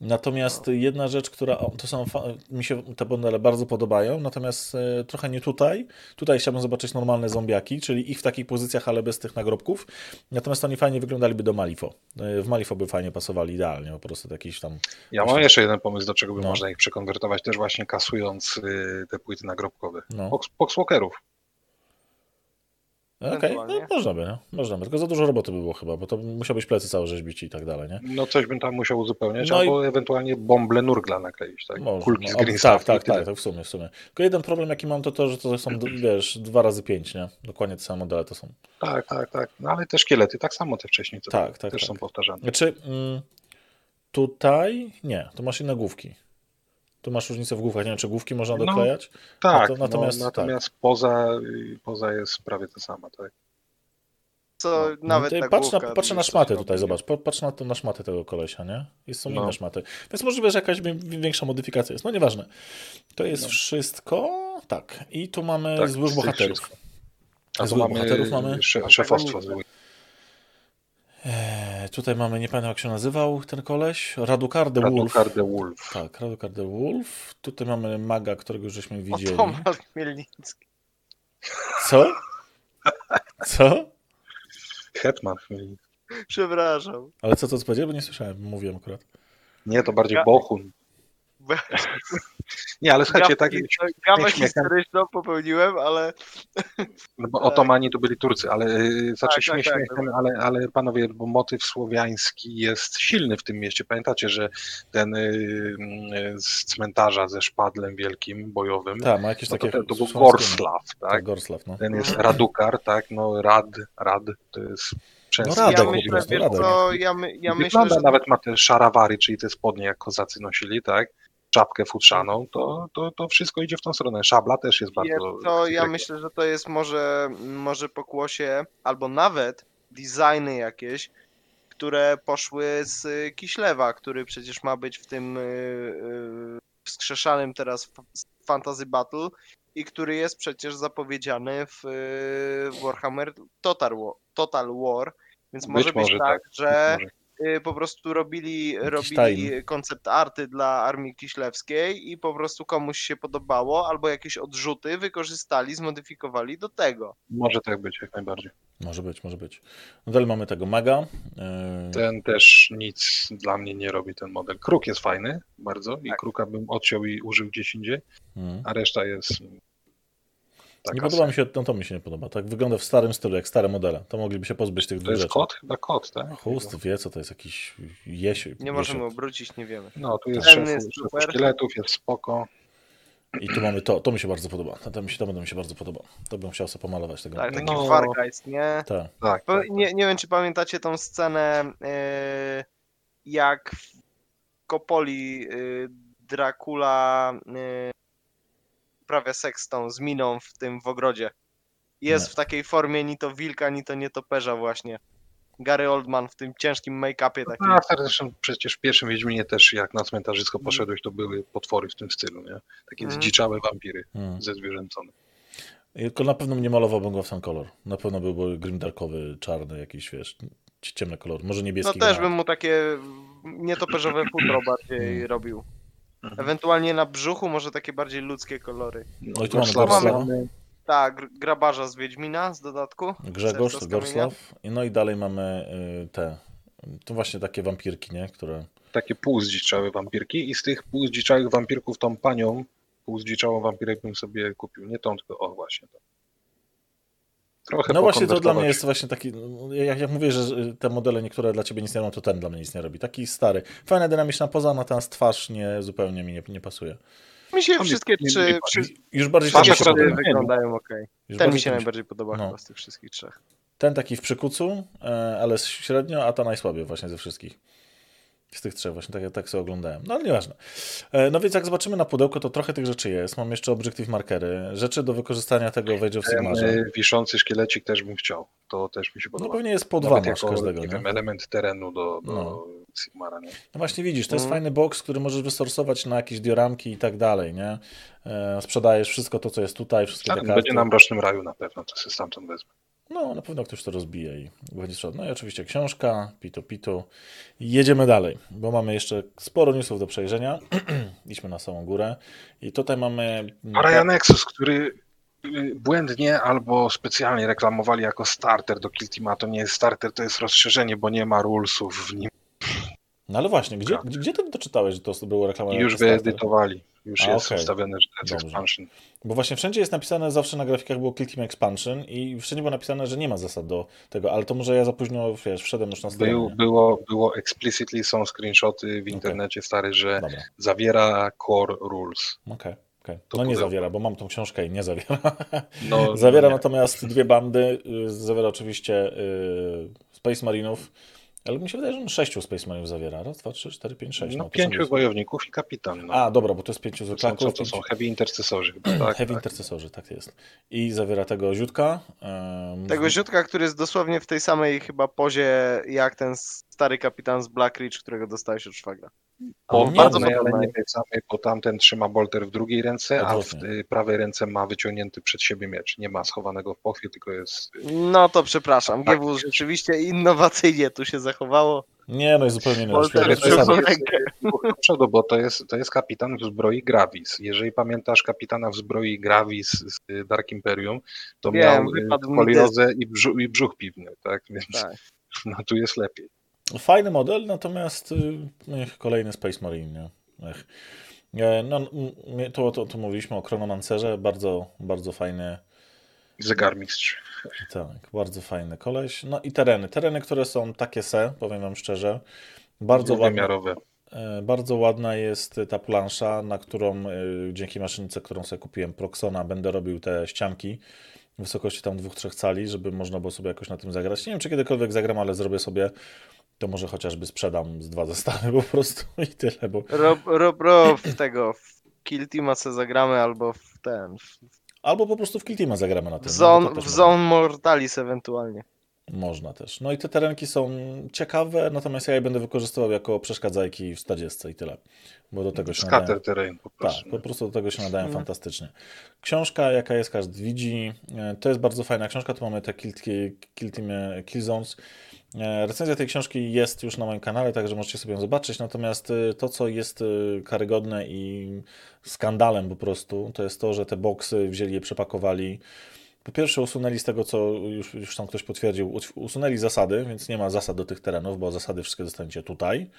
S2: Natomiast jedna rzecz, która to są, mi się te modele bardzo podobają, natomiast e, trochę nie tutaj. Tutaj chciałbym zobaczyć normalne zombiaki, czyli ich w takich pozycjach, ale bez tych nagrobków. Natomiast oni fajnie wyglądaliby do Malifo. E, W Malifo by fajnie pasowali idealnie, po prostu jakiś tam.
S1: Ja mam jeszcze jeden pomysł, do czego by
S2: No.
S1: można ich przekonwertować, też właśnie kasując y, te płyty nagrobkowe.
S2: No.
S1: Box, boxwalkerów.
S2: Okej, no,
S3: Ewentualnie.
S2: można by, no, można by. Tylko za dużo roboty by było chyba, bo to musiałbyś plecy całe rzeźbić i tak dalej, nie?
S1: No coś bym tam musiał uzupełniać,
S2: No i-
S1: albo ewentualnie bąble nurgla nakleić, tak?
S2: Można,
S1: Kulki
S2: no,
S1: z Green
S2: Tak,
S1: i
S2: tak, tak, tak, w sumie, w sumie. Tylko jeden problem jaki mam to to, że to są, wiesz, dwa razy pięć, nie? Dokładnie te same modele to są.
S1: Tak, tak, tak. No ale te szkielety tak samo te wcześniej, co
S2: Tak, tak,
S1: też
S2: tak.
S1: są powtarzane.
S2: Znaczy, mm, tutaj nie, tu masz inne główki. Tu masz różnicę w główkach. Nie wiem, czy główki można
S1: No,
S2: doklejać.
S1: Tak,
S2: to- natomiast-
S1: no, natomiast poza, y, poza jest prawie ta sama, tak?
S3: Co
S1: No.
S3: nawet
S2: Ty
S3: ta
S2: patrz na, patrz na szmaty tutaj,
S3: robi.
S2: zobacz. Patrz na, to, na szmaty tego kolesia, nie? Jest, są
S1: No.
S2: inne szmaty. Więc możliwe, że jakaś wi- większa modyfikacja jest. No nieważne. To jest
S1: No.
S2: wszystko. Tak. I tu mamy
S1: Tak,
S2: złych bohaterów.
S1: wszystko. A
S2: Złych
S1: mamy,
S2: bohaterów mamy?
S1: sze- szefostwo złych.
S2: Tutaj mamy, nie pamiętam jak się nazywał ten koleś. Radukar the Wolf.
S1: Radukar the Wolf.
S2: Tak, Radukar the Wolf. Tutaj mamy maga, którego już żeśmy
S3: O,
S2: widzieli.
S3: Tomal Chmielnicki.
S2: Co? Co?
S1: Hetman.
S3: Przepraszam.
S2: Ale co to co powiedział? Bo nie słyszałem, mówiłem akurat.
S1: Nie, to bardziej
S3: Ga-
S1: Bohun. Nie, ale słuchajcie, tak,
S3: Gawę
S1: śmiechem.
S3: historyczną popełniłem, ale
S1: no bo Otomani to byli Turcy, ale y, znaczy
S3: Tak,
S1: śmiech
S3: tak, tak.
S1: śmiechem, ale, ale panowie, bo motyw słowiański jest silny w tym mieście. Pamiętacie, że ten y, y, z cmentarza ze szpadlem wielkim, bojowym,
S2: Tak, ma jakieś
S1: no to,
S2: takie...
S1: to był
S2: są
S1: Gorslav,
S2: Tak,
S1: tak?
S2: Gorslav, no.
S1: Ten jest Radukar, tak? No Rad, Rad, to jest często
S2: Radek
S3: ja
S2: po
S3: myślę,
S2: prostu,
S3: co, ja, my, ja myślę, że
S1: nawet ma te szarawary, czyli te spodnie, jak kozacy nosili, tak? Czapkę futrzaną, to, to, to wszystko idzie w tą stronę. Szabla też jest bardzo.
S3: co, ja myślę, że to jest może, może pokłosie, albo nawet designy jakieś, które poszły z Kiślewa, który przecież ma być w tym y, y, wskrzeszanym teraz Fantasy Battle i który jest przecież zapowiedziany w y, Warhammer Total War, Total War więc może być,
S1: może
S3: tak,
S1: tak,
S3: że po prostu robili, robili koncept arty dla Armii Kiślewskiej i po prostu komuś się podobało, albo jakieś odrzuty wykorzystali, zmodyfikowali do tego.
S1: Może tak być, jak najbardziej.
S2: Może być, może być. No dalej mamy tego maga. Yy,
S1: Ten też nic dla mnie nie robi ten model. Kruk jest fajny bardzo i
S3: Tak.
S1: kruka bym odciął i użył gdzieś indziej,
S2: mm.
S1: a reszta jest. Taka
S2: Nie podoba mi się, no to mi się nie podoba. Tak wygląda w starym stylu, jak stare modele. To mogliby się pozbyć tych
S1: To
S2: dwóch
S1: jest
S2: rzeczy.
S1: kot? Chyba kot, tak?
S2: Chust wie, co to jest jakiś jesień.
S3: Nie możemy obrócić, nie wiemy.
S1: No, tu jest
S3: Ten jest
S1: szef
S3: super.
S1: szkieletów, jest spoko.
S2: I tu mamy to, to mi się bardzo podoba. To, to, mi się, to będę mi się bardzo podoba. To bym chciał sobie pomalować tego.
S3: Tak, taki
S1: No.
S3: Wargeist, nie?
S2: Tak.
S1: Tak,
S3: Bo
S1: tak.
S3: nie, nie wiem, czy pamiętacie tą scenę, yy, jak w Kopoli yy, Dracula yy, uprawia seks tą z miną w tym w ogrodzie. Jest
S2: Nie.
S3: w takiej formie ni to wilka, ni to nietoperza właśnie. Gary Oldman w tym ciężkim make-upie takim.
S1: No, a wtedy zresztą przecież w pierwszym Wiedźminie też jak na
S3: Mm.
S1: cmentarzysko poszedłeś, to były potwory w tym stylu, nie? Takie
S3: Mhm.
S1: zdziczałe wampiry,
S2: Mm.
S1: zezwierzęcone.
S2: I Tylko na pewno nie malowałbym go w ten kolor. Na pewno byłby grimdarkowy, czarny, jakiś, wiesz, ciemny kolor. Może
S3: No
S2: niebieski.
S3: też
S2: go
S3: bym mu takie nietoperzowe futro bardziej
S2: Mm.
S3: robił.
S1: Mhm.
S3: Ewentualnie na brzuchu może takie bardziej ludzkie kolory.
S2: No i tu mamy
S3: Tak, gr- grabarza z Wiedźmina z dodatku.
S2: Grzegorz. I No i dalej mamy y, te, to właśnie takie wampirki, nie? Które...
S1: takie półzdziczałe wampirki i z tych półzdziczałych wampirków tą panią półzdziczałą wampirę bym sobie kupił. Nie tą, tylko o właśnie to. Trochę
S2: No właśnie to dla mnie jest właśnie taki, no, jak, jak mówię, że te modele niektóre dla ciebie nic nie robią, to ten dla mnie nic nie robi. Taki stary. Fajna dynamiczna poza, natomiast twarz nie, zupełnie mi nie, nie pasuje.
S3: Mi się
S1: On
S3: wszystkie
S1: nie-
S3: trzy,
S2: Już bardziej
S3: trzy wyglądają ok.
S2: już
S3: Ten mi się najbardziej podoba
S2: No.
S3: chyba z tych wszystkich trzech.
S2: Ten taki w przykucu, e, ale średnio, a ta najsłabiej właśnie ze wszystkich. Z tych trzech właśnie, tak, tak sobie oglądałem. No ale nieważne. E, No więc jak zobaczymy na pudełko, to trochę tych rzeczy jest. Mam jeszcze Objective Markery, rzeczy do wykorzystania tego w Age of
S1: Ten
S2: Sigmarze.
S1: y, wiszący szkielecik też bym chciał. To też mi się
S2: No
S1: podoba.
S2: pewnie jest po dwa masz
S1: jako,
S2: każdego,
S1: nie
S2: nie?
S1: wiem, element terenu do, do
S2: No.
S1: Sigmara. Nie?
S2: No właśnie widzisz, to jest
S3: Mhm.
S2: fajny box, który możesz wysorsować na jakieś dioramki i tak dalej, nie? E, sprzedajesz wszystko to, co jest tutaj, wszystkie te
S1: Tak,
S2: karty.
S1: będzie na mrocznym raju na pewno, to sobie stamtąd wezmę.
S2: No, na pewno ktoś to rozbije i będzie sprzedał. No i oczywiście książka, pitu pitu. Jedziemy dalej, bo mamy jeszcze sporo newsów do przejrzenia. Idźmy na samą górę. I tutaj mamy...
S1: Araya Nexus, który y, błędnie albo specjalnie reklamowali jako starter do Kiltima, to nie jest starter, to jest rozszerzenie, bo nie ma rulesów w nim.
S2: No ale właśnie, gdzie, gdzie, ty doczytałeś, że to było reklama?
S1: I już wyedytowali. Już
S2: A,
S1: jest
S2: okej.
S1: ustawione, że to jest
S2: Dobrze.
S1: expansion.
S2: Bo właśnie wszędzie jest napisane, zawsze na grafikach było Kill Team Expansion i wszędzie było napisane, że nie ma zasad do tego, ale to może ja za późno, wiesz, wszedłem już na stronę.
S1: Był, było, było explicitly, są screenshoty w internecie stare, że
S2: Dobra,
S1: zawiera core rules.
S2: okej. okej.
S1: To
S2: No nie
S1: pudełko.
S2: zawiera, bo mam tą książkę i nie zawiera.
S1: No,
S2: zawiera
S1: no nie.
S2: natomiast dwie bandy, y, zawiera oczywiście y, Space Marinów, ale mi się wydaje, że on sześciu Space Marinów zawiera. Raz, dwa, trzy, cztery, pięć, sześć.
S1: No,
S2: to są
S1: pięciu
S2: już-
S1: wojowników i kapitan. No.
S2: A, dobra, bo to jest pięciu
S1: to,
S2: zwykłaków.
S1: co, to
S2: pięciu-
S1: są heavy intercesorzy. Tak,
S2: Heavy
S1: tak.
S2: intercesorzy, tak jest. I zawiera tego ziutka. em,
S3: Tego ziutka, który jest dosłownie w tej samej chyba pozie jak ten stary kapitan z Black Ridge, którego dostałeś od szwagra.
S1: Po
S2: nie,
S1: bardzo
S2: no,
S1: ale
S3: podobne.
S1: nie tej samej, bo tamten trzyma bolter w drugiej ręce, a w prawej ręce ma wyciągnięty przed siebie miecz. Nie ma schowanego w pochwie, tylko jest... y,
S3: No to przepraszam,
S1: Tak.
S3: GW rzeczywiście innowacyjnie tu się zachowało.
S2: Nie, no jest zupełnie
S1: dwóch do przodu, bo to jest, to jest kapitan w zbroi Gravis. Jeżeli pamiętasz kapitana w zbroi Gravis z y, Dark Imperium, to
S3: Wiem,
S1: miał y, foliozę i, brzu, i brzuch piwny, tak? Więc
S3: Tak.
S1: no, tu jest lepiej.
S2: Fajny model, natomiast y, ech, kolejny Space Marine. Ech. No, to, to, to mówiliśmy o Chronomancerze, bardzo, bardzo fajny,
S1: Zegarmistrz.
S2: tak, bardzo fajny koleś. No i tereny, tereny, które są takie se, powiem wam szczerze, bardzo ładne. E, Bardzo ładna jest ta plansza, na którą e, dzięki maszynce, którą sobie kupiłem, Proxona, będę robił te ścianki w wysokości tam 2-3 cali, żeby można było sobie jakoś na tym zagrać. Nie wiem, czy kiedykolwiek zagram, ale zrobię sobie, to może chociażby sprzedam z dwa zestawy po prostu i tyle, bo
S3: Rob, rob, rob w tego, w Kill Teama se zagramy albo w ten, w,
S2: albo po prostu w Kiltima zagramy na tym.
S3: w,
S2: no,
S3: zone,
S2: też
S3: w. Zone Mortalis ewentualnie.
S2: Można też. No i te terenki są ciekawe, natomiast ja je będę wykorzystywał jako przeszkadzajki w 40 i tyle, bo do tego się nadają.
S1: Skater terrain po
S2: Tak,
S1: prostu.
S2: po prostu do tego się nadają
S3: Mhm.
S2: fantastycznie. Książka, jaka jest, każdy widzi. E, To jest bardzo fajna książka. Tu mamy te Kill, kill, kill Zones. E, Recenzja tej książki jest już na moim kanale, także możecie sobie ją zobaczyć. Natomiast e, to, co jest e, karygodne i skandalem po prostu, to jest to, że te boksy wzięli je, przepakowali. Po pierwsze usunęli z tego, co już, już tam ktoś potwierdził, usunęli zasady, więc nie ma zasad do tych terenów, bo zasady wszystkie dostaniecie tutaj.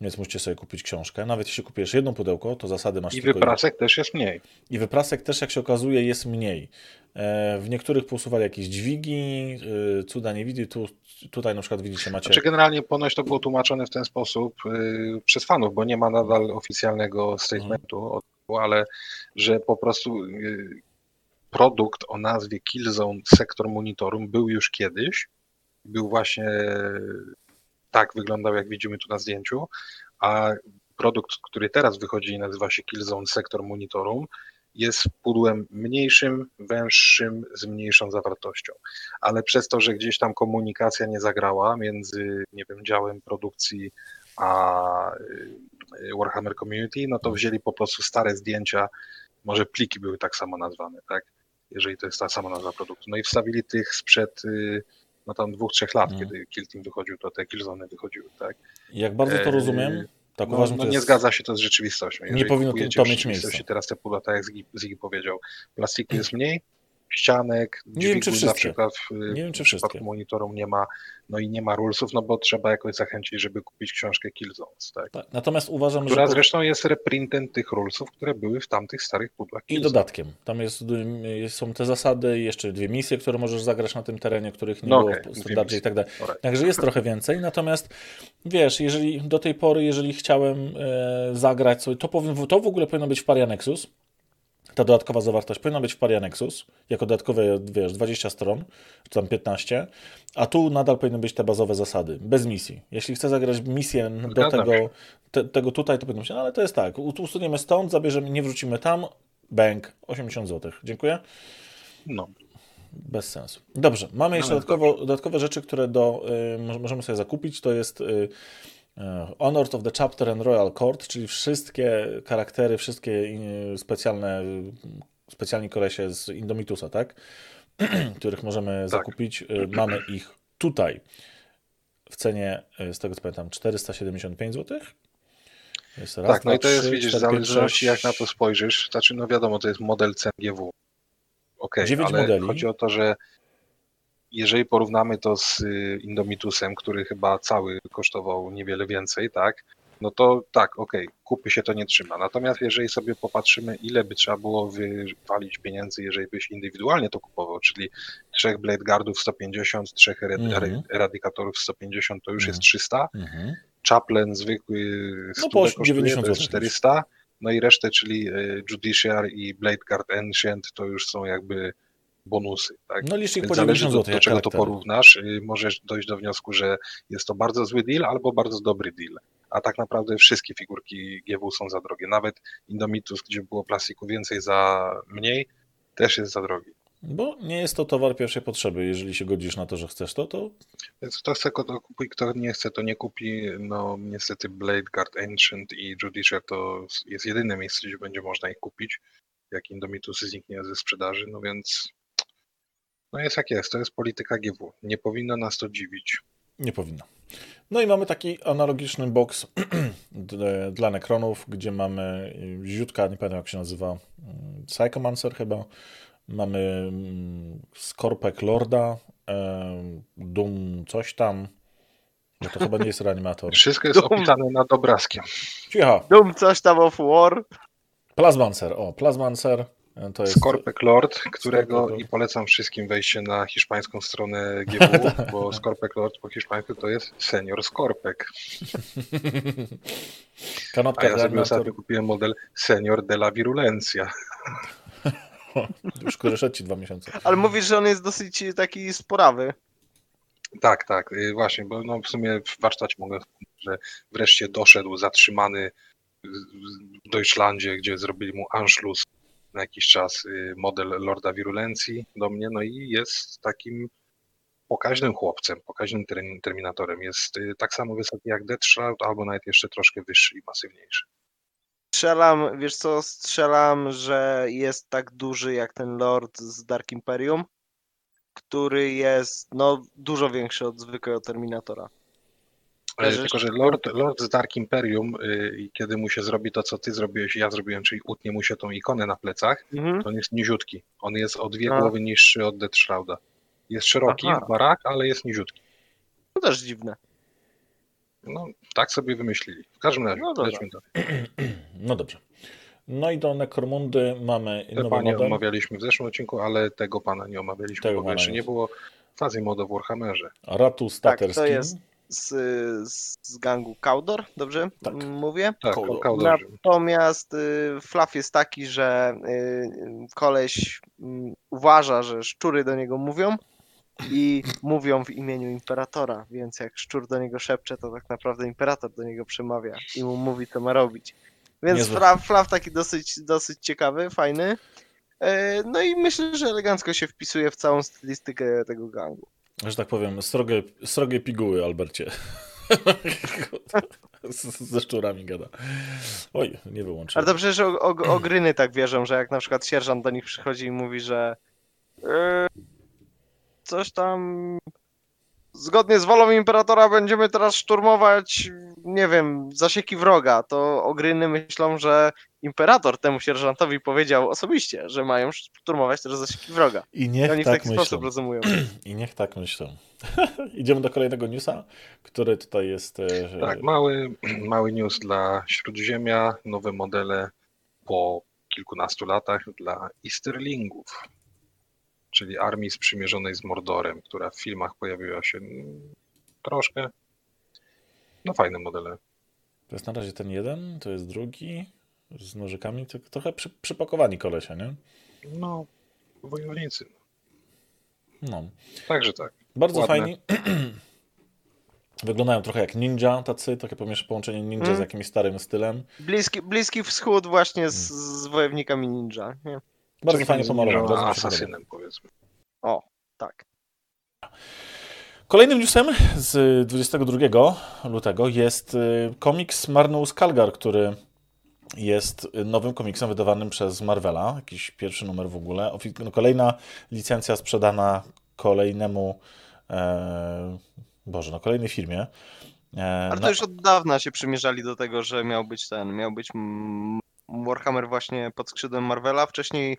S2: Więc musicie sobie kupić książkę. Nawet jeśli kupujesz jedno pudełko, to zasady masz
S1: I
S2: tylko
S1: wyprasek też jest mniej.
S2: i wyprasek też, jak się okazuje, jest mniej. E, W niektórych pousuwali jakieś dźwigi, e, cuda nie widzi. Tu, tutaj na przykład widzicie, macie...
S1: Znaczy generalnie ponoć to było tłumaczone w ten sposób y, przez fanów, bo nie ma nadal oficjalnego statementu, tego, ale że po prostu y, produkt o nazwie Killzone Sector Monitorum był już kiedyś. Był właśnie tak wyglądał, jak widzimy tu na zdjęciu, a produkt, który teraz wychodzi i nazywa się Killzone Sector Monitorum, jest pudłem mniejszym, węższym, z mniejszą zawartością. Ale przez to, że gdzieś tam komunikacja nie zagrała między, nie wiem, działem produkcji a y, Warhammer Community, no to wzięli po prostu stare zdjęcia, może pliki były tak samo nazwane, tak? Jeżeli to jest ta sama nazwa produktu. No i wstawili tych sprzed y, no tam dwóch, trzech lat,
S2: Mhm.
S1: kiedy Kill Team wychodził, to te Killzone wychodziły, tak?
S2: Jak bardzo to
S1: Eee,
S2: rozumiem, tak
S1: no,
S2: uważam,
S1: no
S2: to
S1: nie
S2: jest...
S1: zgadza się to z rzeczywistością.
S2: Nie powinno to- mieć miejsca.
S1: Teraz te pudła, tak jak Ziggy powiedział, plastiku jest mniej, ścianek,
S2: Nie wiem, czy
S1: na przykład w,
S2: Nie wiem, czy
S1: w przypadku
S2: wszystkie.
S1: monitoru nie ma, no i nie ma rulesów, no bo trzeba jakoś zachęcić, żeby kupić książkę Killzones, tak?
S2: Tak. Natomiast uważam,
S1: Która
S2: że...
S1: zresztą jest reprintem tych rulesów, które były w tamtych starych pudłach
S2: I dodatkiem. Tam jest, y, są te zasady i jeszcze dwie misje, które możesz zagrać na tym terenie, których nie
S1: No
S2: było
S1: dwie
S2: standardzie i tak dalej.
S1: Alright.
S2: Także jest trochę więcej. Natomiast wiesz, jeżeli do tej pory, jeżeli chciałem e, zagrać sobie, to, powiem, to w ogóle powinno być w Paria Nexus. Ta dodatkowa zawartość powinna być w Paria Nexus, jako dodatkowe, wiesz, 20 stron, czy tam 15, a tu nadal powinny być te bazowe zasady, bez misji. Jeśli chcę zagrać misję do tego, te, tego tutaj, to powinno być, no, ale to jest tak, usuniemy stąd, zabierzemy, nie wrzucimy tam, bank, 80 zł. Dziękuję.
S1: No,
S2: Bez sensu. Dobrze, mamy jeszcze dodatkowo, dodatkowe rzeczy, które do, y, mo- możemy sobie zakupić. To jest y, y, Honored of the Chapter and Royal Court, czyli wszystkie charaktery, wszystkie y, specjalne, specjalni kolesie z Indomitusa, tak? których możemy zakupić. Y, Mamy ich tutaj w cenie, z tego co pamiętam, 475 zł. Jest raz,
S1: tak, no i to jest, widzisz, w zależności jak na to spojrzysz, znaczy, no wiadomo, to jest model CGW. Okej,
S2: Dziewięć
S1: ale
S2: modeli.
S1: chodzi o to, że jeżeli porównamy to z y, Indomitusem, który chyba cały kosztował niewiele więcej, tak, no to tak, okej, kupy się to nie trzyma. Natomiast jeżeli sobie popatrzymy, ile by trzeba było wywalić pieniędzy, jeżeli byś indywidualnie to kupował, czyli trzech Blade Guardów 150, trzech Erad-
S2: Mhm.
S1: Eradicatorów 150, to już
S2: Mhm.
S1: jest 300,
S2: Mhm.
S1: Chaplain zwykły
S2: No po
S1: kosztuje,
S2: 90
S1: to jest
S2: złotych
S1: 400, no i resztę, czyli y, Judiciary i Blade Guard Ancient, to już są jakby bonusy, tak?
S2: No
S1: Więc
S2: po
S1: zależy
S2: 90
S1: do, do czego to porównasz, możesz dojść do wniosku, że jest to bardzo zły deal albo bardzo dobry deal. A tak naprawdę wszystkie figurki GW są za drogie. Nawet Indomitus, gdzie było plastiku więcej za mniej, też jest za drogi.
S2: Bo nie jest to towar pierwszej potrzeby. Jeżeli się godzisz na to, że chcesz to, to
S1: Więc kto chce, to kupi, kto nie chce, to nie kupi. No niestety Blade Guard Ancient i Judiciary to jest jedyne miejsce, gdzie będzie można ich kupić, jak Indomitus zniknie ze sprzedaży, no więc no jest jak jest, to jest polityka GW. Nie powinno nas to dziwić.
S2: nie powinno. No i mamy taki analogiczny box dla- Necronów, gdzie mamy ziutka, nie pamiętam jak się nazywa, mm, Psychomancer chyba. Mamy mm, Skorpek Lorda, Doom coś tam. No to chyba nie jest reanimator.
S1: Wszystko jest
S3: Dum.
S1: opisane nad obrazkiem.
S2: Cicho,
S3: Doom coś tam of war.
S2: Plasmancer. O, Plasmancer to jest...
S1: Skorpek Lord, którego
S2: Skorpek
S1: i polecam wszystkim wejście na hiszpańską stronę GW, bo Skorpek Lord po hiszpańsku to jest senior Skorpek.
S2: Kanotka
S1: A ja sobie ostatnio kupiłem model senior de la virulencia.
S2: Już koryszeć ci dwa miesiące.
S3: Ale mówisz, że on jest dosyć taki sporawy.
S1: Tak, tak, y, właśnie, bo no w sumie w warsztacie mogę wspomnieć, że wreszcie doszedł zatrzymany w Deutschlandzie, gdzie zrobili mu Anschluss na jakiś czas y, model Lorda Virulencji do mnie, no i jest takim pokaźnym chłopcem, pokaźnym ter- terminatorem. Jest y, tak samo wysoki jak Deathshroud, albo nawet jeszcze troszkę wyższy i masywniejszy.
S3: Strzelam, wiesz co, strzelam, że jest tak duży jak ten Lord z Dark Imperium, który jest no dużo większy od zwykłego Terminatora. Kojarzysz?
S1: Tylko, że Lord, Lord z Dark Imperium, y, i kiedy mu się zrobi to, co ty zrobiłeś i ja zrobiłem, czyli utnie mu się tą ikonę na plecach,
S3: Mhm.
S1: to on jest niziutki. On jest o dwie
S3: A.
S1: głowy niższy od Deathshrouda. Jest szeroki
S3: Aha.
S1: w barak, ale jest niziutki.
S3: To też dziwne.
S1: No, tak sobie wymyślili. W każdym razie,
S3: No
S1: dalej.
S2: No dobrze. No i do Necromundy mamy
S1: Te
S2: nowy
S1: panie
S2: model.
S1: omawialiśmy w zeszłym odcinku, ale tego pana nie omawialiśmy,
S2: Tego
S1: bo
S2: pana
S1: jeszcze
S2: nie.
S1: nie było fazy moda w Warhammerze.
S2: Ratus
S3: Tak, to
S2: Taterski.
S3: jest z, z gangu Kaudor, dobrze
S2: Tak.
S3: mówię?
S1: Tak. Kaudor.
S3: Natomiast y, flaw jest taki, że y, koleś mm, uważa, że szczury do niego mówią i mówią w imieniu imperatora, więc jak szczur do niego szepcze, to tak naprawdę imperator do niego przemawia i mu mówi, co ma robić. Więc flaw, flaw taki dosyć, dosyć ciekawy, fajny. E, No i myślę, że elegancko się wpisuje w całą stylistykę tego gangu.
S2: Że tak powiem, srogie, srogie piguły, Albercie. Z, ze szczurami gada. Oj, nie
S3: Ale to przecież o, o, ogryny tak wierzą, że jak na przykład sierżant do nich przychodzi i mówi, że e, coś tam zgodnie z wolą imperatora będziemy teraz szturmować nie wiem, zasieki wroga, to ogryny myślą, że imperator temu sierżantowi powiedział osobiście, że mają szturmować teraz zasieki wroga.
S2: I
S3: I
S2: niech
S3: oni w
S2: tak
S3: taki
S2: myślą.
S3: sposób rozumują.
S2: I niech tak myślą. Idziemy do kolejnego newsa, który tutaj jest... e,
S1: Tak, mały, mały news dla Śródziemia, nowe modele po kilkunastu latach dla Easterlingów, czyli armii sprzymierzonej z Mordorem, która w filmach pojawiła się mm, troszkę. No fajne modele.
S2: To jest na razie ten jeden, to jest drugi z nożykami, to trochę przy, przypakowani kolesia, nie?
S1: No, wojownicy.
S2: No.
S1: Także tak.
S2: Bardzo
S1: Ładne.
S2: fajni. Wyglądają trochę jak ninja tacy, takie połączenie ninja z
S3: Mm.
S2: jakimś starym stylem.
S3: Bliski, bliski wschód właśnie z, z wojownikami ninja. Nie?
S2: Bardzo fajnie
S1: ninja,
S2: Bardzo.
S1: Asasynem powiedzmy.
S3: Tak.
S2: Kolejnym newsem z 22 lutego jest y, komiks Marnus Calgar, który jest nowym komiksem wydawanym przez Marvela. Jakiś pierwszy numer w ogóle. No, Kolejna licencja sprzedana kolejnemu. E, Boże, no kolejnej firmie. E,
S3: Ale
S2: na-
S3: to już od dawna się przymierzali do tego, że miał być ten, miał być mm, Warhammer właśnie pod skrzydłem Marvela. Wcześniej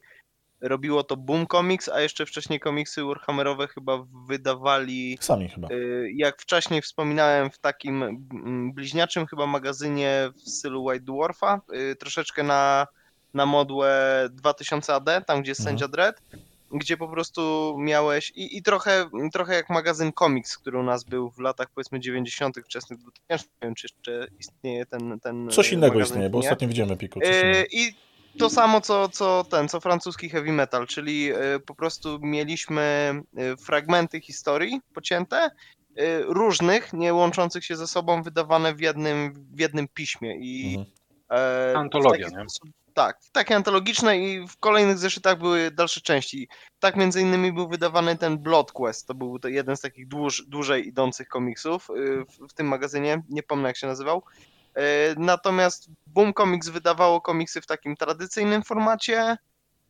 S3: robiło to Boom Comics, a jeszcze wcześniej komiksy Warhammerowe chyba wydawali,
S2: Sami chyba.
S3: y, jak wcześniej wspominałem, w takim mm, bliźniaczym chyba magazynie w stylu White Dwarfa, y, troszeczkę na, na modłę 2000 AD, tam gdzie jest
S2: Mhm.
S3: sędzia Dredd, gdzie po prostu miałeś i, i trochę, trochę jak magazyn Comics, który u nas był w latach powiedzmy 90., wczesnych 2000, nie wiem czy jeszcze istnieje ten, ten
S2: Coś
S3: e,
S2: innego istnieje, bo ostatnio widziałem Epiku. Innego.
S3: I to samo co, co ten, co francuski heavy metal, czyli e, po prostu mieliśmy e, fragmenty historii pocięte, e, różnych, nie łączących się ze sobą, wydawane w jednym, w jednym piśmie i
S2: Mhm.
S3: e,
S1: Antologia, nie?
S3: sposób- Tak, takie antologiczne i w kolejnych zeszytach były dalsze części. Tak między innymi był wydawany ten Blood Quest, to był to jeden z takich dłuż, dłużej idących komiksów w, w tym magazynie, nie pomnę jak się nazywał. E, Natomiast Boom Comics wydawało komiksy w takim tradycyjnym formacie.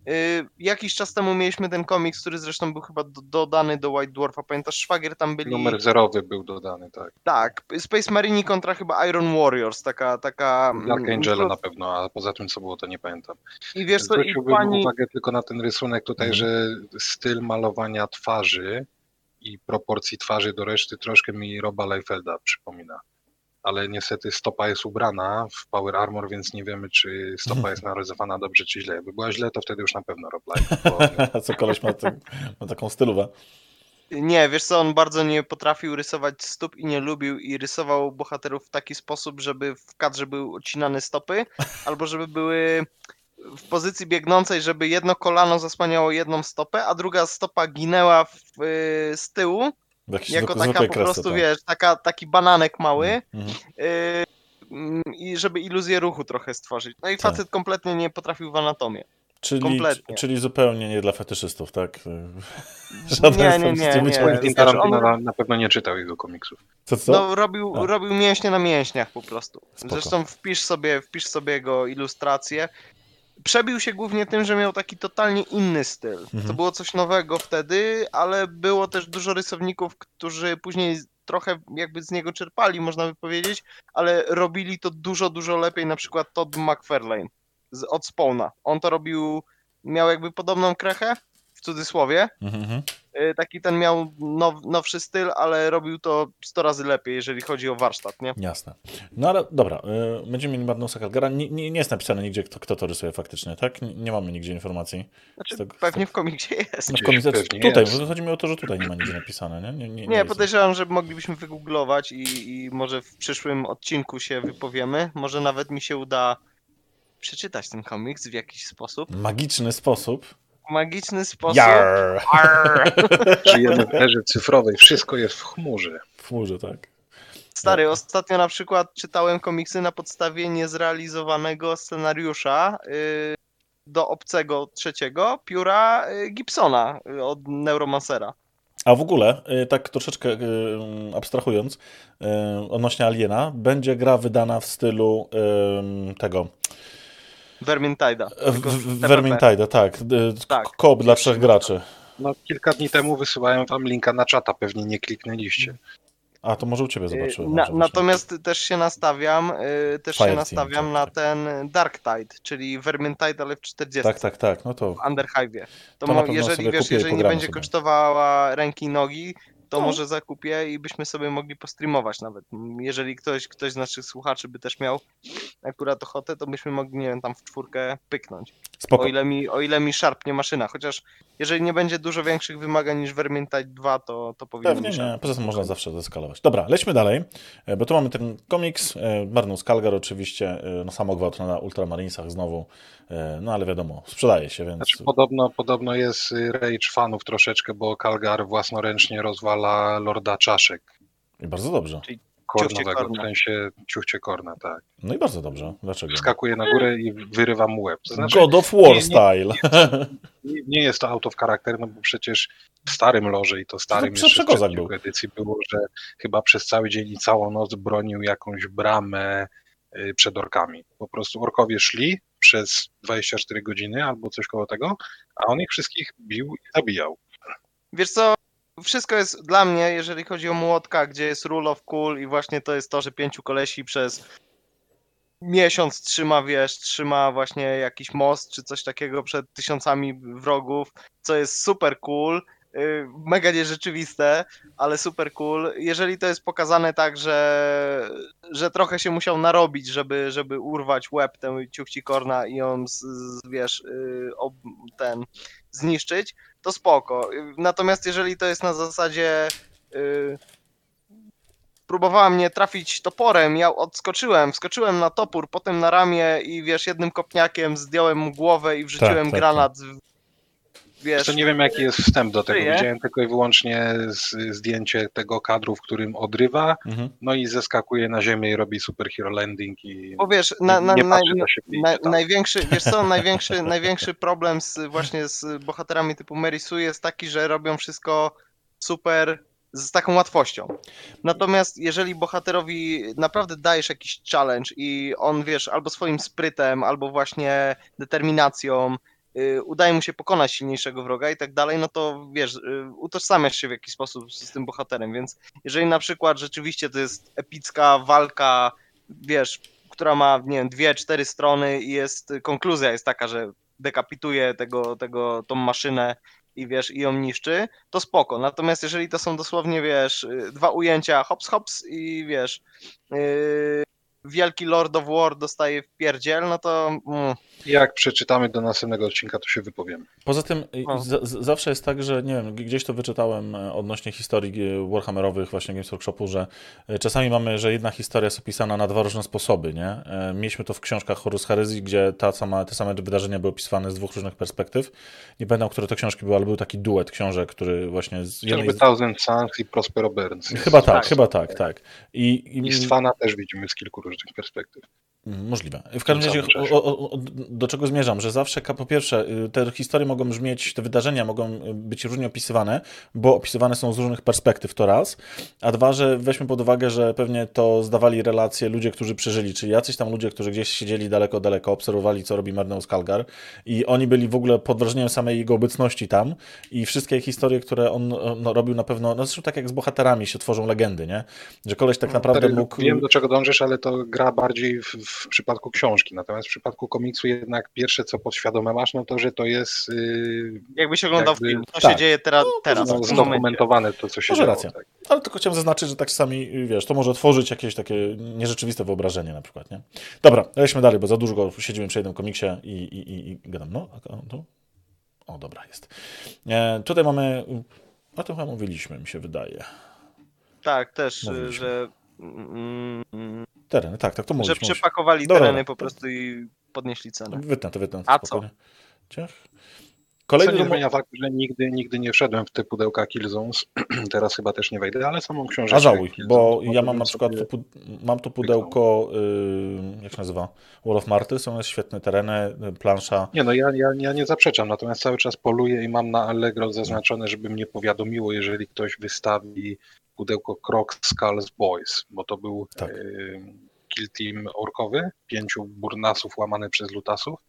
S3: E, Jakiś czas temu mieliśmy ten komiks, który zresztą był chyba do, dodany do White Dwarfa. Pamiętasz, szwagier tam byli.
S1: Numer zerowy był dodany, tak.
S3: Tak, Space Marine kontra chyba Iron Warriors, taka. taka
S1: Dark
S3: mm,
S1: Angela
S3: i-
S1: na pewno, a poza tym co było to nie pamiętam.
S3: I wiesz co, i
S1: Zwróciłbym
S3: pani.
S1: uwagę tylko na ten rysunek tutaj,
S2: Mhm.
S1: że styl malowania twarzy i proporcji twarzy do reszty troszkę mi Roba Leifelda przypomina. Ale niestety stopa jest ubrana w Power Armor, więc nie wiemy, czy stopa jest narysowana dobrze, czy źle. Jakby była źle, to wtedy już na pewno Rob bo-
S2: Co koleś ma, tak- ma taką stylówę.
S3: Nie, wiesz co, on bardzo nie potrafił rysować stóp i nie lubił i rysował bohaterów w taki sposób, żeby w kadrze były odcinane stopy, albo żeby były w pozycji biegnącej, żeby jedno kolano zasłaniało jedną stopę, a druga stopa ginęła w, y, z tyłu,
S2: Jakiś
S3: jako
S2: zwykły-
S3: taka po prostu,
S2: tak.
S3: wiesz, taka, taki bananek mały.
S2: Mhm.
S3: y, mm, I żeby iluzję ruchu trochę stworzyć. No i
S2: Tak.
S3: facet kompletnie nie potrafił w anatomię.
S2: Czyli,
S3: kompletnie.
S2: czyli zupełnie nie dla fetyszystów, tak? Żaden
S3: Nie, nie, nie, nie.
S1: Quentin Tarantino
S3: on-
S1: na, na pewno nie czytał jego komiksów.
S2: Co, co?
S3: No, robił,
S2: A.
S3: robił mięśnie na mięśniach po prostu.
S2: Spoko.
S3: Zresztą wpisz sobie, wpisz sobie jego ilustrację. Przebił się głównie tym, że miał taki totalnie inny styl.
S2: Mhm.
S3: To było coś nowego wtedy, ale było też dużo rysowników, którzy później trochę jakby z niego czerpali, można by powiedzieć, ale robili to dużo, dużo lepiej, na przykład Todd McFarlane z, od Spawna. On to robił, miał jakby podobną krechę, w cudzysłowie,
S2: Mhm.
S3: Y, Taki ten miał now, nowszy styl, ale robił to 100 razy lepiej, jeżeli chodzi o warsztat, nie?
S2: Jasne. No ale dobra, y, będziemy mieli Marnusa Calgara. Nie, nie, nie jest napisane nigdzie, kto, kto to rysuje faktycznie, tak? Nie, nie mamy nigdzie informacji.
S3: Znaczy,
S2: tego-
S3: pewnie w komiksie jest.
S2: No w
S1: pewnie
S2: tutaj,
S1: jest.
S2: bo chodzi mi o to, że tutaj nie ma nigdzie napisane, nie? Nie, nie,
S3: podejrzewam, że moglibyśmy wygooglować i, i może w przyszłym odcinku się wypowiemy. Może nawet mi się uda przeczytać ten komiks w jakiś sposób.
S2: Magiczny sposób.
S3: Magiczny sposób. Arr.
S1: Żyjemy w erze cyfrowej, wszystko jest w chmurze.
S2: W chmurze, tak.
S3: Stary, ostatnio na przykład czytałem komiksy na podstawie niezrealizowanego scenariusza y, do obcego trzeciego pióra y, Gibsona y, od Neuromancera.
S2: A w ogóle, tak troszeczkę abstrahując, odnośnie Aliena, będzie gra wydana w stylu tego
S3: Vermintide'a.
S2: w-
S3: tylko
S2: w-
S3: TPP.
S2: Vermintide, tak. y,
S3: Tak.
S2: Koop dla trzech graczy.
S1: No kilka dni temu wysyłałem wam linka na czata, pewnie nie kliknęliście.
S2: A, to może u ciebie zobaczyłem.
S3: Na, natomiast też się nastawiam, y, też
S2: Fire
S3: się
S2: Team,
S3: nastawiam
S2: tak,
S3: na
S2: tak.
S3: ten Dark Tide, czyli Vermintide, ale w 40
S2: Tak, tak, tak, no to
S3: w Underhive. To,
S2: To
S3: jeżeli wiesz, jeżeli nie będzie
S2: sobie.
S3: kosztowała ręki i nogi, to
S2: No.
S3: może zakupię i byśmy sobie mogli postreamować nawet. Jeżeli ktoś, ktoś z naszych słuchaczy by też miał akurat ochotę, to byśmy mogli, nie wiem, tam w czwórkę pyknąć.
S2: spoko.
S3: O ile, mi, o ile mi szarpnie maszyna. Chociaż jeżeli nie będzie dużo większych wymagań niż Vermintide 2, to, to powinno
S2: Pewnie nie, poza tym można zawsze zeskalować. Dobra, lećmy dalej, e, bo tu mamy ten komiks, e, Marnus Calgar oczywiście, e, no samogwałt na Ultramarinesach znowu, e, no ale wiadomo, sprzedaje się, więc
S1: Znaczy, podobno, podobno jest rage fanów troszeczkę, bo Kalgar własnoręcznie rozwala Lorda Czaszek.
S2: i bardzo dobrze.
S1: Kornowego,
S3: Korna.
S1: w sensie ciuchcie korna, tak.
S2: No i bardzo dobrze, dlaczego?
S1: Wskakuje na górę i wyrywa mu łeb. To znaczy,
S2: God of War
S1: nie- nie-
S2: style.
S1: nie, nie jest to out of character, no bo przecież w starym loże i to starym
S2: to
S1: jeszcze z
S2: był.
S1: edycji było, że chyba przez cały dzień i całą noc bronił jakąś bramę y, przed orkami. Po prostu orkowie szli przez 24 godziny albo coś koło tego, a on ich wszystkich bił i zabijał.
S3: Wiesz co, wszystko jest dla mnie, jeżeli chodzi o młotka, gdzie jest rule of cool i właśnie to jest to, że pięciu kolesi przez miesiąc trzyma, wiesz, trzyma właśnie jakiś most czy coś takiego przed tysiącami wrogów, co jest super cool, yy, mega nierzeczywiste, ale super cool. Jeżeli to jest pokazane tak, że, że trochę się musiał narobić, żeby, żeby urwać łeb temu ciuchci korna i ją, z, z, wiesz, yy, ob, ten zniszczyć, to spoko. Natomiast jeżeli to jest na zasadzie yy, próbowała mnie trafić toporem, ja odskoczyłem, wskoczyłem na topór, potem na ramię i wiesz, jednym kopniakiem zdjąłem mu głowę i wrzuciłem
S2: Tak, tak,
S3: granat. w- Wiesz,
S1: To nie wiem, jaki jest wstęp do tego.
S3: Żyje.
S1: Widziałem tylko i wyłącznie z, zdjęcie tego kadru, w którym odrywa,
S2: Mhm.
S1: no i zeskakuje na ziemię i robi superhero landing i
S3: bo wiesz, na, na,
S1: nie
S3: na,
S1: patrzy, co się dzieje.
S3: na,
S1: tam.
S3: największy, wiesz co, największy, największy problem z, właśnie z bohaterami typu Mary Sue jest taki, że robią wszystko super z taką łatwością. Natomiast jeżeli bohaterowi naprawdę dajesz jakiś challenge i on, wiesz, albo swoim sprytem, albo właśnie determinacją udaje mu się pokonać silniejszego wroga i tak dalej, no to wiesz, y, utożsamiasz się w jakiś sposób z, z tym bohaterem, więc jeżeli na przykład rzeczywiście to jest epicka walka, wiesz, która ma, nie wiem, dwie, cztery strony i jest, konkluzja jest taka, że dekapituje tego, tego, tą maszynę i wiesz, i ją niszczy, to spoko. Natomiast jeżeli to są dosłownie, wiesz, y, dwa ujęcia hops hops i wiesz, yy, wielki Lord of War dostaje w pierdziel, no to mm,
S1: Jak przeczytamy do następnego odcinka, to się wypowiemy.
S2: Poza tym y, zawsze jest tak, że nie wiem, gdzieś to wyczytałem e, odnośnie historii e, Warhammerowych właśnie Games Workshopu, że e, czasami mamy, że jedna historia jest opisana na dwa różne sposoby, nie? Mieliśmy to w książkach Horus Heresy, gdzie ta sama, te same wydarzenia były opisywane z dwóch różnych perspektyw. Nie pamiętam, które to książki były, ale był taki duet książek, który właśnie z jednej...
S1: Chociażby. Thousand Suns i Prospero Burns.
S2: Chyba tak,
S3: Tak.
S2: chyba tak, tak. I, i,
S1: też widzimy z kilku różnych perspektyw.
S2: Mm, Możliwe. W każdym razie,
S1: samym
S2: o, o, o, do czego zmierzam? Że zawsze, po pierwsze, y, te historie mogą brzmieć, te wydarzenia mogą y, być różnie opisywane, bo opisywane są z różnych perspektyw, to raz. A dwa, że weźmy pod uwagę, że pewnie to zdawali relacje ludzie, którzy przeżyli, czyli jacyś tam ludzie, którzy gdzieś siedzieli daleko, daleko, obserwowali, co robi Marneus Calgar i oni byli w ogóle pod wrażeniem samej jego obecności tam i wszystkie historie, które on no, robił na pewno, no zresztą tak jak z bohaterami się tworzą legendy, nie? Że koleś tak naprawdę
S1: Stary,
S2: mógł...
S1: Wiem, do czego dążysz, ale to gra bardziej w, w przypadku książki. Natomiast w przypadku komiksu jednak pierwsze, co podświadome masz, no to, że to jest yy,
S3: jakbyś oglądał
S1: Jakby-
S3: film, co
S2: tak.
S3: się dzieje teraz, teraz
S1: no,
S3: tym momencie.
S1: zdokumentowane to, co się
S2: Może
S1: działo.
S2: racja.
S1: Tak.
S2: Ale tylko chciałem zaznaczyć, że tak czasami, wiesz, to może tworzyć jakieś takie nierzeczywiste wyobrażenie na przykład, nie? Dobra, lećmy dalej, bo za dużo siedzimy przy jednym komiksie i, i, i, i gadam. No, a, a, tu? O, dobra, jest. E, tutaj mamy, o tym chyba mówiliśmy, mi się wydaje.
S3: Tak, też, y,
S2: Mówiliśmy.
S3: że, mm, mm,
S2: Tereny, tak, tak, to
S3: że
S2: mówisz. mówisz.
S3: przepakowali
S2: Dobra,
S3: tereny po prostu i podnieśli cenę.
S2: Wytnę to, wytnę.
S3: A co?
S2: spokojnie.
S1: Co
S2: Kolejny
S1: nie
S2: rumo-
S1: zmienia faktu, że nigdy, nigdy nie wszedłem w te pudełka Killzones. Teraz chyba też nie wejdę, ale samą książeczkę.
S2: A żałuj, bo ja mam na przykład, pu- mam tu pudełko, y, jak się nazywa, Wall of Marty, są świetne tereny, y, plansza.
S1: Nie no, ja, ja, ja nie zaprzeczam, natomiast cały czas poluję i mam na Allegro zaznaczone, żeby mnie powiadomiło, jeżeli ktoś wystawi pudełko Croc Skulls Boys, bo to był
S2: Tak.
S1: y, kill team orkowy, pięciu burnasów łamane przez lutasów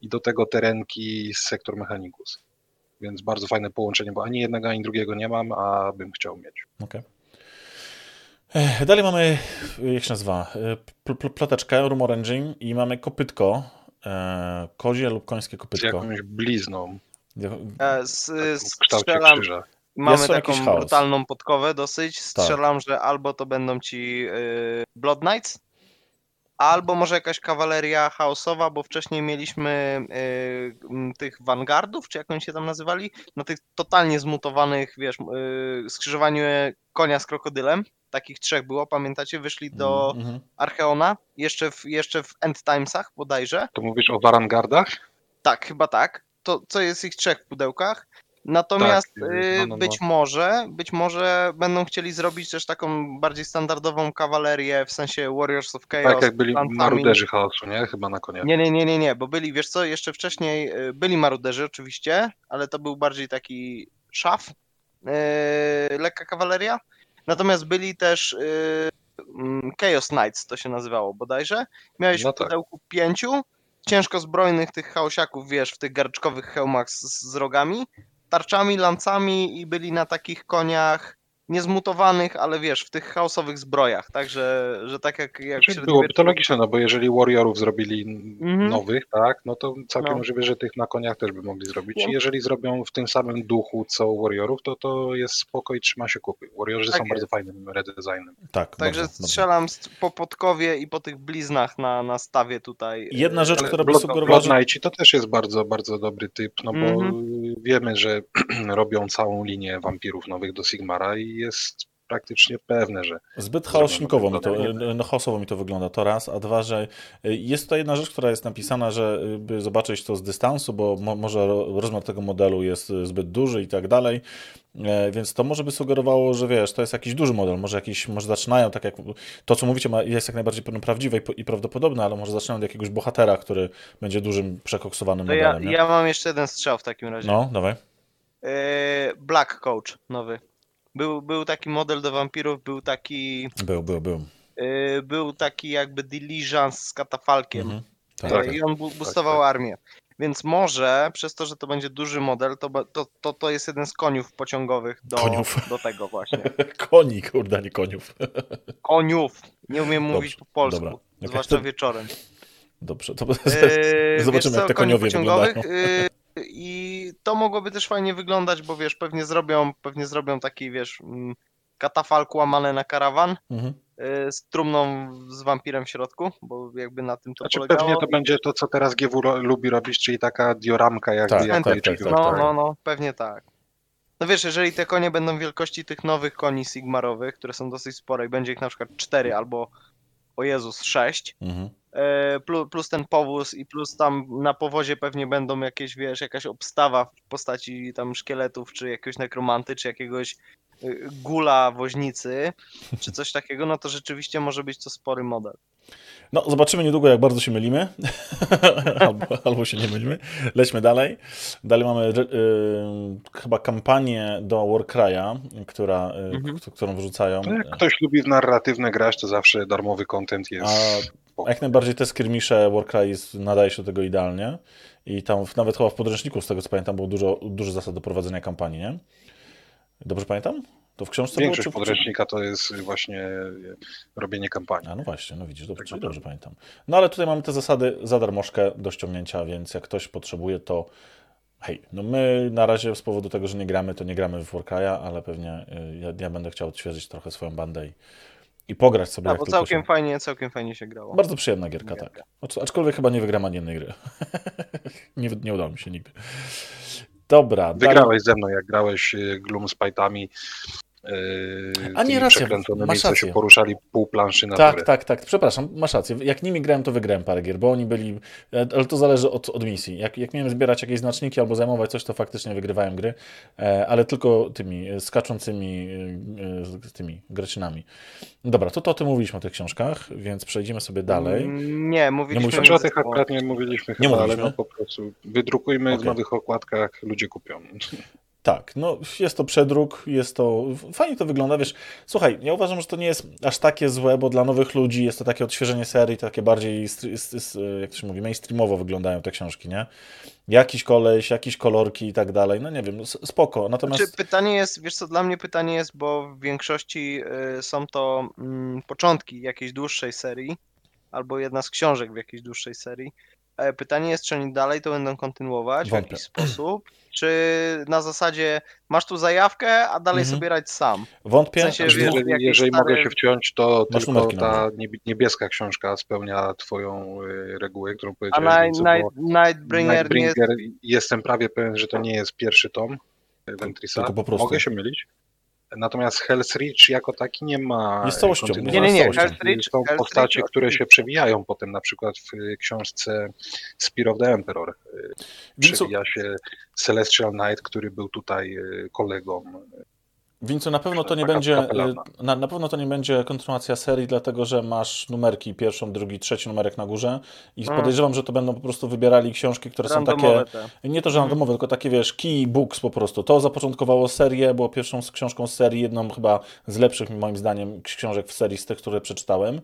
S1: i do tego terenki z Sektor Mechanicus. Więc bardzo fajne połączenie, bo ani jednego, ani drugiego nie mam, a bym chciał mieć.
S2: Okej. E, dalej mamy, jak się nazywa, e, ploteczkę, Room Engine i mamy kopytko, e, kozie lub końskie
S1: Z
S2: kopytko.
S1: jakąś blizną
S3: E, Z,
S1: w kształcie
S3: strzelam,
S1: krzyża.
S3: Mamy
S2: Jest
S3: taką brutalną podkowę dosyć.
S2: Tak.
S3: Strzelam, że albo to będą ci y, Blood Knights, albo może jakaś kawaleria chaosowa, bo wcześniej mieliśmy y, m, tych Vanguardów, czy jak oni się tam nazywali, na tych totalnie zmutowanych, wiesz, y, skrzyżowaniu konia z krokodylem. Takich trzech było, pamiętacie? Wyszli do
S2: Mhm.
S3: Archeona, jeszcze w, jeszcze w End Timesach bodajże.
S1: To mówisz o Warangardach?
S3: Tak, chyba tak. To co jest ich trzech w pudełkach. Natomiast
S1: Tak,
S3: y,
S1: no, no, no.
S3: być może, być może będą chcieli zrobić też taką bardziej standardową kawalerię, w sensie Warriors of Chaos.
S1: Tak jak byli
S3: z lancami.
S1: maruderzy chaosu, nie? Chyba na koniec.
S3: Nie, nie, nie, nie, nie, bo byli, wiesz co, jeszcze wcześniej y, byli maruderzy oczywiście, ale to był bardziej taki szaf, yy, lekka kawaleria. Natomiast byli też y, mm, Chaos Knights, to się nazywało bodajże. Miałeś
S1: No
S3: w
S1: tak.
S3: pudełku pięciu ciężko zbrojnych tych chaosiaków, wiesz, w tych garczkowych hełmach z, z rogami, tarczami, lancami i byli na takich koniach niezmutowanych, ale wiesz, w tych chaosowych zbrojach, także, że tak jak, jak
S1: Znaczy, byłoby to logiczne, no bo jeżeli Warriorów zrobili
S3: Mhm.
S1: nowych, tak, no to całkiem
S3: No.
S1: możliwe, że tych na koniach też by mogli zrobić.
S3: No.
S1: I jeżeli zrobią w tym samym duchu co Warriorów, to to jest spoko i trzyma się kupy. Warriorzy
S3: Tak
S1: są
S3: jest.
S1: bardzo fajnym redesignem.
S2: Tak,
S3: Także strzelam z- po podkowie i po tych bliznach na, na stawie tutaj.
S2: Jedna rzecz,
S1: Ale
S2: która by sugerowała,
S1: Blood
S2: że...
S1: To też jest bardzo, bardzo dobry typ, no bo
S3: Mhm.
S1: wiemy, że robią całą linię wampirów nowych do Sigmara i jest praktycznie pewne, że
S2: Zbyt chaośnikowo mi to, no, chaosowo mi to wygląda, to raz, a dwa, że y, jest tutaj jedna rzecz, która jest napisana, że y, by zobaczyć to z dystansu, bo mo, może ro- rozmiar tego modelu jest y, zbyt duży i tak dalej, E, więc to może by sugerowało, że wiesz, to jest jakiś duży model, może jakiś, może zaczynają tak jak, to co mówicie ma, jest jak najbardziej prawdziwe i, po- i prawdopodobne, ale może zaczynają od jakiegoś bohatera, który będzie dużym, przekoksowanym
S3: To ja,
S2: modelem, nie?
S3: ja mam jeszcze jeden strzał w takim razie.
S2: No, dawaj.
S3: Yy, Black Coach nowy. Był, był taki model do wampirów, był taki,
S2: Był, był, był.
S3: yy, był taki jakby diligence z katafalkiem.
S2: Mhm. Tak,
S3: Yy,
S2: tak.
S3: I on bu- boostował armię. Więc może przez to, że to będzie duży model, to, to, to, to jest jeden z koniów pociągowych do,
S2: Koniów.
S3: do tego właśnie.
S2: Koni, kurde, nie koniów.
S3: Koniów. Nie umiem
S2: Dobrze,
S3: mówić po polsku.
S2: dobra.
S3: Zwłaszcza
S2: to-
S3: wieczorem.
S2: Dobrze, to
S3: Eee,
S2: Zobaczymy,
S3: wiesz
S2: jak
S3: co,
S2: te
S3: koni
S2: koniowie wyglądają.
S3: eee, I to mogłoby też fajnie wyglądać, bo wiesz, pewnie zrobią, pewnie zrobią taki, wiesz, mm, katafalk łamany na karawan
S2: mhm.
S3: eee, z trumną z wampirem w środku, bo jakby na tym to
S1: znaczy
S3: polegało.
S1: pewnie to będzie to, co teraz GW lubi robić, czyli taka dioramka jakby
S2: Tak,
S1: jak
S2: tak, tak, tak,
S3: No, no, no, pewnie tak. No wiesz, jeżeli te konie będą wielkości tych nowych koni Sigmarowych, które są dosyć spore i będzie ich na przykład 4 albo, o Jezus, 6,
S2: Mhm.
S3: Plus, plus ten powóz i plus tam na powozie pewnie będą jakieś, wiesz, jakaś obstawa w postaci tam szkieletów, czy jakiegoś nekromanty, czy jakiegoś y, gula woźnicy, czy coś takiego, no to rzeczywiście może być to spory model.
S2: No, zobaczymy niedługo, jak bardzo się mylimy. albo, albo się nie mylimy. Lećmy dalej. Dalej mamy y, chyba kampanię do Warcry'a, która, y,
S3: Mhm.
S2: którą wrzucają.
S1: No jak ktoś lubi w narratywne grać, to zawsze darmowy content jest.
S2: A jak najbardziej te skirmisze Warcry nadaje się do tego idealnie. I tam w- nawet chyba w podręczniku, z tego co pamiętam, było dużo, dużo zasad do prowadzenia kampanii, nie? Dobrze pamiętam? To w książce
S1: Większość
S2: było? czy-
S1: podręcznika to jest właśnie e, robienie kampanii.
S2: A no właśnie, no widzisz, dobrze,
S1: Tak
S2: dobrze pamiętam. No ale tutaj mamy te zasady za darmożkę do ściągnięcia, więc jak ktoś potrzebuje, to hej, no my na razie z powodu tego, że nie gramy, to nie gramy w Warcry'a, ale pewnie y, ja, ja będę chciał odświeżyć trochę swoją bandę i, i pograć sobie
S3: A, bo całkiem
S2: się...
S3: fajnie, całkiem fajnie się grało.
S2: Bardzo przyjemna gierka,
S3: Gierka.
S2: tak. Acz- Aczkolwiek chyba nie wygram ani jednej gry. nie, nie udało mi się nigdy. Dobra, dalej.
S1: Wygrałeś ze mną, jak grałeś e, Gloom z Pajtami.
S2: A nie, racja,
S1: przekręconymi,
S2: masz rację.
S1: się poruszali pół planszy na
S2: Tak,
S1: górę.
S2: tak, tak. Przepraszam, masz rację. Jak nimi grałem, to wygrałem parę gier, bo oni byli. e, Ale to zależy od, od misji. Jak, jak miałem zbierać jakieś znaczniki albo zajmować coś, to faktycznie wygrywałem gry, e, ale tylko tymi e, skaczącymi e, e, tymi graczynami. Dobra, to, to o tym mówiliśmy o tych książkach, więc przejdziemy sobie dalej.
S3: Mm, Nie, mówiliśmy...
S2: mówiliśmy?
S1: Znaczy o tych akurat nie mówiliśmy
S2: Nie
S1: chyba, ale
S2: mówiliśmy?
S1: no po prostu wydrukujmy w
S2: Okej.
S1: nowych okładkach, ludzie kupią.
S2: Tak, no jest to przedruk, jest to, fajnie to wygląda, wiesz, słuchaj, ja uważam, że to nie jest aż takie złe, bo dla nowych ludzi jest to takie odświeżenie serii, takie bardziej, jak to się mówi, mainstreamowo wyglądają te książki, nie? Jakiś koleś, jakieś kolorki i tak dalej, no nie wiem, spoko, natomiast...
S3: Znaczy, pytanie jest, wiesz co, dla mnie pytanie jest, bo w większości y, są to mm, początki jakiejś dłuższej serii, albo jedna z książek w jakiejś dłuższej serii, pytanie jest, czy oni dalej to będą kontynuować Wątpię. w jakiś sposób, czy na zasadzie masz tu zajawkę, a dalej mhm. sobie radź sam.
S2: Wątpię. W
S1: sensie, jeżeli, jeżeli stary... mogę się wciąć, to masz tylko ta niebieska książka spełnia twoją y, regułę, którą powiedziałeś.
S3: A Night, Night, Nightbringer,
S1: Nightbringer jest... jestem prawie pewien, że to nie jest pierwszy tom Ventrisa. Mogę się mylić? Natomiast Hell's Reach jako taki nie ma.
S2: Jest całością.
S3: Nie, nie, nie. Hell's
S1: Reach, Są Hell's postacie, Reach, które się przewijają potem, na przykład w książce Spear of the Emperor. Przewija się Celestial Knight, który był tutaj kolegą
S2: Wincu, na pewno to nie będzie na, na, pewno to nie będzie kontynuacja serii, dlatego że masz numerki, pierwszą, drugi, trzeci numerek na górze i hmm. podejrzewam, że to będą po prostu wybierali książki, które randomowe są takie, te. nie to, że randomowe, hmm. tylko takie, wiesz, key books po prostu. To zapoczątkowało serię, było pierwszą książką z serii, jedną chyba z lepszych moim zdaniem książek w serii z tych, które przeczytałem.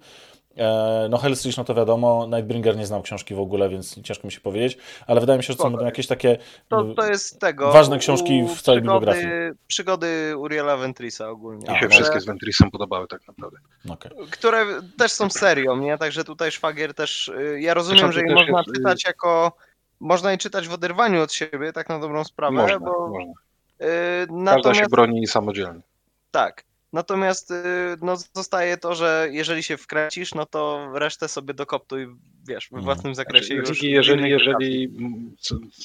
S2: E, no Hellstreet, no to wiadomo, Nightbringer nie znał książki w ogóle, więc ciężko mi się powiedzieć, ale wydaje mi się, że to będą jakieś takie
S3: to, to jest tego,
S2: ważne książki w całej przygody, bibliografii.
S3: Przygody Uriela Ventrisa ogólnie.
S1: Mi się wszystkie z Ventrisem podobały tak naprawdę.
S3: Okay. Które też są serią, nie? Także tutaj Szwagier też, y, ja rozumiem, że je można jest... Y, czytać jako, można je czytać w oderwaniu od siebie, tak na dobrą sprawę,
S1: można,
S3: bo...
S1: Można. Yy, natomiast... Każda się broni samodzielnie.
S3: Tak. Natomiast y, no, zostaje to, że jeżeli się wkręcisz, no to resztę sobie dokoptuj, wiesz, w mhm. własnym zakresie
S1: znaczy, już. Jeżeli, jeżeli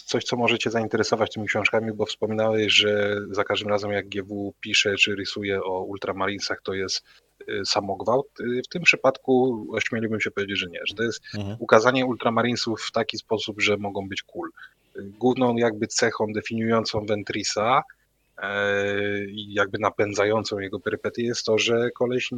S1: coś, co możecie zainteresować tymi książkami, bo wspominałeś, że za każdym razem jak GW pisze czy rysuje o ultramarinsach, to jest y, samogwałt. Y, w tym przypadku ośmieliłbym się powiedzieć, że nie, że to jest mhm. ukazanie ultramarinsów w taki sposób, że mogą być cool. Główną jakby cechą definiującą Ventrisa i jakby napędzającą jego perypetie jest to, że koleś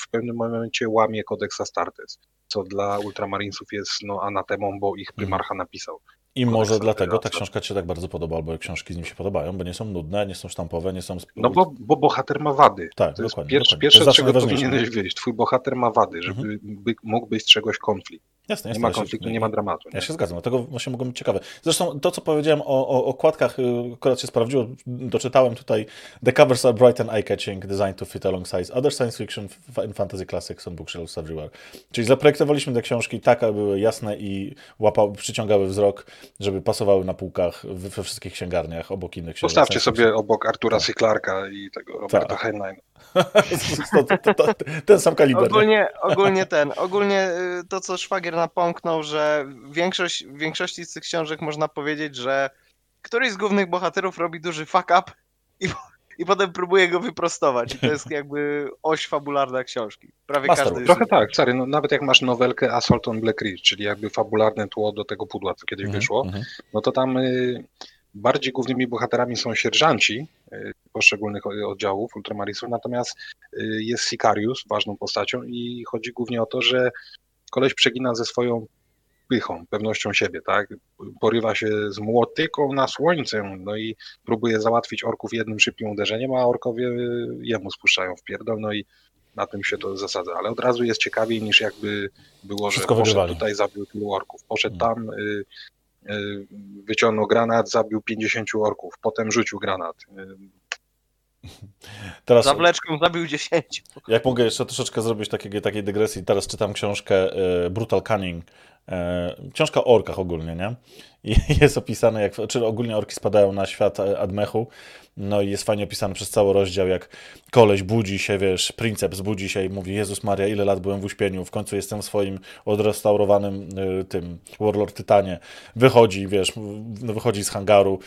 S1: w pewnym momencie łamie kodeks Astartes, co dla ultramarinsów jest no, anatemą, bo ich prymarcha napisał.
S2: I może dlatego ta książka Ci się tak bardzo podoba, albo książki z nim się podobają, bo nie są nudne, nie są sztampowe, nie są...
S1: No bo, bo bohater ma wady.
S2: Tak,
S1: to
S2: dokładnie.
S1: Pierwsze,
S2: dokładnie.
S1: pierwsze czego powinieneś wiedzieć. Twój bohater ma wady, żeby mhm. mógł być z czegoś konflikt.
S2: Jasne,
S1: nie ma konfliktu, nie, ma dramatu. Nie?
S2: Ja się zgadzam, dlatego właśnie mogą być ciekawe. Zresztą to, co powiedziałem o, o okładkach, y, akurat się sprawdziło, doczytałem tutaj The covers are bright and eye-catching, designed to fit alongside other science fiction and fantasy classics on bookshelves everywhere. Czyli zaprojektowaliśmy te książki tak, aby były jasne i łapały, przyciągały wzrok, żeby pasowały na półkach we wszystkich księgarniach obok innych książek.
S1: Postawcie sobie obok Artura tak. Clarka i tego Roberta tak. Heinlein.
S2: Ten sam kaliber.
S3: Ogólnie, ogólnie ten, ogólnie y, to, co Szwagier napomknął, że większość, w większości z tych książek można powiedzieć, że któryś z głównych bohaterów robi duży fuck up i, i potem próbuje go wyprostować. I to jest jakby oś fabularna książki. Prawie Master, każdy
S1: Trochę tak, stary, no, nawet jak masz nowelkę Assault on Black Ridge, czyli jakby fabularne tło do tego pudła, co kiedyś mm -hmm, wyszło, -hmm. no to tam y, bardziej głównymi bohaterami są sierżanci poszczególnych oddziałów Ultramarinsów, natomiast y, jest Sicarius, ważną postacią i chodzi głównie o to, że koleś przegina ze swoją pychą, pewnością siebie, tak? Porywa się z młotyką na słońce, no i próbuje załatwić orków jednym szybkim uderzeniem, a orkowie jemu spuszczają w pierdol, no i na tym się to zasadza, ale od razu jest ciekawiej niż jakby było,
S2: Wszystko
S1: że
S2: poszedł
S1: tutaj, zabił tylu orków, poszedł hmm. tam, y, wyciągnął granat, zabił 50 orków, potem rzucił granat. Y,
S3: Teraz, Zawleczką zabił 10.
S2: Jak mogę jeszcze troszeczkę zrobić takiej, takiej dygresji, teraz czytam książkę Brutal Cunning książka o orkach ogólnie, nie? Jest opisane, jak, czy ogólnie orki spadają na świat Admechu, no i jest fajnie opisane przez cały rozdział, jak koleś budzi się, wiesz, princeps budzi się i mówi, Jezus Maria, ile lat byłem w uśpieniu, w końcu jestem w swoim odrestaurowanym y, tym Warlord Tytanie. Wychodzi, wiesz, no wychodzi z hangaru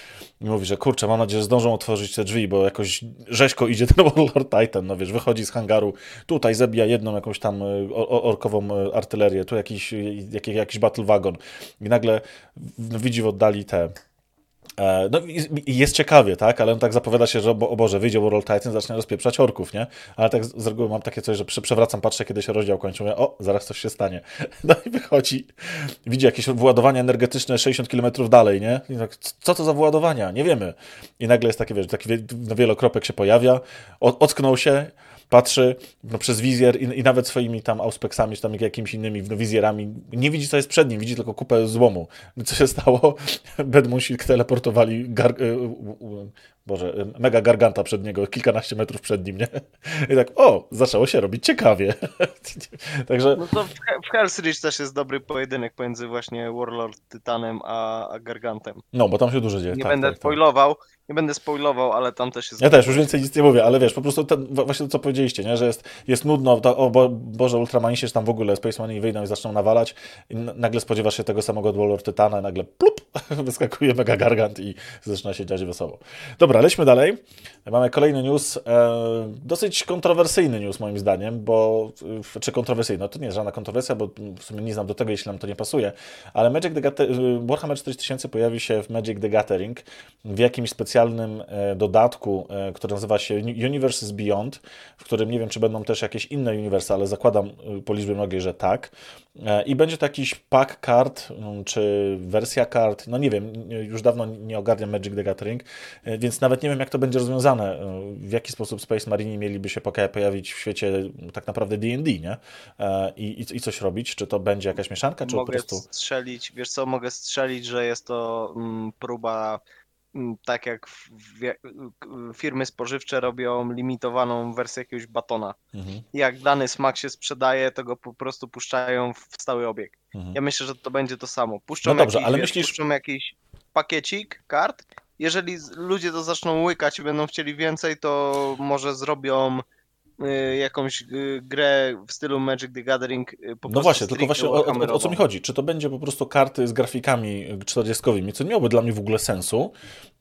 S2: i mówi, że kurczę, mam nadzieję, że zdążą otworzyć te drzwi, bo jakoś rzeźko idzie ten Warlord Titan, no wiesz, wychodzi z hangaru, tutaj zabija jedną jakąś tam y, orkową y, artylerię, tu jakiś, jakiś, jakiś battle wagon. I nagle widzi w oddali te E, no i jest ciekawie, tak, ale on tak zapowiada się, że o Boże, wyjdzie World Titan, zacznie rozpieprzać orków, nie? Ale tak z reguły mam takie coś, że przewracam, patrzę, kiedy się rozdział kończy, mówię, o, zaraz coś się stanie. No i wychodzi, widzi jakieś wyładowanie energetyczne 60 km dalej, nie? I tak, co to za wyładowania? Nie wiemy. I nagle jest takie, wiesz, taki no, wielokropek się pojawia, ocknął się, patrzy no, przez wizjer i, i, nawet swoimi tam auspexami, czy tam jakimiś innymi no, wizjerami, nie widzi, co jest przed nim, widzi tylko kupę złomu. Co się stało? Bedmusi teleportowali gar, y, Boże, mega garganta przed niego, kilkanaście metrów przed nim, nie? I tak, o, zaczęło się robić ciekawie.
S3: Także... No to w, w Hell's Reach też jest dobry pojedynek pomiędzy właśnie Warlord Tytanem a, a Gargantem.
S2: No, bo tam się dużo dzieje.
S3: Nie
S2: tak,
S3: będę
S2: tak, tak.
S3: spoilował, tak. nie będę spoilował, ale tam też jest...
S2: Ja też, już więcej nic nie mówię, ale wiesz, po prostu ten, właśnie to, co powiedzieliście, nie? że jest, jest nudno, to, o Bo, Boże, Ultramanisie, że tam w ogóle Space Money wyjdą i zaczną nawalać i nagle spodziewasz się tego samego Warlord Tytana i nagle plup, wyskakuje mega Gargant i zaczyna się dziać wesoło. Dobra, lećmy dalej. Mamy kolejny news, e, dosyć kontrowersyjny news moim zdaniem, bo, e, czy kontrowersyjny, no to nie jest żadna kontrowersja, bo w sumie nie znam do tego, jeśli nam to nie pasuje, ale Magic the Gathering, Warhammer 4000 pojawi się w Magic the Gathering w jakimś specjalnym e, dodatku, e, który nazywa się Universes Beyond, w którym nie wiem, czy będą też jakieś inne uniwersy, ale zakładam e, po liczbie mnogiej, że tak. E, I będzie to jakiś pack kart, mm, czy wersja kart, no nie wiem, już dawno nie ogarniam Magic the Gathering, więc nawet nie wiem, jak to będzie rozwiązane, w jaki sposób Space Marine mieliby się pojawić w świecie tak naprawdę D&D, nie? I, i, I, coś robić, czy to będzie jakaś mieszanka, czy
S3: mogę
S2: po prostu...
S3: strzelić, wiesz co, mogę strzelić, że jest to mm, próba tak jak firmy spożywcze robią limitowaną wersję jakiegoś batona. Mhm. Jak dany smak się sprzedaje, to go po prostu puszczają w stały obieg. Mhm. Ja myślę, że to będzie to samo. Puszczą, no dobrze, jakiś, ale myślisz... puszczą jakiś pakiecik kart jeżeli ludzie to zaczną łykać i będą chcieli więcej, to może zrobią jakąś y, grę w stylu Magic the Gathering. Y, po
S2: no właśnie, tylko właśnie o, o, o, co mi chodzi? Czy to będzie po prostu karty z grafikami 40 co nie miałoby dla mnie w ogóle sensu,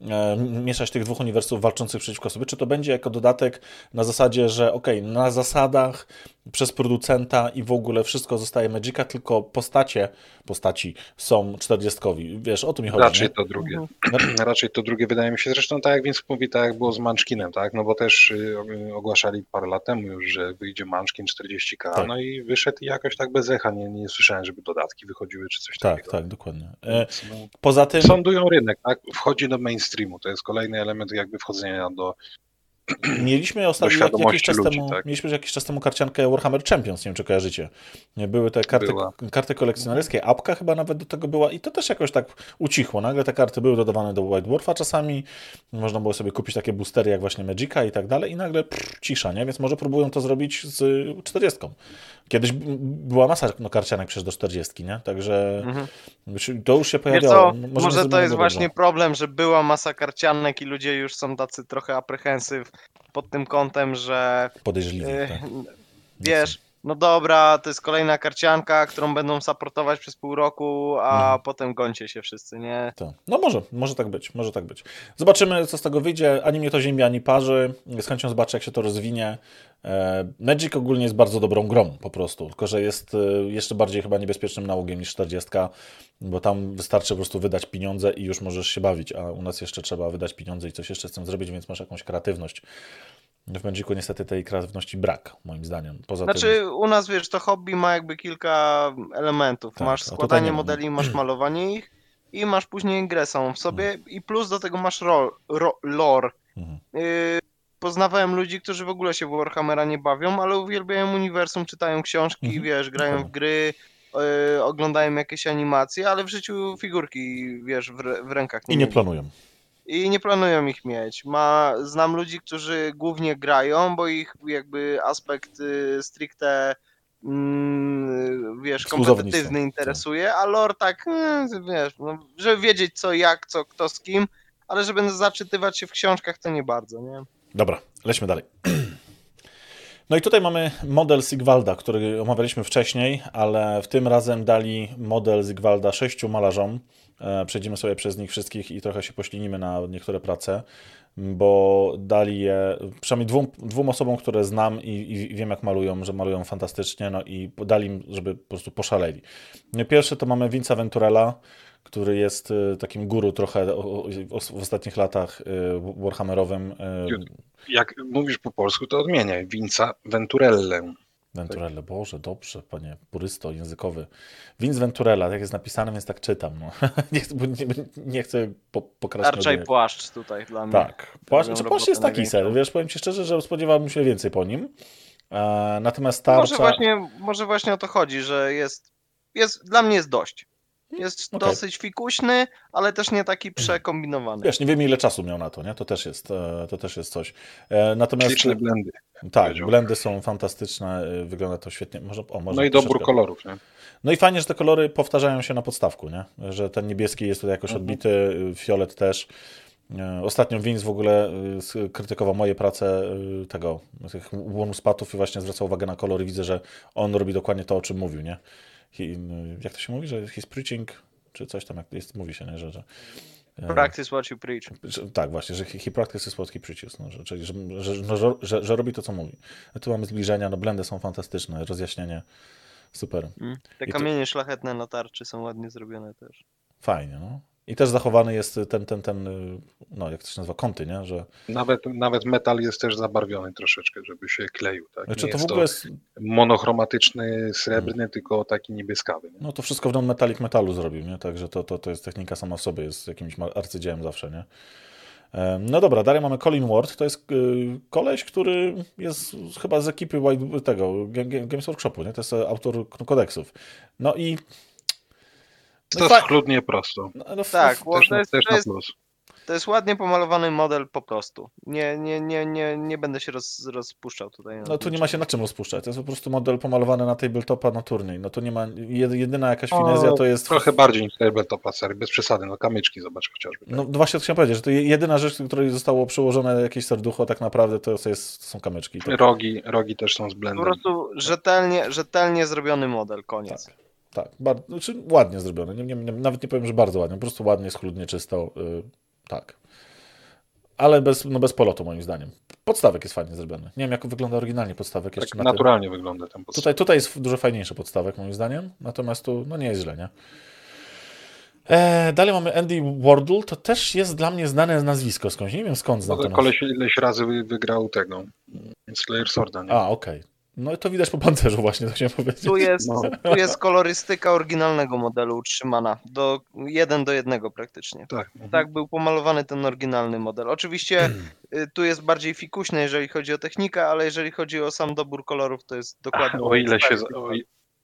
S2: e, mieszać tych dwóch uniwersów walczących przeciwko sobie, czy to będzie jako dodatek na zasadzie, że ok, na zasadach przez producenta i w ogóle wszystko zostaje Magica, tylko postacie, postaci są czterdziestkowi. Wiesz, o to mi chodzi.
S1: Raczej nie? to drugie. Mhm. Raczej to drugie wydaje mi się. Zresztą tak jak więc mówi, tak jak było z Munchkinem, tak? No bo też y, ogłaszali parę lat temu już, że wyjdzie Munchkin 40k, tak. no i wyszedł i jakoś tak bez echa. Nie, nie słyszałem, żeby dodatki wychodziły czy coś
S2: tak,
S1: takiego.
S2: Tak, tak, dokładnie. E, no, poza tym...
S1: Sądują rynek, tak? Wchodzi do mainstreamu. To jest kolejny element jakby wchodzenia do
S2: Mieliśmy ostatnio jakiś czas ludzi, temu, tak? mieliśmy jakiś czas temu karciankę Warhammer Champions, nie wiem czy kojarzycie. Były te karty, karty kolekcjonerskie, apka chyba nawet do tego była i to też jakoś tak ucichło. Nagle te karty były dodawane do White Dwarfa czasami, można było sobie kupić takie boostery jak właśnie Magica i tak dalej i nagle pff, cisza, nie? Więc może próbują to zrobić z 40. Kiedyś była masa no, karcianek przecież do 40, nie? Także mhm. to już się pojawiało.
S3: Może, może to jest właśnie dobrze. problem, że była masa karcianek i ludzie już są tacy trochę aprehensyw pod tym kątem, że...
S2: Podejrzliwi, yy, tak.
S3: Wiesz, no dobra, to jest kolejna karcianka, którą będą supportować przez pół roku, a mhm. potem gońcie się wszyscy, nie?
S2: To. No może, może tak być, może tak być. Zobaczymy, co z tego wyjdzie. Ani mnie to ziemi, ani parzy. Z chęcią zobaczę, jak się to rozwinie. E, Magic ogólnie jest bardzo dobrą grą po prostu, tylko że jest e, jeszcze bardziej chyba niebezpiecznym nałogiem niż 40, bo tam wystarczy po prostu wydać pieniądze i już możesz się bawić, a u nas jeszcze trzeba wydać pieniądze i coś jeszcze z tym zrobić, więc masz jakąś kreatywność. W Magicu niestety tej kreatywności brak, moim zdaniem. Poza
S3: znaczy
S2: tym...
S3: u nas, wiesz, to hobby ma jakby kilka elementów. Tak, masz składanie modeli, masz malowanie ich i masz później grę samą w sobie mhm. i plus do tego masz ro, ro, lore. Mhm. Y poznawałem ludzi, którzy w ogóle się w Warhammera nie bawią, ale uwielbiają uniwersum, czytają książki, mhm. wiesz, grają w gry, y oglądają jakieś animacje, ale w życiu figurki, wiesz, w, w rękach
S2: nie I nie mieli. planują
S3: i nie planują ich mieć. Ma, znam ludzi, którzy głównie grają, bo ich jakby aspekt y, stricte mm, wiesz, kompetywny interesuje, a lore tak, y, wiesz, no, żeby wiedzieć co, jak, co, kto z kim, ale żeby zaczytywać się w książkach, to nie bardzo, nie?
S2: Dobra, lećmy dalej. No i tutaj mamy model Sigwalda, który omawialiśmy wcześniej, ale w tym razem dali model Sigwalda sześciu malarzom. E, przejdziemy sobie przez nich wszystkich i trochę się poślinimy na niektóre prace, bo dali je przynajmniej dwóm, dwóm osobom, które znam i, i wiem jak malują, że malują fantastycznie, no i dali im, żeby po prostu poszaleli. Pierwszy to mamy Vince Venturella, który jest y, takim guru trochę w ostatnich latach y, Warhammerowym.
S1: Jak mówisz po polsku, to odmieniaj. Vinca Venturellę.
S2: Venturelle, Boże, dobrze, panie purysto językowy. Vince Venturella, tak jest napisane, więc tak czytam. No. nie, chcę, nie, nie chcę po, pokraść
S3: i płaszcz tutaj dla mnie.
S2: Tak, płaszcz, znaczy, płaszcz jest taki ser, wiesz, powiem ci szczerze, że spodziewałbym się więcej po nim. E, natomiast tarcza...
S3: Może właśnie, może właśnie o to chodzi, że jest, jest dla mnie jest dość. Jest
S2: Okej.
S3: dosyć fikuśny, ale też nie taki przekombinowany.
S2: Wiesz, nie wiemy ile czasu miał na to, nie? To też jest, e, to też jest coś. E, Natomiast
S1: Śliczne blendy.
S2: tak, blendy są fantastyczne, e, wygląda to świetnie. Może, o, może
S1: No i dobór kolorów, nie?
S2: No i fajnie, że te kolory powtarzają się na podstawku, nie? Że ten niebieski jest tutaj jakoś
S1: Mhm.
S2: odbity, y, fiolet też. Ostatnio Vince w ogóle y, skrytykował moje prace y, tego, tych bonuspatów i właśnie zwracał uwagę na kolor i widzę, że on robi dokładnie to, o czym mówił, nie? Y, jak to się mówi, że he's preaching, czy coś tam, jak jest, mówi się, nie? Że, że, e,
S3: Practice what you preach.
S2: tak, właśnie, że he, practices what he preaches, no, że, czyli że, że, no, że, że, robi to, co mówi. Tu mamy zbliżenia, no blendy są fantastyczne, rozjaśnienie, super.
S3: Mm. Te
S2: I to-
S3: kamienie szlachetne na tarczy są ładnie zrobione też.
S2: Fajnie, no. I też zachowany jest ten, ten, ten, y, no jak to się nazywa, kąty, nie? Że,
S1: Nawet, nawet metal jest też zabarwiony troszeczkę, żeby się kleił. Tak?
S2: znaczy
S1: Nie
S2: to w
S1: jest
S2: ogóle jest,
S1: monochromatyczny, srebrny, tylko taki niebieskawy. Nie?
S2: no to wszystko w non metalik metalu zrobił, nie? Także to, to, to jest technika sama w sobie, jest jakimś arcydziełem zawsze, nie? No dobra, dalej mamy Colin Ward, to jest y, koleś, który jest chyba z ekipy tego, Ga- Ga- Games Workshopu, nie? To jest autor kodeksów. No i...
S1: To
S2: No i
S1: jest
S2: fa-
S1: chludnie prosto.
S2: no, no,
S3: Tak,
S1: Też,
S3: to
S1: na,
S3: jest,
S1: też
S3: to
S1: na
S3: jest,
S1: plus.
S3: to jest ładnie pomalowany model po prostu. Nie, nie, nie, nie, nie będę się roz, rozpuszczał tutaj.
S2: No tu nie ma się na czym rozpuszczać. To jest po prostu model pomalowany na tabletopa na turniej. No to nie ma. jed- Jedyna jakaś finezja to jest.
S1: Trochę bardziej niż tabletop lasery, bez przesady, no kamyczki zobacz chociażby.
S2: No no właśnie to chciałem powiedzieć, że to je- jedyna rzecz, której zostało przełożone jakieś serducho, tak naprawdę to jest, to są kamyczki. To,
S1: Rogi, rogi też są z
S3: Po
S1: blendem.
S3: prostu rzetelnie, rzetelnie zrobiony model, koniec.
S2: tak, bardzo, znaczy ładnie zrobione. Nie, nie, nawet nie powiem, że bardzo ładnie, po prostu ładnie, schludnie, czysto. y, tak. Ale bez, no bez polotu moim zdaniem. Podstawek jest fajnie zrobiony. Nie wiem, jak wygląda oryginalnie podstawek
S1: Tak
S2: jeszcze na tym.
S1: naturalnie wygląda ten podstaw.
S2: Tutaj, tutaj jest dużo fajniejszy podstawek, moim zdaniem. Natomiast tu no nie jest źle, nie? E, dalej mamy Andy Wardle. To też jest dla mnie znane nazwisko skądś. Nie wiem skąd znam
S1: No,
S2: to
S1: koleś ileś razy wy- wygrał tego Slayer Sworda, nie?
S2: A, okej. No to widać po pancerzu właśnie, to chciałem powiedzieć.
S3: Tu jest,
S1: No.
S3: tu jest kolorystyka oryginalnego modelu utrzymana. Do, jeden do jednego praktycznie.
S1: Tak. mhm.
S3: Tak był pomalowany ten oryginalny model. Oczywiście y, tu jest bardziej fikuśny, jeżeli chodzi o technikę, ale jeżeli chodzi o sam dobór kolorów, to jest dokładnie.
S1: O ile, się,
S3: tak,
S1: o,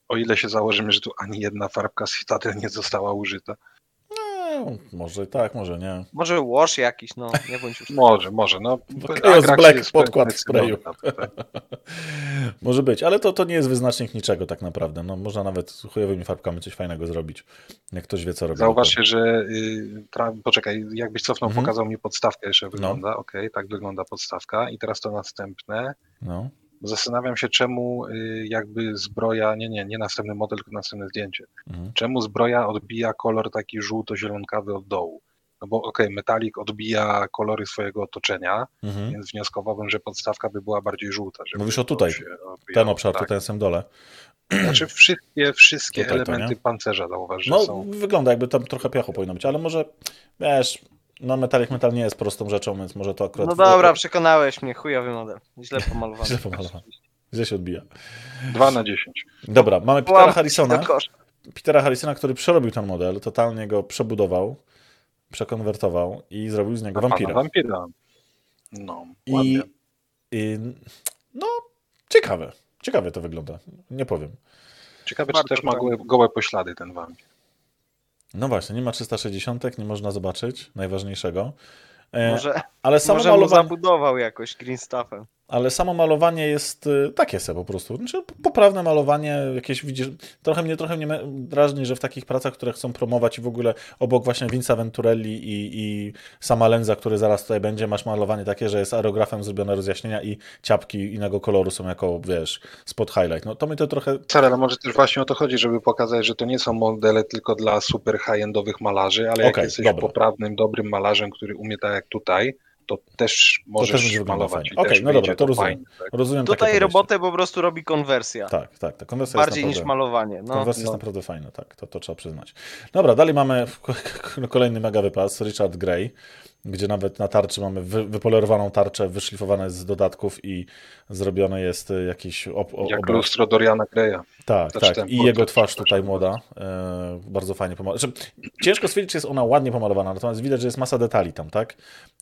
S1: o ile się założymy, że tu ani jedna farbka z Citadel nie została użyta.
S2: No, może tak, może nie.
S3: Może wash jakiś, no nie bądź już.
S1: Może, może. No,
S2: Chaos Black
S1: jest
S2: podkład sprayu.
S1: cygnowy, tak.
S2: może być, ale to, to nie jest wyznacznik niczego tak naprawdę. No, można nawet z chujowymi farbkami coś fajnego zrobić, jak ktoś wie, co robi.
S1: Zauważcie, że y, tra... poczekaj, jakbyś cofnął,
S2: Mhm.
S1: pokazał mi podstawkę jeszcze wygląda. Okej, tak wygląda podstawka. I teraz to następne.
S2: No.
S1: Zastanawiam się, czemu y, jakby zbroja, nie, nie, nie następny model, tylko następne zdjęcie.
S2: Mhm.
S1: Czemu zbroja odbija kolor taki żółto-zielonkawy od dołu? No bo okej, metalik odbija kolory swojego otoczenia,
S2: Mhm.
S1: więc wnioskowałbym, że podstawka by była bardziej żółta.
S2: Mówisz o
S1: to
S2: tutaj. Ten obszar
S1: tak.
S2: tutaj na samym dole.
S1: Znaczy wszystkie, wszystkie
S2: Tutaj to,
S1: elementy
S2: nie?
S1: pancerza zauważ, że
S2: No,
S1: są.
S2: wygląda jakby tam trochę piachu powinno być, ale może, wiesz, no metalik metal nie jest prostą rzeczą, więc może to akurat...
S3: No dobra, przekonałeś mnie, chujowy model. Źle pomalowany.
S2: Źle pomalowany. Gdzie się odbija.
S1: 2 na 10.
S2: Dobra, mamy Petera
S3: Łam
S2: Harrisona. Petera Harrisona, który przerobił ten model, totalnie go przebudował, przekonwertował i zrobił z niego wampira.
S1: Wampira. No,
S2: I. I no, ciekawe. Ciekawe to wygląda. Nie powiem.
S1: Ciekawe, czy
S3: bardzo
S1: też ma gołe, gołe poślady ten wampir.
S2: No właśnie, nie ma 360, nie można zobaczyć najważniejszego. E,
S3: Może,
S2: ale samo
S3: może
S2: malowanie,
S3: zabudował jakoś green stuffem.
S2: Ale samo malowanie jest y, takie se po prostu. Znaczy, poprawne malowanie, jakieś widzisz. Trochę mnie, trochę mnie drażni, że w takich pracach, które chcą promować i w ogóle obok właśnie Vince'a Venturelli i, i sama Lenza, który zaraz tutaj będzie, masz malowanie takie, że jest aerografem zrobione rozjaśnienia i ciapki innego koloru są jako, wiesz, spot highlight. No to mi to trochę
S1: Sorry, ale może też właśnie o to chodzi, żeby pokazać, że to nie są modele tylko dla super high-endowych malarzy, ale jak
S2: Okej,
S1: jesteś
S2: dobra.
S1: poprawnym, dobrym malarzem, który umie tak jak tutaj, to też możesz
S2: będzie wyglądało
S1: malować.
S2: Okej,
S1: też
S2: no dobra,
S1: wyjdzie
S2: to rozumiem.
S1: fajnie, tak?
S2: Rozumiem
S3: Tutaj robotę po prostu robi konwersja.
S2: Tak, tak, ta konwersja
S3: bardziej
S2: jest
S3: niż
S2: naprawdę...
S3: malowanie. No,
S2: Konwersja jest
S1: no.
S2: naprawdę fajna, tak, to, to trzeba przyznać. Dobra, dalej mamy kolejny mega wypas, Richard Gray, gdzie nawet na tarczy mamy wy, wypolerowaną tarczę, wyszlifowane z dodatków i zrobione jest y, jakiś op, o,
S1: Jak
S2: obraz.
S1: lustro Doriana Greya.
S2: Tak, tak. I jego twarz tutaj młoda, e, bardzo fajnie pomalowana. Znaczy, ciężko stwierdzić, czy jest ona ładnie pomalowana, natomiast widać, że jest masa detali tam, tak?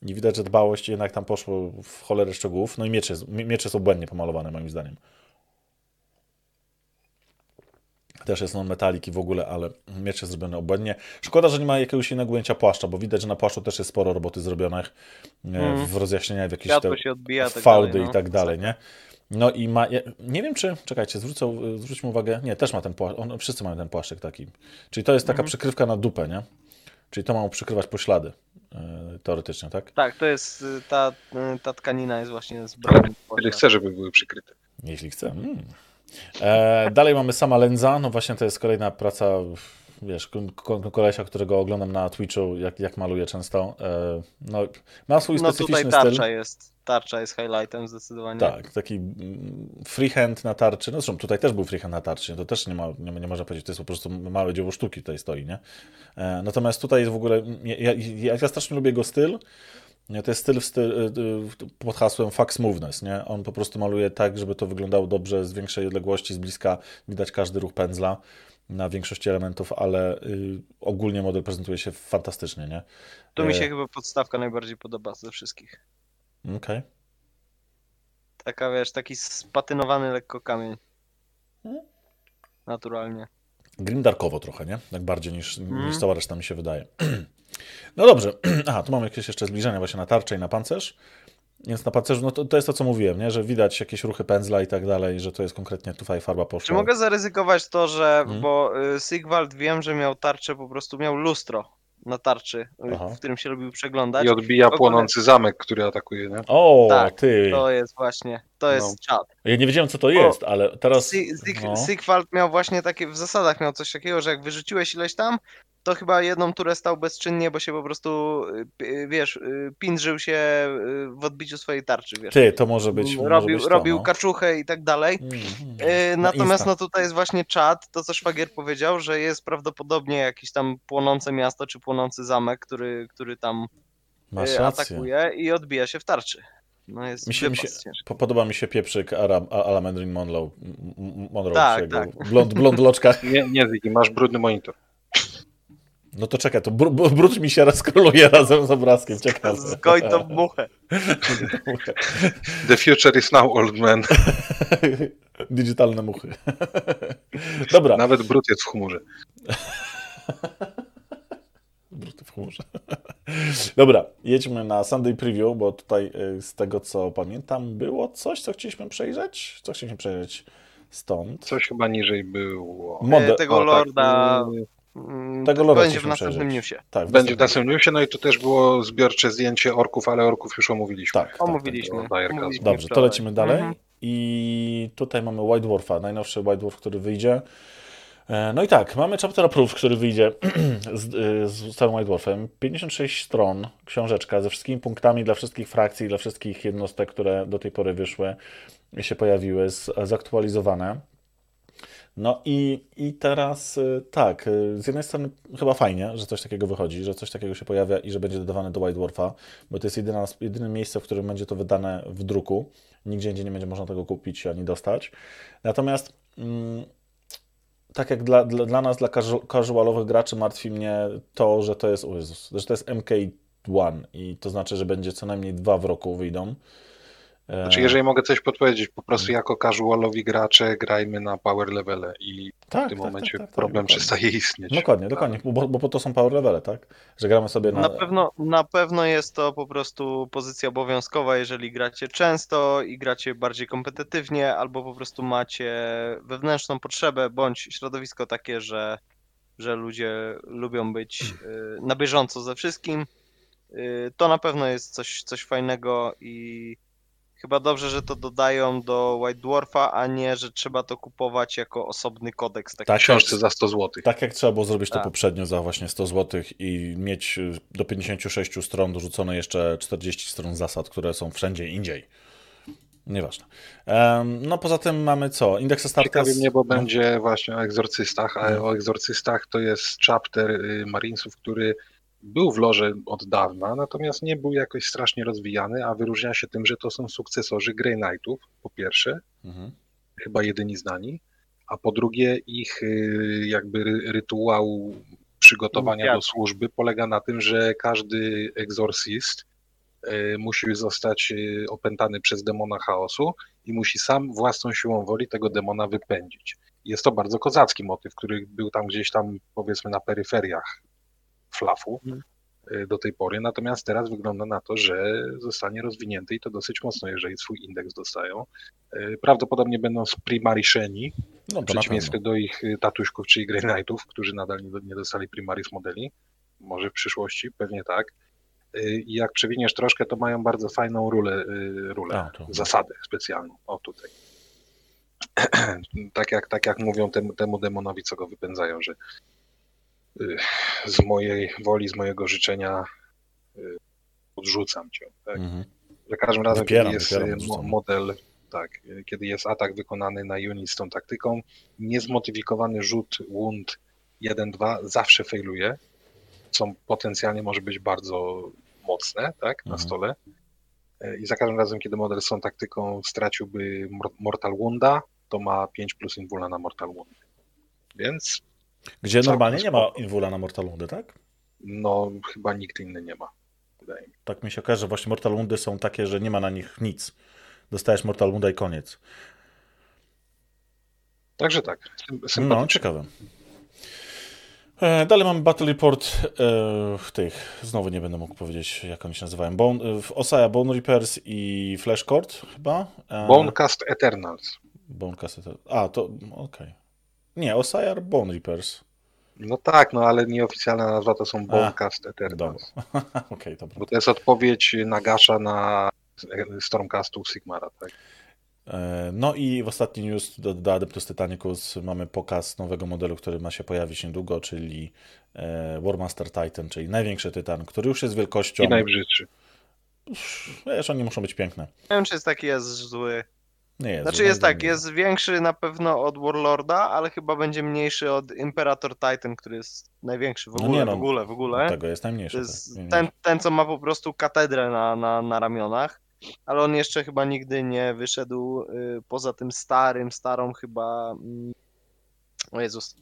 S2: I widać, że dbałość jednak tam poszło w cholerę szczegółów. No i miecz jest, miecz jest obłędnie pomalowany, moim zdaniem. Też jest non-metalik i w ogóle, ale miecz jest zrobiony obłędnie. Szkoda, że nie ma jakiegoś innego ujęcia płaszcza, bo widać, że na płaszczu też jest sporo roboty zrobionych e,
S3: Mm.
S2: w rozjaśnieniach, w jakieś
S3: Światło
S2: te
S3: się odbija, tak
S2: fałdy
S3: dalej, no.
S2: i tak dalej, nie? No i ma, ja, nie wiem czy, czekajcie, zwrócę, zwróćmy uwagę, nie, też ma ten płaszcz, on, wszyscy mają ten płaszczyk taki. Czyli to jest taka
S3: Mhm.
S2: przykrywka na dupę, nie? Czyli to ma przykrywać poślady, e, teoretycznie, tak?
S3: Tak, to jest y, ta, ta tkanina jest właśnie z broni.
S1: Kiedy chcę, żeby były przykryte.
S2: Jeśli chce. Mm. E, dalej mamy sama Lenza, no właśnie to jest kolejna praca, wiesz, ko- ko- kolesia, którego oglądam na Twitchu, jak, jak maluje często. E, no, ma swój
S3: No
S2: specyficzny
S3: tutaj tarcza
S2: styl.
S3: jest, tarcza jest highlightem zdecydowanie.
S2: Tak, taki mm, freehand na tarczy. No zresztą tutaj też był freehand na tarczy, to też nie, ma, nie, nie można powiedzieć, to jest po prostu małe dzieło sztuki tutaj stoi, nie? E, natomiast tutaj jest w ogóle, ja, ja, ja, ja strasznie lubię jego styl. Nie, To jest styl, styl y, y, pod hasłem fuck smoothness, nie? On po prostu maluje tak, żeby to wyglądało dobrze, z większej odległości, z bliska widać każdy ruch pędzla na większości elementów, ale y, ogólnie model prezentuje się fantastycznie, nie?
S3: Tu mi się
S2: E,
S3: chyba podstawka najbardziej podoba ze wszystkich.
S2: Okej.
S3: Taka wiesz, taki spatynowany lekko kamień.
S2: Mhm.
S3: Naturalnie.
S2: Grimdarkowo trochę, nie? Jak bardziej niż,
S3: Mhm.
S2: niż cała reszta mi się wydaje. No dobrze. Aha, tu mamy jakieś jeszcze zbliżenia właśnie na tarczę i na pancerz. Więc na pancerzu, no to, to jest to, co mówiłem, nie? że widać jakieś ruchy pędzla i tak dalej, że to jest konkretnie tutaj farba poszła.
S3: Czy mogę zaryzykować to, że.
S2: Mhm.
S3: Bo y, Sigvald wiem, że miał tarczę, po prostu miał lustro na tarczy, y,
S2: Aha.
S3: w którym się lubił przeglądać.
S1: I odbija
S3: ogóle-
S1: płonący zamek, który atakuje, nie?
S2: O,
S3: Tak,
S2: ty!
S3: To jest właśnie, to jest
S1: No.
S3: czad.
S2: Ja nie wiedziałem, co to jest, ale teraz...
S3: Sig-
S2: no.
S3: Sigvald miał właśnie takie, w zasadach miał coś takiego, że jak wyrzuciłeś ileś tam, to chyba jedną turę stał bezczynnie, bo się po prostu, y, p- wiesz, y, pindrzył się y, w odbiciu swojej tarczy, wiesz.
S2: Ty, to może być. może
S3: robił
S2: być to,
S3: robił
S2: no.
S3: kaczuchę i tak dalej.
S2: Mm,
S3: Y,
S2: na
S3: Natomiast
S2: Insta.
S3: no tutaj jest właśnie czad, to co Szwagier powiedział, że jest prawdopodobnie jakieś tam płonące miasto czy płonący zamek, który, który tam
S2: Masz
S3: y,
S2: rację.
S3: atakuje i odbija się w tarczy. No jest
S2: Mi się, mi się, podoba mi się pieprzyk Ara, A- Ala Mendrin Monroe. Monroe
S3: Tak,
S2: jego
S3: tak.
S2: Blond, blond loczka.
S1: Nie, nie masz brudny monitor.
S2: No to czekaj, to br br brud mi się rozkroluje razem z obrazkiem. Ciekawe.
S3: Zgoj to muchę.
S1: The future is now, old man.
S2: Digitalne muchy. Dobra.
S1: Nawet brud jest w chmurze.
S2: Brud w chmurze. Dobra, jedźmy na Sunday Preview, bo tutaj y, z tego co pamiętam było coś, co chcieliśmy przejrzeć. Co chcieliśmy przejrzeć stąd?
S1: Coś chyba niżej było.
S2: Model.
S3: tego
S1: O, tak,
S3: lorda Mm,
S2: Tego
S3: to
S2: lora
S3: będzie w następnym
S2: przejrzeć.
S3: newsie.
S2: Tak,
S1: Będzie w następnym newsie, no i tu też było zbiorcze zdjęcie orków, ale orków już omówiliśmy.
S2: Tak, tak,
S3: Omówiliśmy.
S1: tak, tak.
S3: omówiliśmy
S2: Dobrze, to lecimy dalej.
S3: Mhm.
S2: I tutaj mamy White Dwarfa, najnowszy White Dwarf, który wyjdzie. E, No i tak, mamy Chapter Proof, który wyjdzie z, y, z całym White Dwarfem. 56 stron, książeczka ze wszystkimi punktami dla wszystkich frakcji, dla wszystkich jednostek, które do tej pory wyszły, się pojawiły, zaktualizowane. No i, i teraz y, tak, y, z jednej strony chyba fajnie, że coś takiego wychodzi, że coś takiego się pojawia i że będzie dodawane do White Dwarfa, bo to jest jedyna, jedyne miejsce, w którym będzie to wydane w druku. Nigdzie indziej nie będzie można tego kupić ani dostać. Natomiast mm, tak jak dla, dla, dla nas, dla casual- casualowych graczy, martwi mnie to, że to jest, o Jezus, że to jest MK1 i to znaczy, że będzie co najmniej dwa w roku wyjdą. E,
S1: Znaczy, jeżeli mogę coś podpowiedzieć, po prostu jako casualowi gracze grajmy na power levele i
S2: tak,
S1: w tym
S2: tak,
S1: momencie
S2: tak, tak, tak,
S1: problem
S2: dokładnie.
S1: przestaje istnieć.
S2: Dokładnie, dokładnie, bo, bo po to są power levele, tak? Że gramy sobie na...
S3: Na pewno, na pewno jest to po prostu pozycja obowiązkowa, jeżeli gracie często i gracie bardziej kompetytywnie, albo po prostu macie wewnętrzną potrzebę bądź środowisko takie, że, że ludzie lubią być y, na bieżąco ze wszystkim. Y, To na pewno jest coś, coś fajnego i chyba dobrze, że to dodają do White Dwarfa, a nie, że trzeba to kupować jako osobny kodeks.
S2: Tak,
S1: książce za 100 zł.
S2: Tak jak trzeba było zrobić to
S3: Tak.
S2: poprzednio za właśnie 100 zł i mieć y, do 56 stron dorzucone jeszcze 40 stron zasad, które są wszędzie indziej. Nieważne. No poza tym mamy co? Indeks Astartes.
S1: Ciekawi mnie, bo
S2: no.
S1: będzie właśnie o egzorcystach, a
S2: No.
S1: o egzorcystach to jest chapter y, Marinesów, który był w loże od dawna, natomiast nie był jakoś strasznie rozwijany, a wyróżnia się tym, że to są sukcesorzy Grey Knightów, po pierwsze,
S2: Mhm.
S1: chyba jedyni znani, a po drugie ich y, jakby ry- rytuał przygotowania do służby polega na tym, że każdy egzorcyst y, musi zostać y, opętany przez demona chaosu i musi sam własną siłą woli tego demona wypędzić. Jest to bardzo kozacki motyw, który był tam gdzieś tam powiedzmy na peryferiach flafu
S3: Mhm.
S1: y, do tej pory, natomiast teraz wygląda na to, że zostanie rozwinięty i to dosyć mocno, jeżeli swój indeks dostają. Y, Prawdopodobnie będą z Primarisheni,
S2: No
S1: w przeciwieństwie do ich y, tatuśków, czyli Grey Knightów, którzy nadal nie, dostali Primaris modeli. Może w przyszłości, pewnie tak. I jak przewiniesz troszkę, to mają bardzo fajną rulę, rulę
S2: A, to-
S1: zasadę specjalną. O tutaj. tak, jak, tak jak mówią temu, temu demonowi, co go wypędzają, że z mojej woli, z mojego życzenia y, odrzucam cię. Tak?
S2: Mhm.
S1: Za każdym razem, kiedy jest y, model, tak, y, kiedy jest atak wykonany na unit z tą taktyką, niezmodyfikowany rzut wound 1-2 zawsze failuje, co potencjalnie może być bardzo mocne, tak, na
S2: Mhm.
S1: stole. Y, I za każdym razem, kiedy model z tą taktyką straciłby mor- Mortal Wounda, to ma 5 plus invula na Mortal Wound. Więc
S2: Gdzie normalnie nie ma. Invula na Mortal Woundy, tak?
S1: no chyba nikt inny nie ma, wydaje mi.
S2: Tak mi się okaże, że właśnie Mortal Woundy są takie, że nie ma na nich nic. Dostajesz Mortal Wounda i koniec.
S1: Także tak,
S2: No, ciekawe. E, Dalej mamy Battle Report e, tych, znowu nie będę mógł powiedzieć, jak oni się nazywają. Bone, e, Osaya Bone Reapers i Flash Court chyba. E,
S1: Bonecast Eternals.
S2: Bone Cassette. A, to okej. Nie, Osaya Bone Reapers.
S1: No tak, no ale nieoficjalna nazwa to są Bonecast
S2: Dobra.
S1: Eternals.
S2: Okej, dobra.
S1: Bo to jest odpowiedź Nagasza na Stormcastu Sigmara, tak?
S2: E, No i w ostatni news do, do Adeptus Titanicus mamy pokaz nowego modelu, który ma się pojawić niedługo, czyli e, Warmaster Titan, czyli największy tytan, który już jest wielkością.
S1: I najbrzydszy.
S2: Wiesz, oni muszą być piękne.
S3: Nie wiem, czy jest taki jest zły.
S2: Nie jest.
S3: Znaczy jest tak,
S2: nie.
S3: jest większy na pewno od Warlorda, ale chyba będzie mniejszy od Imperator Titan, który jest największy w
S2: No
S3: ogóle,
S2: nie no,
S3: w ogóle, w ogóle.
S2: Tego jest najmniejszy.
S3: To
S2: tak.
S3: jest
S2: nie.
S3: ten, ten, co ma po prostu katedrę na, na, na ramionach, ale on jeszcze chyba nigdy nie wyszedł y, poza tym starym, starą chyba... Mm, o Jezus.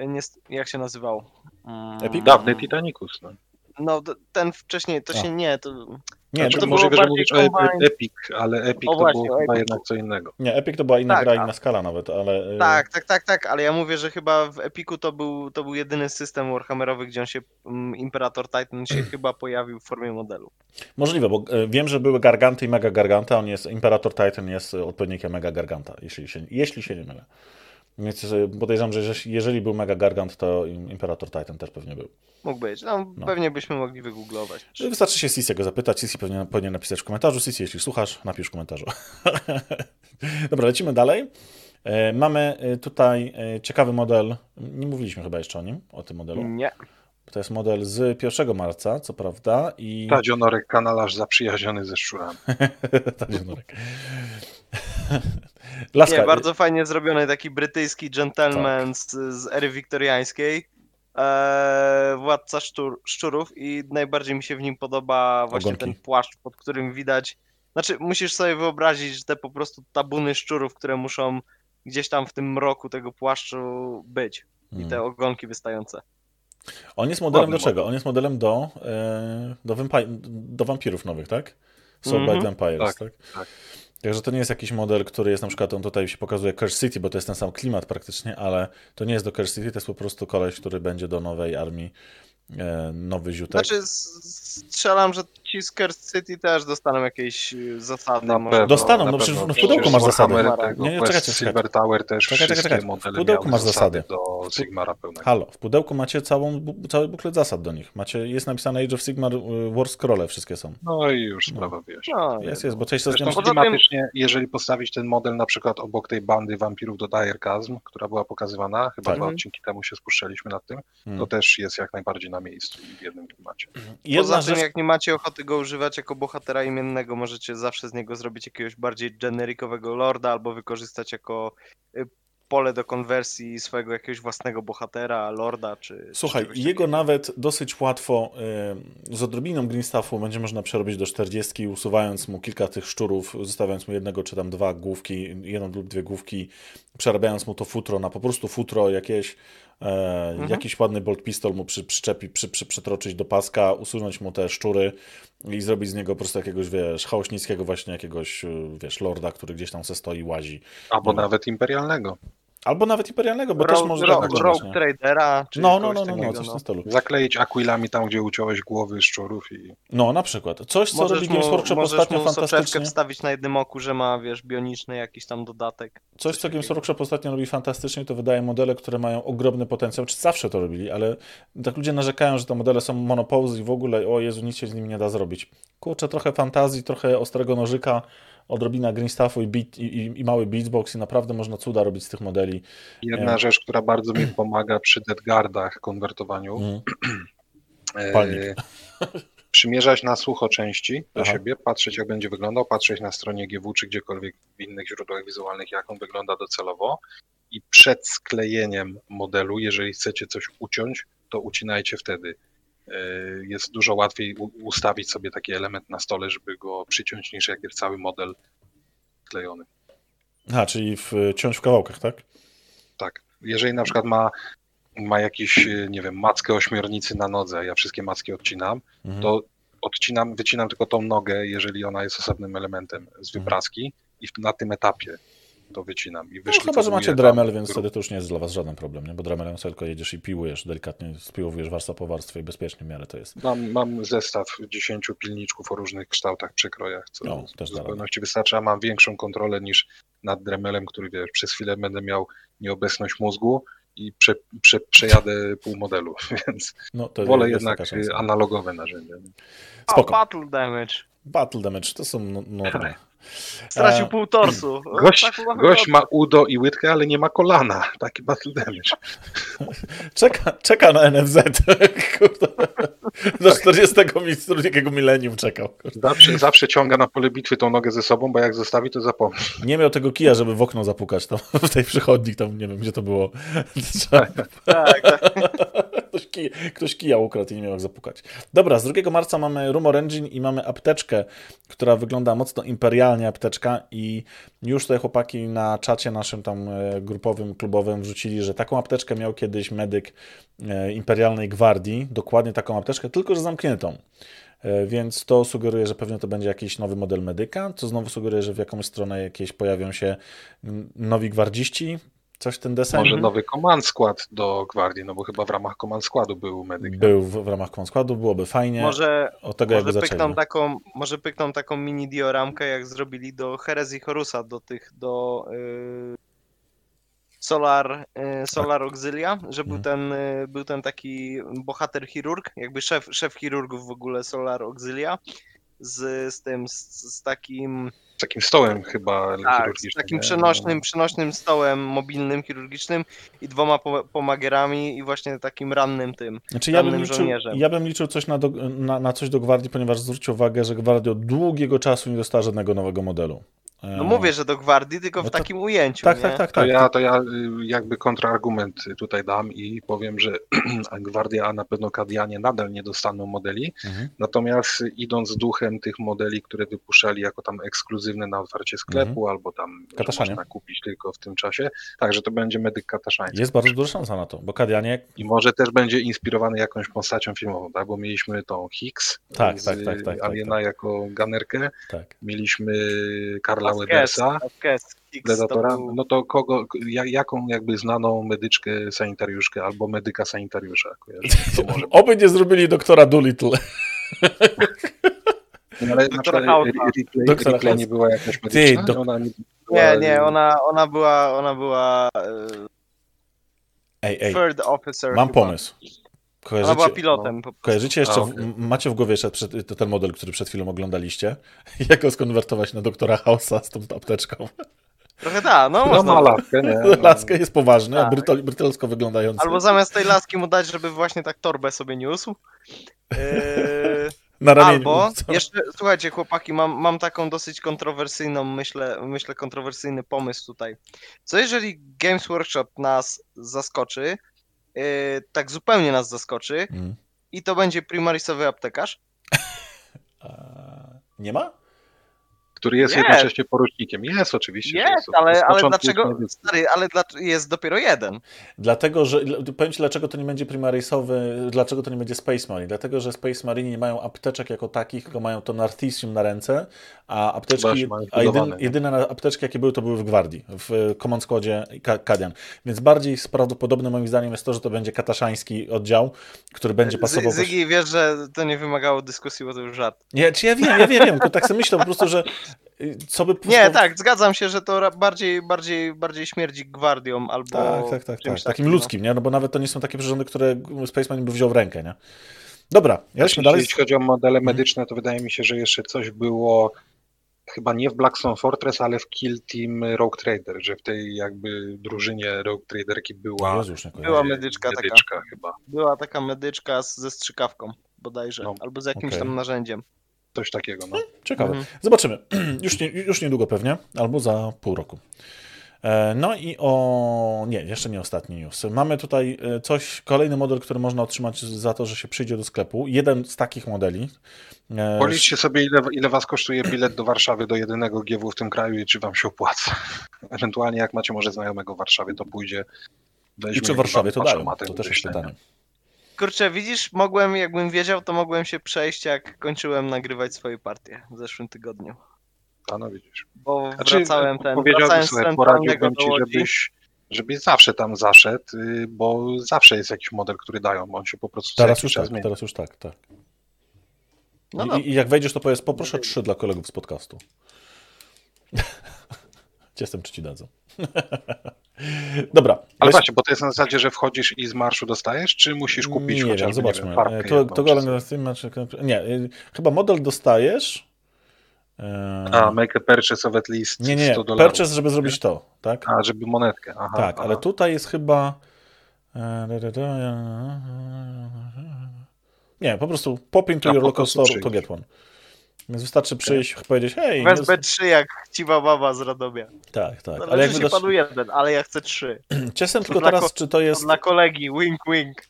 S3: Y, Nie, jak się nazywał? Mm,
S2: Epic?
S1: Dawny Titanicus, no.
S3: No, ten wcześniej, to
S2: A.
S3: się nie, to...
S2: Nie,
S1: Znaczy,
S2: to,
S3: to
S1: możliwe,
S3: było
S1: że mówisz o Epic, ale Epic
S3: O
S1: to
S3: właśnie,
S1: było
S3: o
S1: chyba jednak co innego.
S2: nie, Epic to była inna
S3: Tak,
S2: gra,
S3: a-
S2: inna skala nawet, ale. y,
S3: Tak, tak, tak, tak, ale ja mówię, że chyba w Epiku to był, to był jedyny system Warhammerowy, gdzie on się, mm, Imperator Titan się chyba pojawił w formie modelu.
S2: Możliwe, bo e, wiem, że były Garganty i Mega Garganta. On jest, Imperator Titan jest odpowiednikiem Mega Garganta, jeśli się, jeśli się nie mylę. Więc podejrzewam, że jeżeli- był Mega Gargant, to Imperator Titan też pewnie był.
S3: Mógł być. No,
S2: No.
S3: pewnie byśmy mogli wygooglować.
S2: Wystarczy się Sisiego zapytać. Sisi pewnie powinien napisać w komentarzu. Sisi, jeśli słuchasz, napisz w komentarzu. Dobra, lecimy dalej. E, Mamy e, tutaj ciekawy model. Nie mówiliśmy chyba jeszcze o nim, o tym modelu.
S3: Nie.
S2: To jest model z 1 marca, co prawda. I
S1: Tadzionorek kanalarz zaprzyjaźniony ze szczurami.
S2: Tadzionorek. Laska,
S3: Nie, bardzo fajnie zrobiony taki brytyjski gentleman z, z ery wiktoriańskiej. Eee, władca szczur, szczurów i najbardziej mi się w nim podoba właśnie
S2: Ogonki.
S3: ten płaszcz, pod którym widać. Znaczy, musisz sobie wyobrazić, że te po prostu tabuny szczurów, które muszą gdzieś tam w tym mroku tego płaszczu być. I
S2: Mm.
S3: te ogonki wystające.
S2: On jest modelem
S1: Ładny
S2: do czego? On jest modelem do, e, do, do wampirów nowych, tak? Soul
S3: Mhm.
S2: by Vampires,
S1: Tak,
S2: tak?
S1: tak.
S2: Także to nie jest jakiś model, który jest na przykład, on tutaj się pokazuje Curse City, bo to jest ten sam klimat praktycznie, ale to nie jest do Curse City, to jest po prostu koleś, który będzie do nowej armii, e, nowy ziutek.
S3: Znaczy, strzelam, że ci z Cursed City też dostaną jakieś y, zasady.
S1: Na
S3: może.
S2: Dostaną,
S1: na
S2: no przecież w pudełku masz zasady.
S1: Tego
S2: Nie, nie, czekajcie,
S1: Silver Tower też
S2: Czekaj, czekaj, czekaj. W
S1: modele
S2: pudełku masz
S1: zasady do Sigmara pełnego.
S2: Halo, w pudełku macie całą, cały buklet zasad do nich. Macie, jest napisane Age of Sigmar, y, War Scrolle wszystkie są.
S1: No i już sprawa wyjaśniona.
S3: No,
S2: Jest, jest, bo część z
S1: Zresztą
S2: tym...
S3: Poza tym-
S1: klimatycznie, jeżeli postawić ten model na przykład obok tej bandy wampirów do Dire Chasm, która była pokazywana, chyba
S2: Tak.
S1: dwa
S3: Mhm.
S1: odcinki temu się spuszczaliśmy nad tym, to
S2: Hmm.
S1: też jest jak najbardziej na miejscu i w jednym klimacie.
S2: Jedna
S3: Poza tym,
S2: rzecz,
S3: jak nie macie ochoty go używać jako bohatera imiennego, możecie zawsze z niego zrobić jakiegoś bardziej generikowego lorda albo wykorzystać jako y, pole do konwersji swojego jakiegoś własnego bohatera, lorda czy.
S2: Słuchaj,
S3: czy
S2: jego nawet dosyć łatwo y, z odrobiną green stuffu będzie można przerobić do 40, usuwając mu kilka tych szczurów, zostawiając mu jednego czy tam dwa główki, jedną lub dwie główki, przerabiając mu to futro na po prostu futro jakieś,
S3: Mhm.
S2: jakiś ładny bolt pistol mu przy, przyczepi, przy, przy, przytroczyć do paska, usunąć mu te szczury i zrobić z niego po prostu jakiegoś, wiesz, chaośnickiego właśnie jakiegoś, wiesz, lorda, który gdzieś tam se stoi, łazi.
S1: Albo
S2: No.
S1: nawet imperialnego.
S2: Albo nawet imperialnego, bo
S3: Rogue,
S2: też może
S3: Rogue,
S2: tak
S3: Rogue. Tradera, czy
S2: No, no, no, no, no, coś w
S3: no.
S2: tym stylu.
S1: Zakleić akwilami tam, gdzie uciąłeś głowy szczurów i
S2: No, na przykład. Coś, co
S3: Możesz
S2: robi Games Workshop ostatnio
S3: mu
S2: fantastycznie.
S3: wstawić na jednym oku, że ma, wiesz, bioniczny jakiś tam dodatek.
S2: Coś, co Games Workshop ostatnio robi fantastycznie, to wydaje modele, które mają ogromny potencjał, czy zawsze to robili, ale tak ludzie narzekają, że te modele są monopauzy i w ogóle, o Jezu, nic się z nimi nie da zrobić. Kurczę, trochę fantazji, trochę ostrego nożyka, odrobina green stuffu i, beat, i, i, mały beatsbox i naprawdę można cuda robić z tych modeli.
S1: jedna
S2: Nie.
S1: rzecz, która bardzo mi pomaga przy Deadguardach konwertowaniu,
S2: Mm.
S1: e,
S2: Palnik.
S1: przymierzać na sucho części do
S2: Aha.
S1: siebie, patrzeć jak będzie wyglądał, patrzeć na stronie GW czy gdziekolwiek w innych źródłach wizualnych, jak on wygląda docelowo i przed sklejeniem modelu, jeżeli chcecie coś uciąć, to ucinajcie wtedy. E, Jest dużo łatwiej ustawić sobie taki element na stole, żeby go przyciąć, niż jak jest cały model klejony.
S2: A, czyli w, ciąć w kawałkach, tak?
S1: Tak. Jeżeli na przykład ma, ma jakiś, e, nie wiem, mackę ośmiornicy na nodze, a ja wszystkie macki odcinam,
S2: Mhm.
S1: to odcinam, wycinam tylko tą nogę, jeżeli ona jest osobnym elementem z
S2: Mhm.
S1: wypraski i w- na tym etapie to wycinam. I
S2: No,
S1: wyszli
S2: chyba, że macie Dremel, więc
S1: grup-
S2: wtedy to już nie jest dla was żaden problem, nie? Bo Dremelem sobie tylko jedziesz i piłujesz, delikatnie spiłowujesz warstwa po warstwie i bezpiecznie w miarę to jest.
S1: Mam, mam zestaw 10 pilniczków o różnych kształtach, przekrojach, co
S2: No, też radę.
S1: zupełności wystarcza. Mam większą kontrolę niż nad Dremelem, który wiesz, przez chwilę będę miał nieobecność mózgu i prze, prze, przejadę pół modelu, więc
S2: No, to
S1: wolę jednak y, analogowe narzędzia.
S2: Spoko.
S3: Battle Damage.
S2: Battle damage to są no- normy.
S3: Stracił
S2: E,
S3: pół torsu.
S1: Gość,
S3: Tak ma
S1: gość ma udo i łydkę, ale nie ma kolana. Taki battle damage.
S2: Czeka, czeka na NFZ. Kurde. Do 40 miejsca drugiego milenium czekał.
S1: Zawsze, zawsze ciąga na pole bitwy tą nogę ze sobą, bo jak zostawi, to zapomni.
S2: Nie miał tego kija, żeby w okno zapukać tam w tej przychodni, tam nie wiem gdzie to było. Trzeba-
S3: Tak, tak.
S2: Ktoś, kij, ktoś kija ukradł i nie miał jak zapukać. Dobra, z 2 marca mamy Rumor Engine i mamy apteczkę, która wygląda mocno imperialnie apteczka i już tutaj chłopaki na czacie naszym tam e, grupowym, klubowym wrzucili, że taką apteczkę miał kiedyś medyk e, Imperialnej Gwardii, dokładnie taką apteczkę, tylko że zamkniętą. E, Więc to sugeruje, że pewnie to będzie jakiś nowy model medyka, co znowu sugeruje, że w jakąś stronę jakieś pojawią się mm, nowi gwardziści, coś w ten deseń.
S1: Może nowy command skład do gwardii, no bo chyba w ramach command składu był medyk.
S2: Był w, w ramach składu, byłoby fajnie.
S3: Może,
S2: Od tego
S3: może,
S2: zaczęli.
S3: pykną taką, może pykną taką mini dioramkę, jak zrobili do Herezji Horusa, do tych, do y, Solar, y, Solar Auxilia, że był,
S2: Mhm.
S3: ten, y, był ten taki bohater chirurg, jakby szef, szef chirurgów w ogóle Solar Auxilia, z, z tym, z, z takim
S1: takim stołem chyba
S3: Tak, z
S1: chirurgicznym.
S3: takim
S1: nie?
S3: przenośnym, przenośnym stołem mobilnym, chirurgicznym i dwoma po- pomagerami i właśnie takim rannym tym.
S2: Znaczy, ja, bym
S3: rannym
S2: liczył,
S3: żołnierzem.
S2: ja bym liczył coś na, do, na, na coś do Gwardii, ponieważ zwróćcie uwagę, że Gwardia od długiego czasu nie dostała żadnego nowego modelu.
S3: No mówię, że do gwardii, tylko
S2: no
S3: w
S2: to-
S3: takim ujęciu,
S2: Tak,
S3: nie?
S2: tak, tak,
S1: To
S2: tak.
S1: ja, to ja y, jakby kontrargument tutaj dam i powiem, że Gwardia, a na pewno Kadianie nadal nie dostaną modeli,
S2: Mhm.
S1: natomiast idąc duchem tych modeli, które wypuszczali jako tam ekskluzywne na otwarcie sklepu albo tam można kupić tylko w tym czasie, także to będzie medyk kataszański.
S2: Jest bardzo duża szansa na to, bo Kadianie,
S1: I może też będzie inspirowany jakąś postacią filmową, tak? bo mieliśmy tą Hicks
S2: Tak,
S1: z
S2: tak, tak, tak, tak,
S1: Aliena jako ganerkę,
S2: tak.
S1: mieliśmy Karla Predatora,
S3: był-
S1: no to kogo, ja- jaką jakby znaną medyczkę sanitariuszkę albo medyka sanitariusza kojarzy?
S2: Oby nie zrobili doktora Doolittle.
S1: No, ale
S3: Doktora
S1: nie była jakaś
S2: Ty,
S1: medyczna? Ona nie,
S3: Nie,
S1: była-
S3: nie, ona, ona była, ona była e,
S2: Ej, ej,
S3: third officer
S2: mam
S3: chyba.
S2: pomysł.
S3: Ona była
S2: Kojarzycie,
S3: pilotem. prostu.
S2: kojarzycie jeszcze,
S1: A,
S2: w-
S1: okej.
S2: macie w głowie jeszcze przed, ten model, który przed chwilą oglądaliście? Jak go skonwertować na doktora House'a z tą apteczką?
S3: Trochę tak, no
S1: No
S3: można.
S1: ma laskę, nie? No.
S2: Laskę jest poważny, a
S3: Tak.
S2: brytol, brytelsko wyglądający.
S3: Albo zamiast tej laski mu dać, żeby właśnie tak torbę sobie niósł. Eee,
S2: na ramieniu.
S3: albo
S2: co?
S3: jeszcze, słuchajcie chłopaki, mam, mam taką dosyć kontrowersyjną, myślę, myślę kontrowersyjny pomysł tutaj. Co jeżeli Games Workshop nas zaskoczy, tak zupełnie nas zaskoczy
S2: Mm.
S3: i to będzie primarisowy aptekarz?
S2: Nie ma?
S1: Który jest
S3: Jest.
S1: jednocześnie porucznikiem. Jest oczywiście.
S3: Jest,
S1: Od
S3: ale, ale dlaczego,
S1: jest
S3: stary, ale jest dopiero jeden?
S2: Dlatego, że. Powiem Ci, dlaczego to nie będzie primarisowy, dlaczego to nie będzie Space Marine. Dlatego, że Space Marine nie mają apteczek jako takich, tylko mają to Nartisium na ręce, a apteczki. A jedyn, jedyne apteczki, jakie były, to były w Gwardii, w Command Squadzie Ka- Kadian. Więc bardziej prawdopodobne moim zdaniem jest to, że to będzie kataszański oddział, który będzie pasował.
S3: Zygi, wiesz, że to nie wymagało dyskusji, bo to już żart.
S2: Nie, czy ja wiem, ja wiem, wiem, tylko tak sobie myślę po prostu, że co by
S3: Nie, tak, zgadzam się, że to bardziej, bardziej, bardziej śmierdzi gwardią albo
S2: Tak, tak, tak, tak. Takim
S3: no.
S2: ludzkim, nie? No bo nawet to nie są takie przyrządy, które Spaceman by wziął w rękę, nie? Dobra,
S1: Jeśli,
S2: jadźmy dalej.
S1: jeśli chodzi o modele
S2: Mhm.
S1: medyczne, to wydaje mi się, że jeszcze coś było chyba nie w Blackstone Fortress, ale w Kill Team Rogue Trader, że w tej jakby drużynie Rogue Traderki była,
S2: Jezu, już nie kojarzę.
S3: Była medyczka taka.
S1: medyczka chyba.
S3: Była taka medyczka z, ze strzykawką bodajże,
S1: No,
S3: albo z jakimś
S2: okej.
S3: tam narzędziem.
S1: Coś takiego, no.
S2: Ciekawe.
S3: Mhm.
S2: Zobaczymy. Już, nie, już niedługo pewnie, albo za pół roku. E, No i o. Nie, jeszcze nie ostatni news. Mamy tutaj e, coś, kolejny model, który można otrzymać za to, że się przyjdzie do sklepu. Jeden z takich modeli. E,
S1: Policzcie sobie, ile, ile was kosztuje bilet do Warszawy, do jedynego GW w tym kraju i czy wam się opłaca. Ewentualnie jak macie może znajomego w Warszawie, to pójdzie.
S2: I czy w Warszawie to dają? To też jest pytanie.
S3: Kurczę, widzisz, mogłem, jakbym wiedział, to mogłem się przejść, jak kończyłem nagrywać swoje partie w zeszłym tygodniu.
S1: A no widzisz.
S3: Bo
S1: Znaczy,
S3: wracałem ten,
S1: powiedziałbym
S3: wracałem
S1: sobie, poradziłbym ci, żebyś, żebyś zawsze tam zaszedł, y, bo zawsze jest jakiś model, który dają, on się po prostu
S2: Teraz już tak,
S1: zmienia.
S2: teraz już tak, tak.
S3: No
S2: I,
S3: no.
S2: I jak wejdziesz, to powiedz, poproszę trzy dla kolegów z podcastu. Jestem, czy ci dadzą. Dobra.
S1: Ale
S2: weź-
S1: właśnie, bo to jest na zasadzie, że wchodzisz i z marszu dostajesz, czy musisz kupić
S2: nie
S1: chociażby,
S2: wiem, zobaczmy.
S1: nie wiem,
S2: E, to, to
S1: czy
S2: znaczy, Nie, y, chyba model dostajesz. E,
S1: A, make a purchase of at least
S2: nie, nie,
S1: 100 dolarów.
S2: purchase, żeby zrobić to, tak?
S1: A, żeby monetkę, aha.
S2: tak,
S1: aha.
S2: ale tutaj jest chyba. e, Nie, po prostu pop into your local store to get one. Więc wystarczy przyjść, powiedzieć, hej,
S3: Weź
S2: jest...
S3: B3 jak chciwa baba z Radomia.
S2: tak, tak. Ale
S3: Zależy
S2: jak
S3: się
S2: wydasz...
S3: panu jeden, ale ja chcę trzy.
S2: Ciesem tylko teraz,
S3: ko-
S2: czy to jest...
S3: Dla kolegi, wink wink.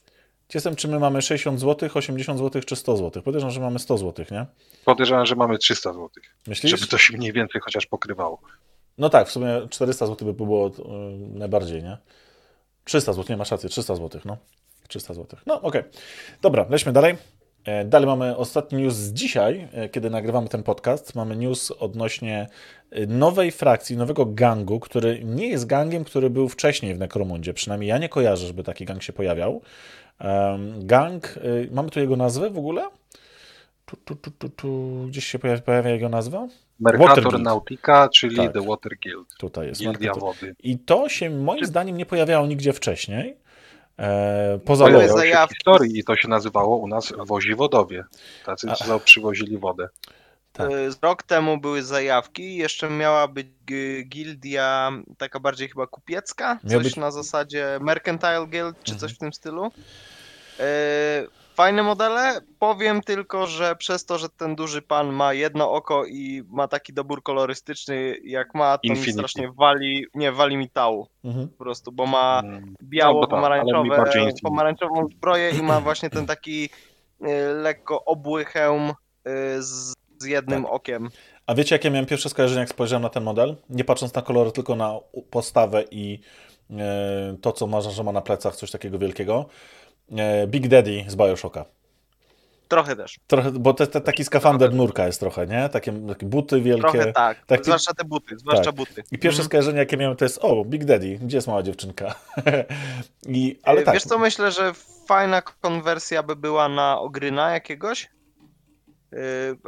S2: Ciesem, czy my mamy 60 zł, 80 zł, czy 100 zł? Podejrzewam, że mamy 100 zł, nie?
S1: Podejrzewam, że mamy 300 zł,
S2: Myślisz?
S1: żeby to się mniej więcej chociaż pokrywało.
S2: No tak, w sumie 400 zł by było y, najbardziej, nie? 300 zł, nie masz racji, 300 zł, no. 300 zł. No, okej. Dobra, lećmy dalej. E, Dalej mamy ostatni news z dzisiaj, e, kiedy nagrywamy ten podcast. Mamy news odnośnie e, nowej frakcji, nowego gangu, który nie jest gangiem, który był wcześniej w Necromundzie. Przynajmniej ja nie kojarzę, żeby taki gang się pojawiał. Gang, mamy tu jego nazwę w ogóle? Tu, tu, tu, tu, tu. Gdzieś się pojawia, pojawia jego nazwa?
S1: Mercator. Nautica, czyli
S2: Tak.
S1: The Water Guild,
S2: Tutaj jest.
S1: Gildia. Wody.
S2: I to się moim zdaniem nie pojawiało nigdzie wcześniej. E, poza
S1: w
S3: zajawki.
S1: historii i to się nazywało u nas wozi wodowie. Tacy, co przywozili wodę.
S2: Tak.
S3: Z rok temu były zajawki, jeszcze miała być gi- gildia taka bardziej chyba kupiecka,
S2: Miał
S3: coś
S2: być-
S3: na zasadzie Mercantile Guild czy coś
S2: Mhm.
S3: w tym stylu. Y, Fajne modele, powiem tylko, że przez to, że ten duży pan ma jedno oko i ma taki dobór kolorystyczny jak ma, to mi
S1: Infinity.
S3: strasznie wali, nie, wali mi tału
S2: Mhm.
S3: po prostu, bo ma
S1: Mm,
S3: biało,
S1: No, bo tak, mi
S3: pomarańczową zbroję i ma właśnie ten taki y, lekko obły hełm y, z, z jednym
S2: Tak.
S3: okiem.
S2: A wiecie, jakie miałem pierwsze skojarzenie, jak spojrzałem na ten model? Nie patrząc na kolory, tylko na postawę i e, to, co ma, że ma na plecach, coś takiego wielkiego. E, Big Daddy z Bioshocka.
S3: Trochę też.
S2: Trochę, bo te, te, taki skafander nurka jest trochę, nie? Takie, takie buty wielkie.
S3: Trochę tak.
S2: taki-
S3: Zwłaszcza te buty, zwłaszcza
S2: tak.
S3: buty.
S2: I pierwsze
S3: Mhm.
S2: skojarzenie, jakie miałem, to jest o, Big Daddy, gdzie jest mała dziewczynka? I, ale
S3: Y,
S2: tak.
S3: Wiesz co, myślę, że fajna konwersja by była na ogryna jakiegoś. Yy,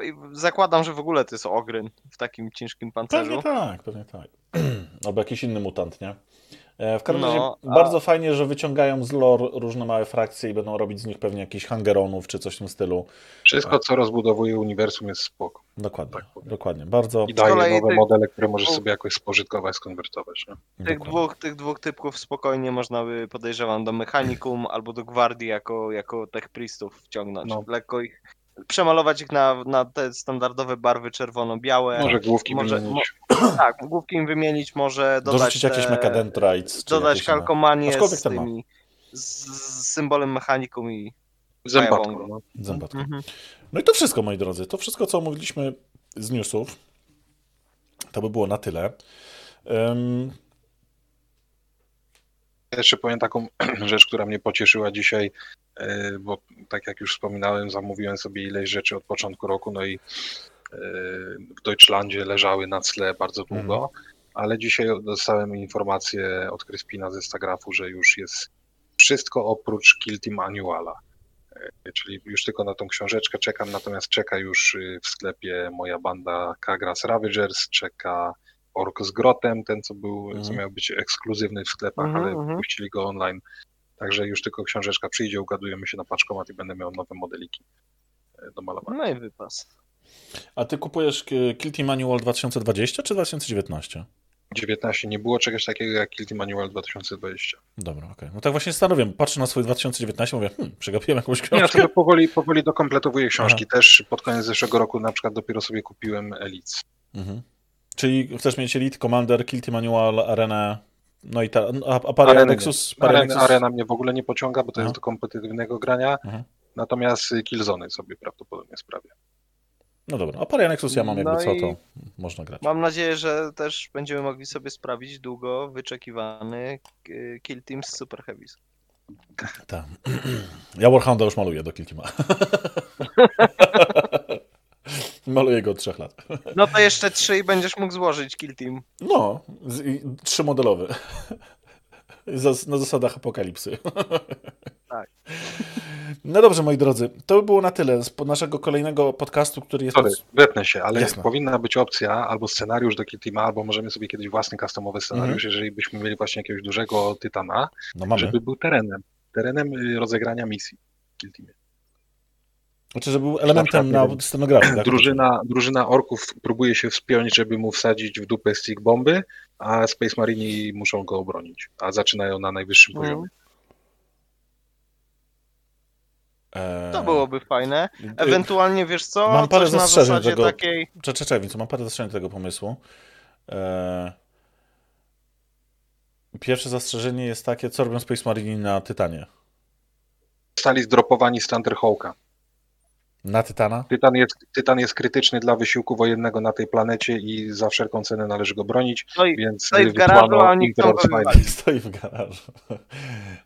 S3: i Zakładam, że w ogóle to jest ogryn w takim ciężkim pancerzu.
S2: Pewnie tak, pewnie tak. Albo jakiś inny mutant, nie? E, W każdym
S3: No,
S2: razie
S3: a-
S2: bardzo fajnie, że wyciągają z lore różne małe frakcje i będą robić z nich pewnie jakichś hangeronów czy coś w tym stylu.
S1: Wszystko, co rozbudowuje uniwersum jest spoko.
S2: Dokładnie,
S1: Tak
S2: dokładnie. Bardzo
S1: I daje nowe
S3: tych-
S1: modele, które możesz sobie jakoś spożytkować, skonwertować. Nie?
S3: Tych dwóch, tych dwóch typków spokojnie można by, podejrzewam, do Mechanicum albo do Gwardii jako, jako Tech Priestów wciągnąć.
S1: No.
S3: Lekko ich, przemalować ich na, na te standardowe barwy czerwono-białe.
S1: Może główki
S3: Może-
S1: wymienić.
S3: Tak, główki im wymienić, może dodać
S2: Dorzucić
S3: te,
S2: jakieś Mechadendrites. czy
S3: dodać kalkomanię z tymi, z, z symbolem Mechanicum i
S1: Zębatką. No.
S2: Zębatką.
S3: Mhm.
S2: No i to wszystko, moi drodzy. To wszystko, co omówiliśmy z newsów. To by było na tyle. Ym,
S1: Jeszcze powiem taką rzecz, która mnie pocieszyła dzisiaj, bo tak jak już wspominałem, zamówiłem sobie ileś rzeczy od początku roku, no i e, w Deutschlandzie leżały na cle bardzo długo, ale dzisiaj dostałem informację od Kryspina ze Stagrafu, że już jest wszystko oprócz Kill Team Annuala. E, Czyli już tylko na tą książeczkę czekam, natomiast czeka już y, w sklepie moja banda Kagras Ravagers, czeka Ork z Grotem, ten co był, co
S2: Mhm.
S1: miał być ekskluzywny w sklepach,
S3: Mhm,
S1: ale
S3: mhm.
S1: puścili go online. Także już tylko książeczka przyjdzie, ugadujemy się na paczkomat i będę miał nowe modeliki e, do malowania.
S3: No i wypas.
S2: a ty kupujesz e, Kill Team Manual 2020 czy 2019?
S1: 19 nie było czegoś takiego jak Kill Team Manual 2020.
S2: Dobra, okej. No tak właśnie stanowię. Patrzę na swój 2019 mówię, hmm, przegapiłem jakąś
S1: Nie, ja
S2: książkę.
S1: sobie powoli, powoli dokompletowuję książki. Też pod koniec zeszłego roku na przykład dopiero sobie kupiłem Elites.
S2: Mhm. Czyli chcesz mieć Elite, Commander, Kill Team Manual, Arenę, no i ta, a, a Paria
S1: Areny
S2: Nexus? Paria
S1: Arena,
S2: Nexus?
S1: arena mnie w ogóle nie pociąga, bo to
S2: Aha.
S1: jest do kompetytywnego grania.
S2: Mhm.
S1: Natomiast y, Killzony sobie prawdopodobnie sprawię.
S2: No dobra, a Paria Nexus ja mam jakby
S3: No
S2: co, to można grać.
S3: Mam nadzieję, że też będziemy mogli sobie sprawić długo wyczekiwany e, Kill Team z Super Heavies.
S2: Tak. Ja Warhounda już maluję do Kill Teama. maluję go od trzech lat.
S3: No to jeszcze trzy i będziesz mógł złożyć Kill Team.
S2: No, z, i, trzymodelowy. Zas, na zasadach apokalipsy.
S3: Tak.
S2: No dobrze, moi drodzy, to by było na tyle z naszego kolejnego podcastu, który jest...
S1: Sorry, wetnę się, ale
S2: Jasne.
S1: powinna być opcja albo scenariusz do Kittima, albo możemy sobie kiedyś własny customowy scenariusz,
S2: Mhm.
S1: jeżeli byśmy mieli właśnie jakiegoś dużego tytana,
S2: No
S1: żeby był terenem. Terenem y, rozegrania misji w Kill Teamie.
S2: Znaczy, że był elementem
S1: Na
S2: na
S1: przykład,
S2: scenografii. Tak?
S1: Drużyna, drużyna orków próbuje się wspiąć, żeby mu wsadzić w dupę stick bomby, a Space Marini muszą go obronić, a zaczynają na najwyższym
S3: Mhm.
S1: poziomie.
S2: Eee,
S3: To byłoby fajne.
S2: y,
S3: Ewentualnie, wiesz co,
S2: Mam parę
S3: coś na
S2: zastrzeżeń
S3: zasadzie
S2: tego-
S3: takiej...
S2: Cze- Czekaj, więc mam parę zastrzeżeń do tego pomysłu. Eee, Pierwsze zastrzeżenie jest takie, co robią Space Marini na Tytanie.
S1: Zostali zdropowani z Thunderhawka.
S2: Na Tytana?
S1: Tytan jest, tytan jest krytyczny dla wysiłku wojennego na tej planecie i za wszelką cenę należy go bronić,
S3: Stoi,
S1: więc
S3: stoi w
S1: wysłano
S3: garażu, a wywalić.
S2: Stoi w garażu. No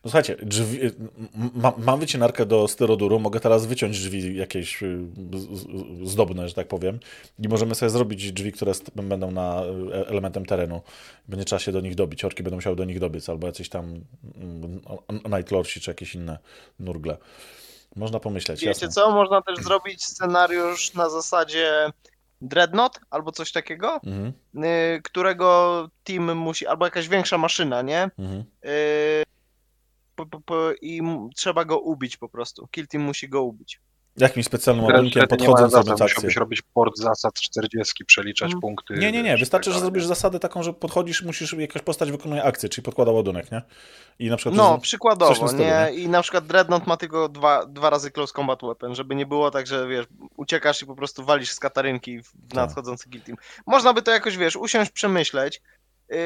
S2: słuchajcie, drzwi, ma, mam wycinarkę do styroduru, mogę teraz wyciąć drzwi jakieś y, zdobne, że tak powiem i możemy sobie zrobić drzwi, które będą na e, elementem terenu. Będzie trzeba się do nich dobić, orki będą musiały do nich dobiec, albo jacyś tam mm, Nightlordsi, czy jakieś inne nurgle. Można pomyśleć,
S3: Wiecie
S2: jasne.
S3: co, można też zrobić scenariusz na zasadzie Dreadnought albo coś takiego,
S2: Mhm,
S3: y, którego team musi, albo jakaś większa maszyna, nie?
S2: mhm.
S3: Y, po, po, po, I m- trzeba go ubić po prostu. Kill team musi go ubić.
S2: Jakimś specjalnym ładunkiem podchodząc
S1: zasad,
S2: robić akcję.
S1: musiałbyś robić port zasad 40, przeliczać
S3: Mm.
S1: punkty.
S2: Nie, nie, nie. Wystarczy,
S1: tak
S2: że zrobisz zasadę taką, że podchodzisz, musisz, jakaś postać wykonuje akcję, czyli podkłada ładunek, nie? I na przykład.
S3: No, przykładowo,
S2: stylu,
S3: nie?
S2: nie?
S3: I na przykład Dreadnought ma tylko dwa, dwa razy close combat weapon, żeby nie było tak, że wiesz, uciekasz i po prostu walisz z katarynki w
S2: Tak.
S3: nadchodzący kill team. Można by to jakoś, wiesz, usiąść, przemyśleć. Yy,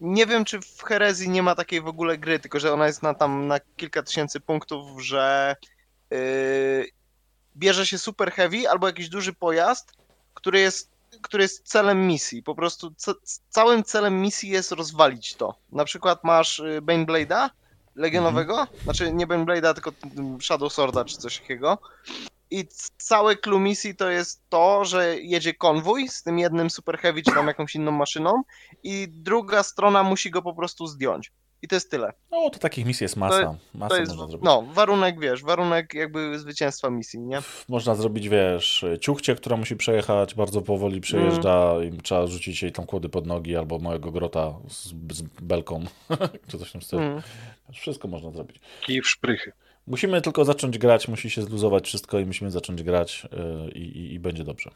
S3: nie wiem, czy w Herezji nie ma takiej w ogóle gry, tylko że ona jest na tam na kilka tysięcy punktów, że yy, bierze się super heavy albo jakiś duży pojazd, który jest, który jest celem misji. Po prostu ca- całym celem misji jest rozwalić to. Na przykład masz y, Baneblade'a legionowego, znaczy nie Baneblade'a, tylko mm, Shadow Sworda czy coś takiego. I c- cały clue misji to jest to, że jedzie konwój z tym jednym super heavy czy tam jakąś inną maszyną i druga strona musi go po prostu zdjąć. I to jest tyle.
S2: No, to takich misji jest masa. Masa
S3: To jest,
S2: można zrobić.
S3: no, warunek, wiesz, warunek jakby zwycięstwa misji, nie?
S2: Można zrobić, wiesz, ciuchcie, która musi przejechać, bardzo powoli przejeżdża
S3: Mm.
S2: i trzeba rzucić jej tam kłody pod nogi albo małego grota z, z belką, czy coś w tym stylu.
S3: Mm.
S2: Wszystko można zrobić.
S1: Kij w szprychy.
S2: Musimy tylko zacząć grać, musi się zluzować wszystko i musimy zacząć grać yy, i, i będzie dobrze.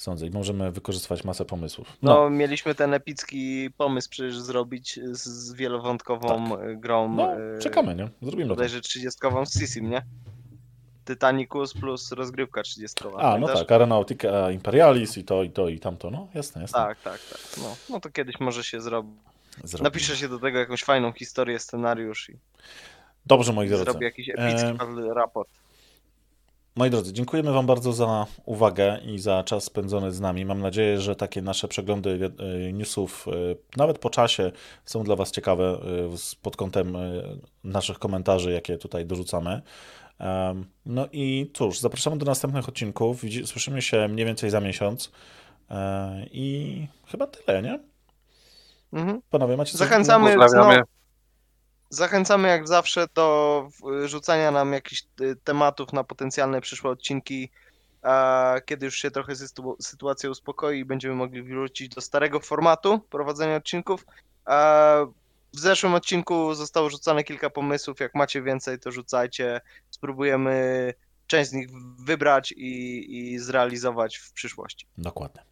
S2: Sądzę. I możemy wykorzystywać masę pomysłów.
S3: No,
S2: No,
S3: mieliśmy ten epicki pomysł przecież zrobić z, wielowątkową y, grą.
S2: no
S3: y,
S2: czekamy, nie? Zrobimy to.
S3: Bodajże 30 z Sisim, nie? Titanicus plus rozgrywka 30.
S2: A, no
S3: pamiętasz?
S2: tak, Aeronautica Imperialis i to, i to, i tamto. No, jasne, jasne.
S3: Tak, tak, tak. No, no to kiedyś może się zrobi.
S2: Zrobimy.
S3: Napisze się do tego jakąś fajną historię, scenariusz i
S2: Dobrze, moi drodzy.
S3: zrobi jakiś epicki
S2: E,
S3: raport.
S2: Moi drodzy, dziękujemy Wam bardzo za uwagę i za czas spędzony z nami. Mam nadzieję, że takie nasze przeglądy wi- newsów, y, nawet po czasie, są dla Was ciekawe y, z- pod kątem y, naszych komentarzy, jakie tutaj dorzucamy. No i cóż, zapraszamy do następnych odcinków. Słyszymy się mniej więcej za miesiąc. E, I chyba tyle, nie?
S3: Mhm.
S2: Panowie, macie coś?
S3: Zachęcamy,
S1: Pozdrawiamy.
S3: no, zachęcamy jak zawsze do y, rzucania nam jakichś y, tematów na potencjalne przyszłe odcinki. Kiedy już się trochę sytu- sytuacja uspokoi i będziemy mogli wrócić do starego formatu prowadzenia odcinków. W zeszłym odcinku zostało rzucane kilka pomysłów. Jak macie więcej, to rzucajcie. Spróbujemy część z nich wybrać i, i zrealizować w przyszłości.
S2: Dokładnie.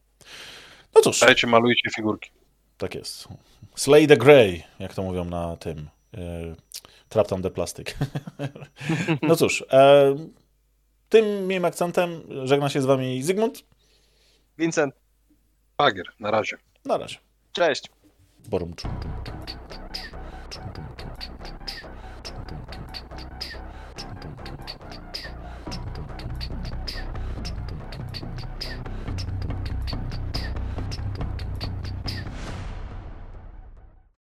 S2: No cóż,
S1: Dajcie, malujcie figurki.
S2: tak jest. Slay the Grey, jak to mówią na tym. E, Trap on the Plastic. no cóż, e, tym miłym akcentem żegna się z Wami Zygmunt.
S3: Vincent,
S1: Pagier, na razie.
S2: Na razie.
S3: cześć.
S2: Borum, czum, czum, czum.